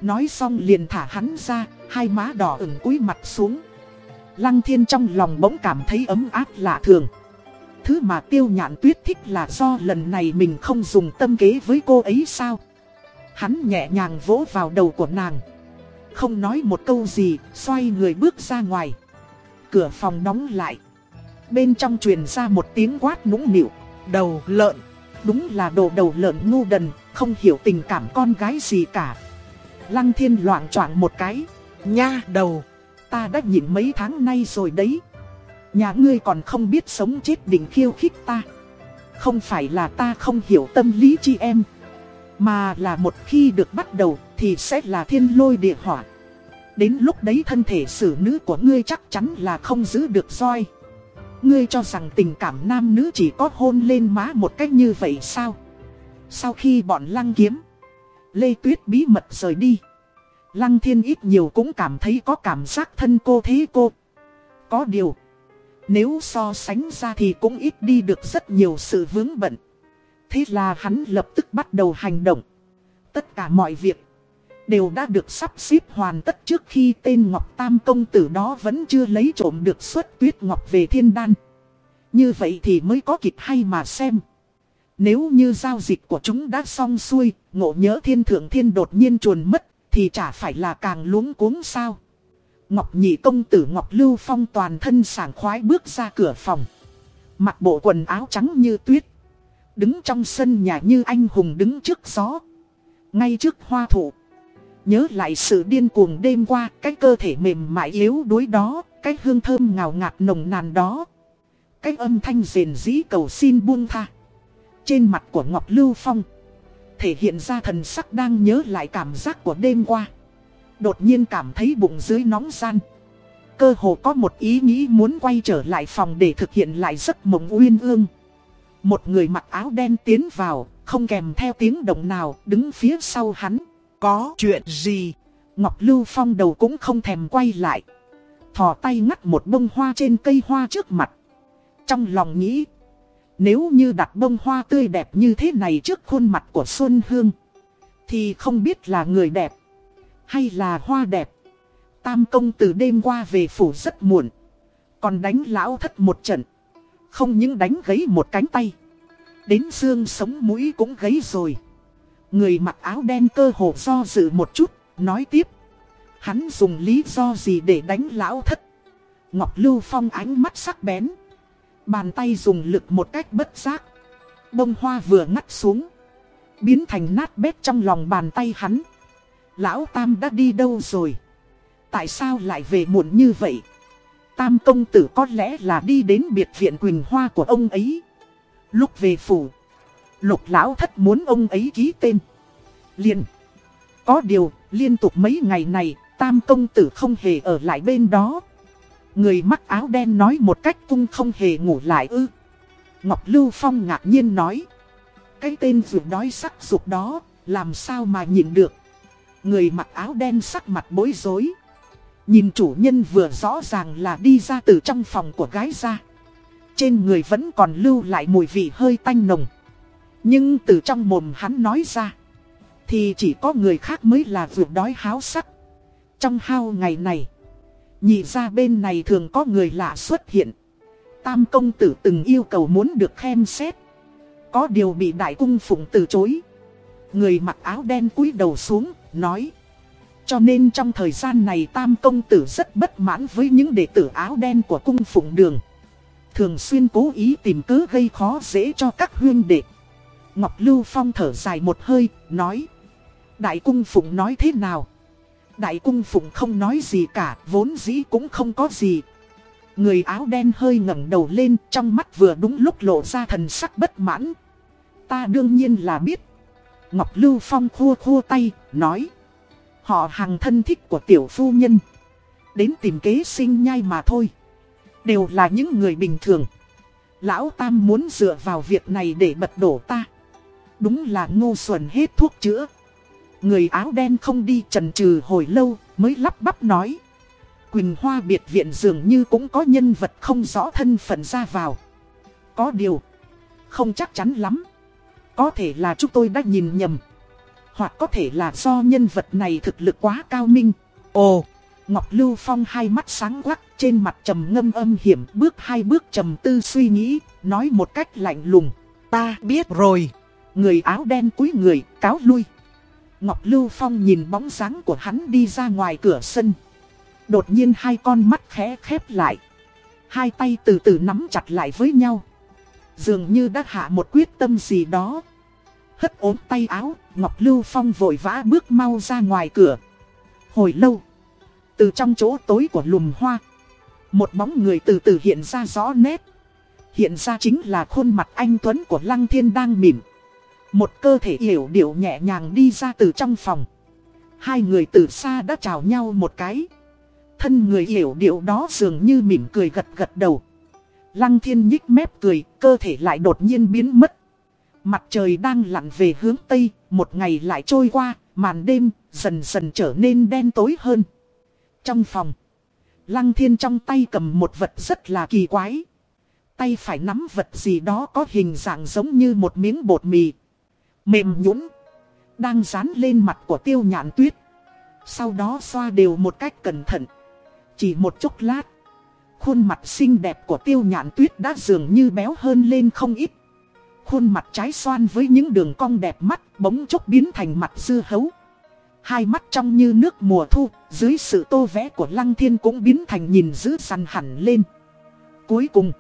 Nói xong liền thả hắn ra, hai má đỏ ửng cúi mặt xuống. Lăng Thiên trong lòng bỗng cảm thấy ấm áp lạ thường. Thứ mà tiêu nhạn tuyết thích là do lần này mình không dùng tâm kế với cô ấy sao? Hắn nhẹ nhàng vỗ vào đầu của nàng. Không nói một câu gì, xoay người bước ra ngoài. Cửa phòng đóng lại. Bên trong truyền ra một tiếng quát nũng nịu. Đầu lợn. Đúng là đồ đầu lợn ngu đần Không hiểu tình cảm con gái gì cả. Lăng thiên loạn choạng một cái. Nha đầu, Ta đã nhịn mấy tháng nay rồi đấy. Nhà ngươi còn không biết sống chết định khiêu khích ta. Không phải là ta không hiểu tâm lý chi em, Mà là một khi được bắt đầu thì sẽ là thiên lôi địa hỏa. Đến lúc đấy thân thể xử nữ của ngươi chắc chắn là không giữ được roi. Ngươi cho rằng tình cảm nam nữ chỉ có hôn lên má một cách như vậy sao? Sau khi bọn lăng kiếm Lê Tuyết bí mật rời đi. Lăng thiên ít nhiều cũng cảm thấy có cảm giác thân cô thế cô. Có điều, Nếu so sánh ra thì cũng ít đi được rất nhiều sự vướng bận. Thế là hắn lập tức bắt đầu hành động. Tất cả mọi việc Đều đã được sắp xếp hoàn tất trước khi tên Ngọc Tam Công Tử đó vẫn chưa lấy trộm được xuất tuyết Ngọc về thiên đan. Như vậy thì mới có kịch hay mà xem. Nếu như giao dịch của chúng đã xong xuôi Ngộ nhớ thiên thượng thiên đột nhiên chuồn mất thì chả phải là càng luống cuống sao. Ngọc nhị công tử Ngọc Lưu Phong toàn thân sảng khoái bước ra cửa phòng. Mặc bộ quần áo trắng như tuyết. Đứng trong sân nhà như anh hùng đứng trước gió. Ngay trước hoa thụ. Nhớ lại sự điên cuồng đêm qua, cái cơ thể mềm mại yếu đuối đó, cái hương thơm ngào ngạt nồng nàn đó. Cái âm thanh rền rĩ cầu xin buông tha. Trên mặt của Ngọc Lưu Phong thể hiện ra thần sắc đang nhớ lại cảm giác của đêm qua. Đột nhiên cảm thấy bụng dưới nóng gian. Cơ hồ có một ý nghĩ muốn quay trở lại phòng để thực hiện lại giấc mộng uyên ương. Một người mặc áo đen tiến vào, không kèm theo tiếng động nào, đứng phía sau hắn. Có chuyện gì? Ngọc Lưu Phong đầu cũng không thèm quay lại. Thò tay ngắt một bông hoa trên cây hoa trước mặt. Trong lòng nghĩ, nếu như đặt bông hoa tươi đẹp như thế này trước khuôn mặt của Xuân Hương, Thì không biết là người đẹp Hay là hoa đẹp. Tam công từ đêm qua về phủ rất muộn, Còn đánh lão thất một trận. Không những đánh gấy một cánh tay, Đến xương sống mũi cũng gấy rồi. Người mặc áo đen cơ hồ do dự một chút, Nói tiếp. Hắn dùng lý do gì để đánh lão thất? Ngọc Lưu Phong ánh mắt sắc bén. Bàn tay dùng lực một cách bất giác. Bông hoa vừa ngắt xuống. Biến thành nát bét trong lòng bàn tay hắn. Lão Tam đã đi đâu rồi? Tại sao lại về muộn như vậy? Tam công tử có lẽ là đi đến biệt viện Quỳnh Hoa của ông ấy. Lúc về phủ, lục lão thất muốn ông ấy ký tên. Liền. Có điều, liên tục mấy ngày này, tam công tử không hề ở lại bên đó. Người mắc áo đen nói một cách cung không hề ngủ lại ư. Ngọc Lưu Phong ngạc nhiên nói. Cái tên vượt đói sắc dục đó, làm sao mà nhìn được. Người mặc áo đen sắc mặt bối rối. Nhìn chủ nhân vừa rõ ràng là đi ra từ trong phòng của gái ra. Trên người vẫn còn lưu lại mùi vị hơi tanh nồng. Nhưng từ trong mồm hắn nói ra. Thì chỉ có người khác mới là vượt đói háo sắc. Trong hao ngày này. Nhị ra bên này thường có người lạ xuất hiện. Tam công tử từng yêu cầu muốn được khen xét. Có điều bị đại cung phụng từ chối. Người mặc áo đen cúi đầu xuống, nói. Cho nên trong thời gian này tam công tử rất bất mãn với những đệ tử áo đen của cung phụng đường. Thường xuyên cố ý tìm cớ gây khó dễ cho các huyên đệ. Ngọc Lưu Phong thở dài một hơi, nói. Đại cung phụng nói thế nào? Đại cung phụng không nói gì cả, vốn dĩ cũng không có gì. Người áo đen hơi ngẩng đầu lên, trong mắt vừa đúng lúc lộ ra thần sắc bất mãn. Ta đương nhiên là biết. Ngọc Lưu Phong khua khua tay, nói. Họ hàng thân thích của tiểu phu nhân. Đến tìm kế sinh nhai mà thôi. Đều là những người bình thường. Lão Tam muốn dựa vào việc này để bật đổ ta. Đúng là ngu xuẩn hết thuốc chữa. Người áo đen không đi trần trừ hồi lâu mới lắp bắp nói. Quỳnh Hoa biệt viện dường như cũng có nhân vật không rõ thân phận ra vào. Có điều, không chắc chắn lắm. Có thể là chúng tôi đã nhìn nhầm. Hoặc có thể là do nhân vật này thực lực quá cao minh. Ồ, Ngọc Lưu Phong hai mắt sáng quắc trên mặt trầm ngâm âm hiểm bước hai bước trầm tư suy nghĩ, nói một cách lạnh lùng. Ta biết rồi. Người áo đen cúi người, cáo lui. Ngọc Lưu Phong nhìn bóng dáng của hắn đi ra ngoài cửa sân. Đột nhiên hai con mắt khẽ khép lại. Hai tay từ từ nắm chặt lại với nhau. Dường như đã hạ một quyết tâm gì đó. Hất ốm tay áo, Ngọc Lưu Phong vội vã bước mau ra ngoài cửa. Hồi lâu, từ trong chỗ tối của lùm hoa, một bóng người từ từ hiện ra rõ nét. Hiện ra chính là khuôn mặt anh Tuấn của Lăng Thiên đang mỉm. Một cơ thể hiểu điệu nhẹ nhàng đi ra từ trong phòng. Hai người từ xa đã chào nhau một cái. Thân người hiểu điệu đó dường như mỉm cười gật gật đầu. Lăng thiên nhích mép cười, cơ thể lại đột nhiên biến mất. Mặt trời đang lặn về hướng Tây, một ngày lại trôi qua, màn đêm dần dần trở nên đen tối hơn. Trong phòng, Lăng thiên trong tay cầm một vật rất là kỳ quái. Tay phải nắm vật gì đó có hình dạng giống như một miếng bột mì. Mềm nhũn Đang dán lên mặt của tiêu nhạn tuyết. Sau đó xoa đều một cách cẩn thận. Chỉ một chốc lát. Khuôn mặt xinh đẹp của tiêu nhạn tuyết đã dường như béo hơn lên không ít. Khuôn mặt trái xoan với những đường cong đẹp mắt bỗng chốc biến thành mặt dưa hấu. Hai mắt trong như nước mùa thu, dưới sự tô vẽ của Lăng Thiên cũng biến thành nhìn dữ săn hẳn lên. Cuối cùng,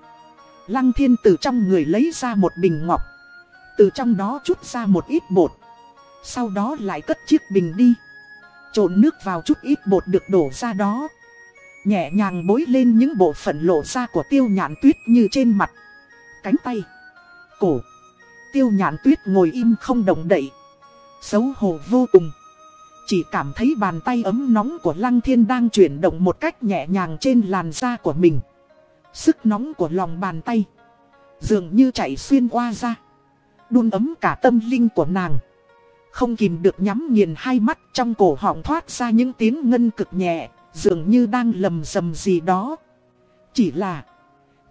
Lăng Thiên từ trong người lấy ra một bình ngọc. Từ trong đó chút ra một ít bột. Sau đó lại cất chiếc bình đi. Trộn nước vào chút ít bột được đổ ra đó. Nhẹ nhàng bối lên những bộ phận lộ ra của tiêu nhạn tuyết như trên mặt. Cánh tay. Cổ. Tiêu nhạn tuyết ngồi im không động đậy. Xấu hổ vô cùng. Chỉ cảm thấy bàn tay ấm nóng của Lăng Thiên đang chuyển động một cách nhẹ nhàng trên làn da của mình. Sức nóng của lòng bàn tay. Dường như chạy xuyên qua da. Đun ấm cả tâm linh của nàng. Không kìm được nhắm nghiền hai mắt trong cổ họng thoát ra những tiếng ngân cực nhẹ, dường như đang lầm rầm gì đó. Chỉ là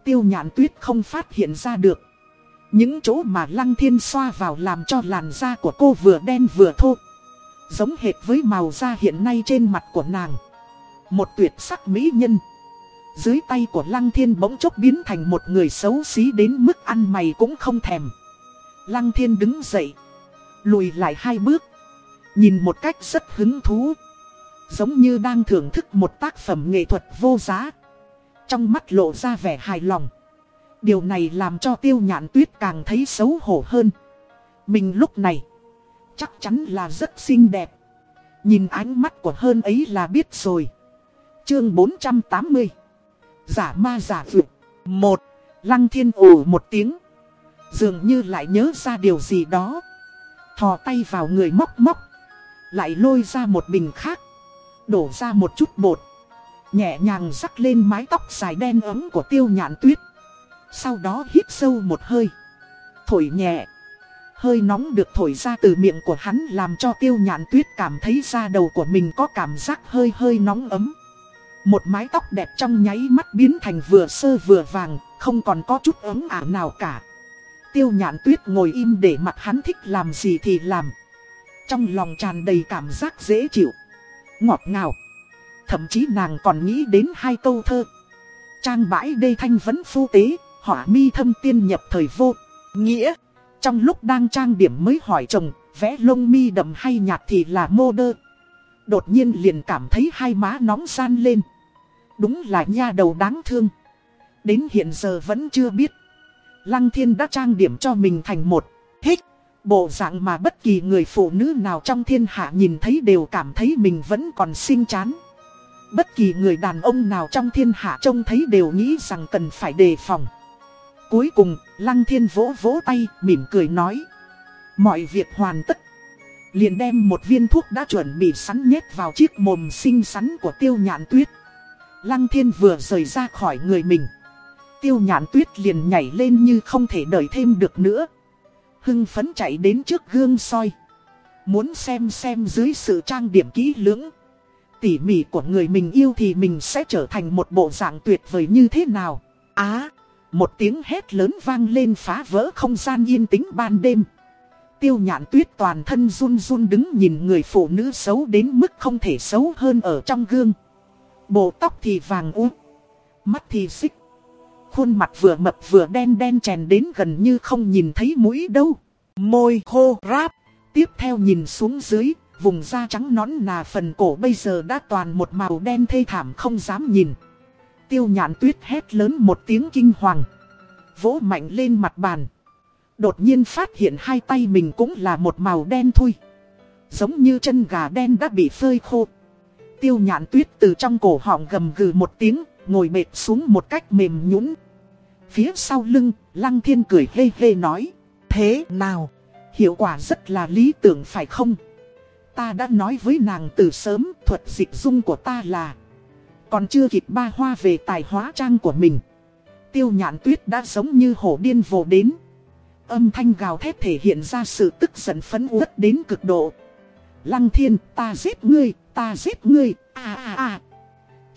tiêu nhạn tuyết không phát hiện ra được. Những chỗ mà lăng thiên xoa vào làm cho làn da của cô vừa đen vừa thô. Giống hệt với màu da hiện nay trên mặt của nàng. Một tuyệt sắc mỹ nhân. Dưới tay của lăng thiên bỗng chốc biến thành một người xấu xí đến mức ăn mày cũng không thèm. Lăng thiên đứng dậy. Lùi lại hai bước. Nhìn một cách rất hứng thú. Giống như đang thưởng thức một tác phẩm nghệ thuật vô giá. Trong mắt lộ ra vẻ hài lòng. Điều này làm cho tiêu nhạn tuyết càng thấy xấu hổ hơn. Mình lúc này, chắc chắn là rất xinh đẹp. Nhìn ánh mắt của hơn ấy là biết rồi. Chương 480 Giả ma giả vượt một, Lăng thiên ủ một tiếng Dường như lại nhớ ra điều gì đó. Thò tay vào người móc móc. Lại lôi ra một bình khác. Đổ ra một chút bột. Nhẹ nhàng rắc lên mái tóc dài đen ấm của tiêu nhạn tuyết. Sau đó hít sâu một hơi. Thổi nhẹ. Hơi nóng được thổi ra từ miệng của hắn làm cho tiêu nhạn tuyết cảm thấy da đầu của mình có cảm giác hơi hơi nóng ấm. Một mái tóc đẹp trong nháy mắt biến thành vừa sơ vừa vàng, không còn có chút ấm ả nào cả. Tiêu nhạn tuyết ngồi im để mặt hắn thích làm gì thì làm. Trong lòng tràn đầy cảm giác dễ chịu, ngọt ngào. Thậm chí nàng còn nghĩ đến hai câu thơ. Trang bãi đê thanh vấn phu tế, hỏa mi thâm tiên nhập thời vô, nghĩa. Trong lúc đang trang điểm mới hỏi chồng, vẽ lông mi đậm hay nhạt thì là mô đơ. Đột nhiên liền cảm thấy hai má nóng san lên. Đúng là nha đầu đáng thương. Đến hiện giờ vẫn chưa biết. Lăng thiên đã trang điểm cho mình thành một hích. Bộ dạng mà bất kỳ người phụ nữ nào trong thiên hạ nhìn thấy đều cảm thấy mình vẫn còn xinh chán. Bất kỳ người đàn ông nào trong thiên hạ trông thấy đều nghĩ rằng cần phải đề phòng. Cuối cùng, Lăng Thiên vỗ vỗ tay, mỉm cười nói. Mọi việc hoàn tất. Liền đem một viên thuốc đã chuẩn bị sẵn nhét vào chiếc mồm xinh xắn của tiêu nhạn tuyết Lăng thiên vừa rời ra khỏi người mình Tiêu nhạn tuyết liền nhảy lên như không thể đợi thêm được nữa. Hưng phấn chạy đến trước gương soi. Muốn xem xem dưới sự trang điểm kỹ lưỡng. Tỉ mỉ của người mình yêu thì mình sẽ trở thành một bộ dạng tuyệt vời như thế nào? Á, Một tiếng hét lớn vang lên phá vỡ không gian yên tĩnh ban đêm. Tiêu nhạn tuyết toàn thân run run đứng nhìn người phụ nữ xấu đến mức không thể xấu hơn ở trong gương. Bộ tóc thì vàng út Mắt thì xích Khuôn mặt vừa mập vừa đen đen chèn đến gần như không nhìn thấy mũi đâu. Môi khô ráp, Tiếp theo nhìn xuống dưới, Vùng da trắng nõn nà phần cổ bây giờ đã toàn một màu đen thê thảm không dám nhìn. Tiêu nhạn tuyết hét lớn một tiếng kinh hoàng, Vỗ mạnh lên mặt bàn. Đột nhiên phát hiện hai tay mình cũng là một màu đen thui, Giống như chân gà đen đã bị phơi khô. Tiêu nhạn tuyết từ trong cổ họng gầm gừ một tiếng, Ngồi mệt xuống một cách mềm nhũn. Phía sau lưng, Lăng Thiên cười hê hê nói Thế nào? Hiệu quả rất là lý tưởng phải không? Ta đã nói với nàng từ sớm thuật dịch dung của ta là Còn chưa kịp ba hoa về tài hóa trang của mình Tiêu nhạn tuyết đã giống như hổ điên vồ đến Âm thanh gào thét thể hiện ra sự tức giận phấn uất đến cực độ Lăng thiên ta giết ngươi, ta giết ngươi, à à à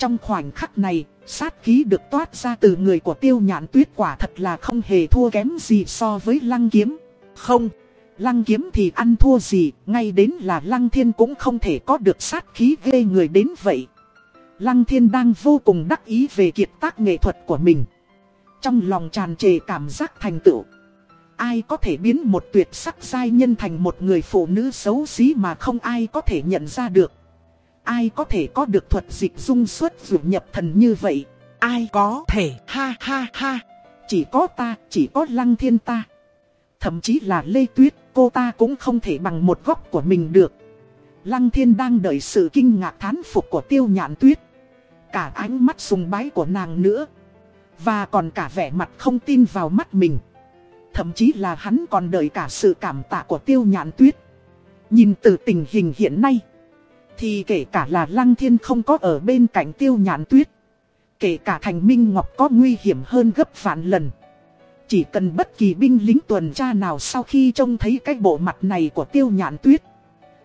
trong khoảnh khắc này, sát khí được toát ra từ người của tiêu nhãn tuyết quả thật là không hề thua kém gì so với lăng kiếm Không Lăng kiếm thì ăn thua gì, ngay đến là lăng thiên cũng không thể có được sát khí ghê người đến vậy. Lăng thiên đang vô cùng đắc ý về kiệt tác nghệ thuật của mình. Trong lòng tràn trề cảm giác thành tựu. Ai có thể biến một tuyệt sắc giai nhân thành một người phụ nữ xấu xí mà không ai có thể nhận ra được. Ai có thể có được thuật dịch dung xuất dụ nhập thần như vậy. Ai có thể ha ha ha. Chỉ có ta, chỉ có lăng thiên ta. Thậm chí là Lê Tuyết, cô ta cũng không thể bằng một góc của mình được. Lăng thiên đang đợi sự kinh ngạc thán phục của tiêu nhạn tuyết. Cả ánh mắt sùng bái của nàng nữa. Và còn cả vẻ mặt không tin vào mắt mình. Thậm chí là hắn còn đợi cả sự cảm tạ của tiêu nhạn tuyết. Nhìn từ tình hình hiện nay. Thì kể cả là lăng thiên không có ở bên cạnh tiêu nhạn tuyết. Kể cả thành minh ngọc có nguy hiểm hơn gấp vạn lần. Chỉ cần bất kỳ binh lính tuần tra nào sau khi trông thấy cái bộ mặt này của tiêu nhạn tuyết,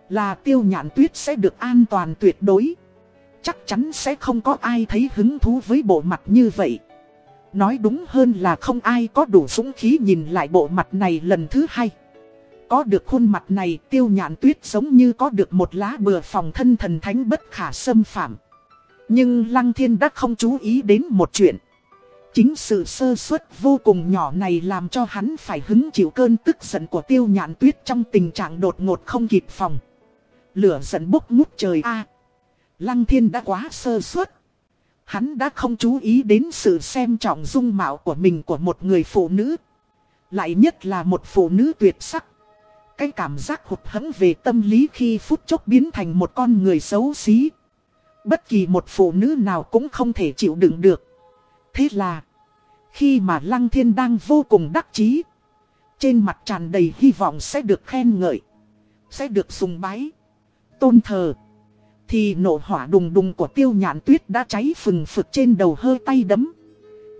Là tiêu nhạn tuyết sẽ được an toàn tuyệt đối Chắc chắn sẽ không có ai thấy hứng thú với bộ mặt như vậy Nói đúng hơn là không ai có đủ dũng khí nhìn lại bộ mặt này lần thứ hai có được khuôn mặt này, tiêu nhạn tuyết giống như có được một lá bừa phòng thân thần thánh bất khả xâm phạm Nhưng Lăng Thiên đã không chú ý đến một chuyện Chính sự sơ suất vô cùng nhỏ này làm cho hắn phải hứng chịu cơn tức giận của tiêu nhạn tuyết trong tình trạng đột ngột không kịp phòng. Lửa giận bốc ngút trời a Lăng thiên đã quá sơ suất. Hắn đã không chú ý đến sự xem trọng dung mạo của mình của một người phụ nữ. Lại nhất là một phụ nữ tuyệt sắc. Cái cảm giác hụt hẫng về tâm lý khi phút chốc biến thành một con người xấu xí. Bất kỳ một phụ nữ nào cũng không thể chịu đựng được. Thế là, khi mà Lăng Thiên đang vô cùng đắc chí, trên mặt tràn đầy hy vọng sẽ được khen ngợi, sẽ được sùng bái, tôn thờ. Thì nổ hỏa đùng đùng của tiêu nhạn tuyết đã cháy phừng phực trên đầu hơi tay đấm,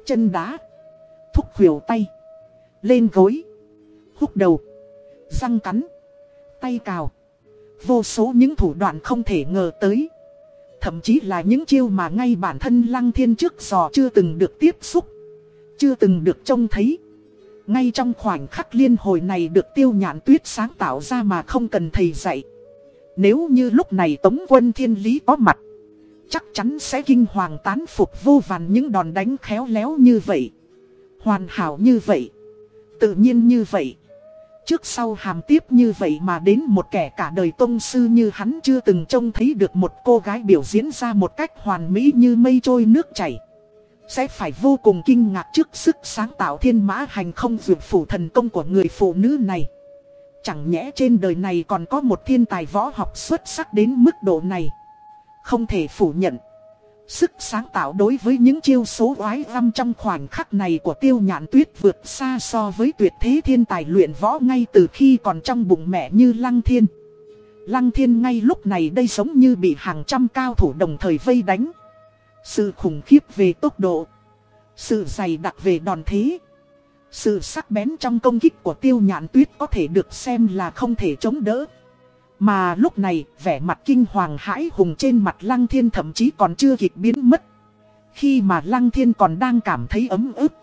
chân đá, thúc khuỷu tay, lên gối, húc đầu, răng cắn, tay cào. Vô số những thủ đoạn không thể ngờ tới. Thậm chí là những chiêu mà ngay bản thân Lăng Thiên trước giờ chưa từng được tiếp xúc. Chưa từng được trông thấy. Ngay trong khoảnh khắc liên hồi này được tiêu nhạn tuyết sáng tạo ra mà không cần thầy dạy. Nếu như lúc này Tống quân thiên lý có mặt. Chắc chắn sẽ kinh hoàng tán phục vô vàn những đòn đánh khéo léo như vậy. Hoàn hảo như vậy. Tự nhiên như vậy. Trước sau hàm tiếp như vậy mà đến một kẻ cả đời tôn sư như hắn chưa từng trông thấy được một cô gái biểu diễn ra một cách hoàn mỹ như mây trôi nước chảy. Sẽ phải vô cùng kinh ngạc trước sức sáng tạo thiên mã hành không dược phủ thần công của người phụ nữ này. Chẳng nhẽ trên đời này còn có một thiên tài võ học xuất sắc đến mức độ này. Không thể phủ nhận. Sức sáng tạo đối với những chiêu số oái găm trong khoảnh khắc này của tiêu nhạn tuyết vượt xa so với tuyệt thế thiên tài luyện võ ngay từ khi còn trong bụng mẹ như lăng thiên. Lăng thiên ngay lúc này đây giống như bị hàng trăm cao thủ đồng thời vây đánh. Sự khủng khiếp về tốc độ. Sự dày đặc về đòn thế. Sự sắc bén trong công kích của tiêu nhạn tuyết có thể được xem là không thể chống đỡ. Mà lúc này, vẻ mặt kinh hoàng hãi hùng trên mặt Lăng Thiên thậm chí còn chưa kịp biến mất. Khi mà Lăng Thiên còn đang cảm thấy ấm ức,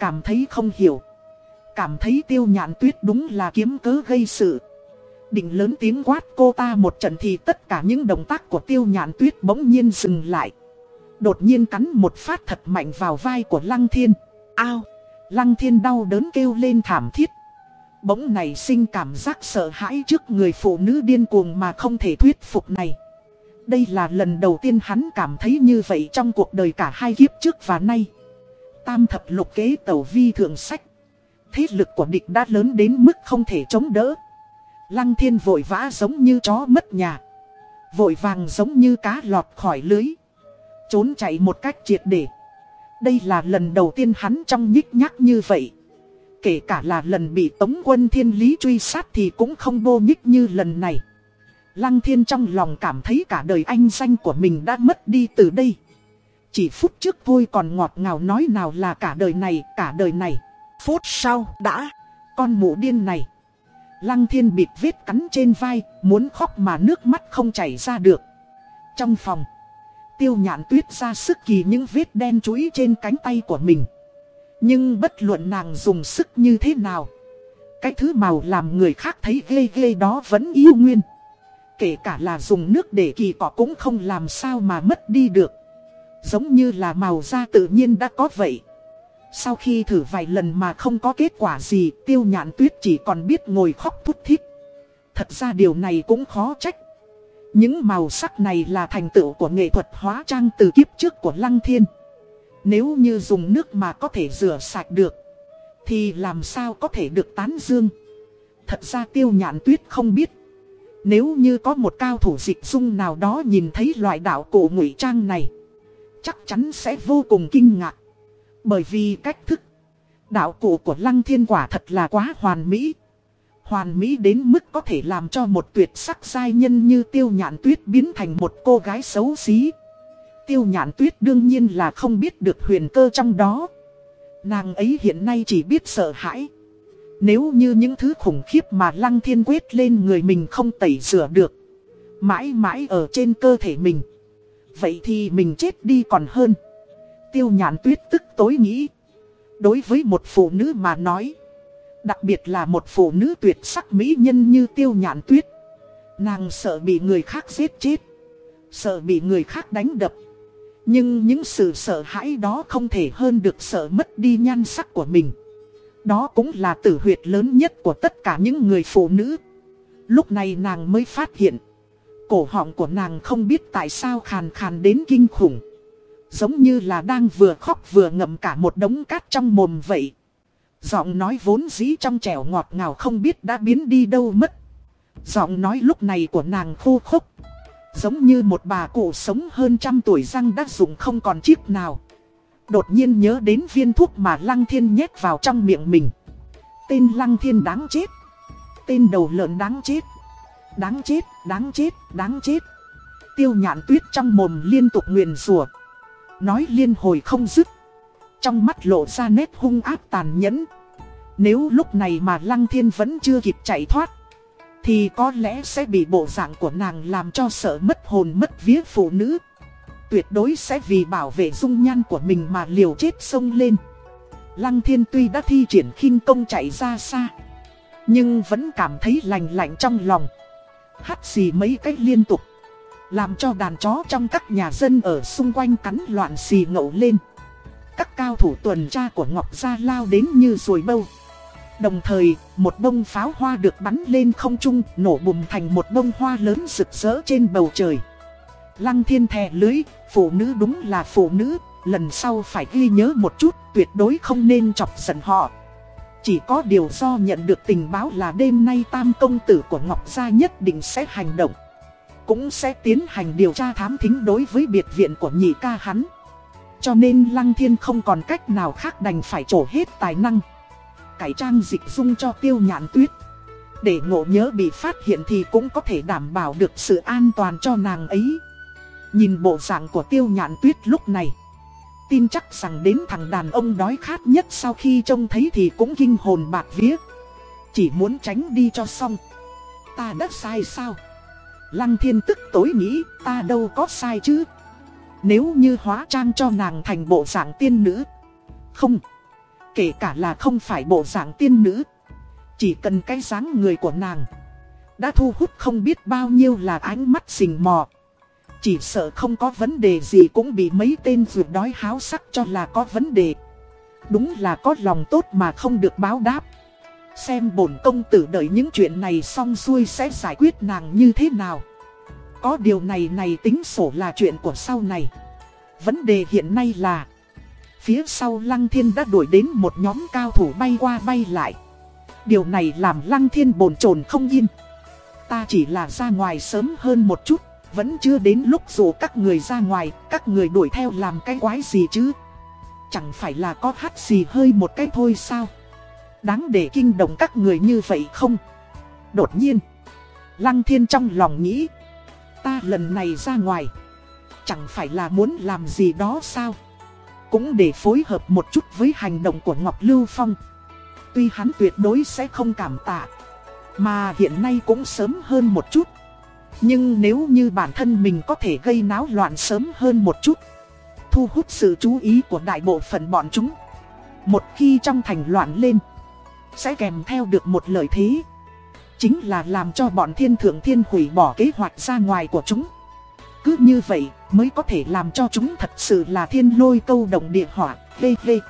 cảm thấy không hiểu, cảm thấy tiêu nhạn tuyết đúng là kiếm cớ gây sự. Định lớn tiếng quát cô ta một trận thì tất cả những động tác của tiêu nhạn tuyết bỗng nhiên dừng lại. Đột nhiên cắn một phát thật mạnh vào vai của Lăng Thiên. Ao! Lăng Thiên đau đớn kêu lên thảm thiết. Bỗng này sinh cảm giác sợ hãi trước người phụ nữ điên cuồng mà không thể thuyết phục này. Đây là lần đầu tiên hắn cảm thấy như vậy trong cuộc đời cả hai kiếp trước và nay. Tam thập lục kế tẩu vi thượng sách. Thế lực của địch đã lớn đến mức không thể chống đỡ. Lăng thiên vội vã giống như chó mất nhà. Vội vàng giống như cá lọt khỏi lưới. Trốn chạy một cách triệt để. Đây là lần đầu tiên hắn trong nhích nhác như vậy. Kể cả là lần bị tống quân thiên lý truy sát thì cũng không bô nhích như lần này. Lăng thiên trong lòng cảm thấy cả đời anh danh của mình đã mất đi từ đây. Chỉ phút trước thôi còn ngọt ngào nói nào là cả đời này, cả đời này. Phút sau, đã, con mụ điên này. Lăng thiên bịt vết cắn trên vai, muốn khóc mà nước mắt không chảy ra được. Trong phòng, tiêu nhạn tuyết ra sức kỳ những vết đen chuỗi trên cánh tay của mình. Nhưng bất luận nàng dùng sức như thế nào, Cái thứ màu làm người khác thấy ghê ghê đó vẫn yêu nguyên. Kể cả là dùng nước để kỳ cỏ cũng không làm sao mà mất đi được. Giống như là màu da tự nhiên đã có vậy. Sau khi thử vài lần mà không có kết quả gì, Tiêu nhạn tuyết chỉ còn biết ngồi khóc thút thít. Thật ra điều này cũng khó trách. Những màu sắc này là thành tựu của nghệ thuật hóa trang từ kiếp trước của Lăng Thiên nếu như dùng nước mà có thể rửa sạch được, Thì làm sao có thể được tán dương? Thật ra tiêu nhạn tuyết không biết. Nếu như có một cao thủ dịch dung nào đó nhìn thấy loại đạo cổ ngụy trang này, Chắc chắn sẽ vô cùng kinh ngạc. Bởi vì cách thức, Đạo cổ của lăng thiên quả thật là quá hoàn mỹ. Hoàn mỹ đến mức có thể làm cho một tuyệt sắc giai nhân như tiêu nhạn tuyết biến thành một cô gái xấu xí. Tiêu nhạn tuyết đương nhiên là không biết được huyền cơ trong đó. Nàng ấy hiện nay chỉ biết sợ hãi. Nếu như những thứ khủng khiếp mà lăng thiên quyết lên người mình không tẩy rửa được. Mãi mãi ở trên cơ thể mình. Vậy thì mình chết đi còn hơn. Tiêu nhạn tuyết tức tối nghĩ. Đối với một phụ nữ mà nói. Đặc biệt là một phụ nữ tuyệt sắc mỹ nhân như tiêu nhạn tuyết. Nàng sợ bị người khác giết chết. Sợ bị người khác đánh đập. Nhưng những sự sợ hãi đó không thể hơn được sợ mất đi nhan sắc của mình. Đó cũng là tử huyệt lớn nhất của tất cả những người phụ nữ. Lúc này nàng mới phát hiện. Cổ họng của nàng không biết tại sao khàn khàn đến kinh khủng. Giống như là đang vừa khóc vừa ngậm cả một đống cát trong mồm vậy. Giọng nói vốn dĩ trong trẻo ngọt ngào không biết đã biến đi đâu mất. Giọng nói lúc này của nàng khô khốc. Giống như một bà cụ sống hơn trăm tuổi răng đã dùng không còn chiếc nào. Đột nhiên nhớ đến viên thuốc mà Lăng Thiên nhét vào trong miệng mình. Tên Lăng Thiên đáng chết. Tên đầu lợn đáng chết. Đáng chết, đáng chết, đáng chết. Tiêu nhạn tuyết trong mồm liên tục nguyền rủa. Nói liên hồi không dứt. Trong mắt lộ ra nét hung ác tàn nhẫn. Nếu lúc này mà Lăng Thiên vẫn chưa kịp chạy thoát thì có lẽ sẽ bị bộ dạng của nàng làm cho sợ mất hồn mất vía phụ nữ. Tuyệt đối sẽ vì bảo vệ dung nhan của mình mà liều chết sông lên. Lăng thiên tuy đã thi triển khinh công chạy ra xa, Nhưng vẫn cảm thấy lành lạnh trong lòng. Hắt xì mấy cách liên tục, Làm cho đàn chó trong các nhà dân ở xung quanh cắn loạn xì ngậu lên. Các cao thủ tuần tra của Ngọc Gia lao đến như ruồi bâu. Đồng thời, một bông pháo hoa được bắn lên không trung, nổ bùm thành một bông hoa lớn rực rỡ trên bầu trời. Lăng thiên thè lưới, phụ nữ đúng là phụ nữ, lần sau phải ghi nhớ một chút, tuyệt đối không nên chọc giận họ. Chỉ có điều do nhận được tình báo là đêm nay tam công tử của Ngọc Gia nhất định sẽ hành động. Cũng sẽ tiến hành điều tra thám thính đối với biệt viện của nhị ca hắn. Cho nên Lăng Thiên không còn cách nào khác đành phải trổ hết tài năng cải trang dịch dung cho tiêu nhạn tuyết. để ngộ nhớ bị phát hiện thì cũng có thể đảm bảo được sự an toàn cho nàng ấy. Nhìn bộ dạng của tiêu nhạn tuyết lúc này. Tin chắc rằng đến thằng đàn ông đói khát nhất sau khi trông thấy thì cũng kinh hồn bạc vía. Chỉ muốn tránh đi cho xong. Ta đã sai sao? Lăng thiên tức tối nghĩ, ta đâu có sai chứ. Nếu như hóa trang cho nàng thành bộ dạng tiên nữ. Không. Kể cả là không phải bộ dạng tiên nữ. Chỉ cần cái dáng người của nàng. Đã thu hút không biết bao nhiêu là ánh mắt xình mò. Chỉ sợ không có vấn đề gì cũng bị mấy tên vượt đói háo sắc cho là có vấn đề. Đúng là có lòng tốt mà không được báo đáp. Xem bổn công tử đợi những chuyện này xong xuôi sẽ giải quyết nàng như thế nào. Có điều này này tính sổ là chuyện của sau này. Vấn đề hiện nay là Phía sau Lăng Thiên đã đuổi đến một nhóm cao thủ bay qua bay lại. Điều này làm Lăng Thiên bồn chồn không yên. Ta chỉ là ra ngoài sớm hơn một chút, Vẫn chưa đến lúc dù các người ra ngoài, Các người đuổi theo làm cái quái gì chứ? Chẳng phải là có hát gì hơi một cái thôi sao? Đáng để kinh động các người như vậy không? Đột nhiên, Lăng Thiên trong lòng nghĩ, Ta lần này ra ngoài, Chẳng phải là muốn làm gì đó sao? Cũng để phối hợp một chút với hành động của Ngọc Lưu Phong. Tuy hắn tuyệt đối sẽ không cảm tạ, Mà hiện nay cũng sớm hơn một chút. Nhưng nếu như bản thân mình có thể gây náo loạn sớm hơn một chút, Thu hút sự chú ý của đại bộ phận bọn chúng, Một khi trong thành loạn lên, Sẽ kèm theo được một lời thế. Chính là làm cho bọn thiên thượng thiên hủy bỏ kế hoạch ra ngoài của chúng. Cứ như vậy mới có thể làm cho chúng thật sự là thiên lôi câu động địa hỏa. Vê vê.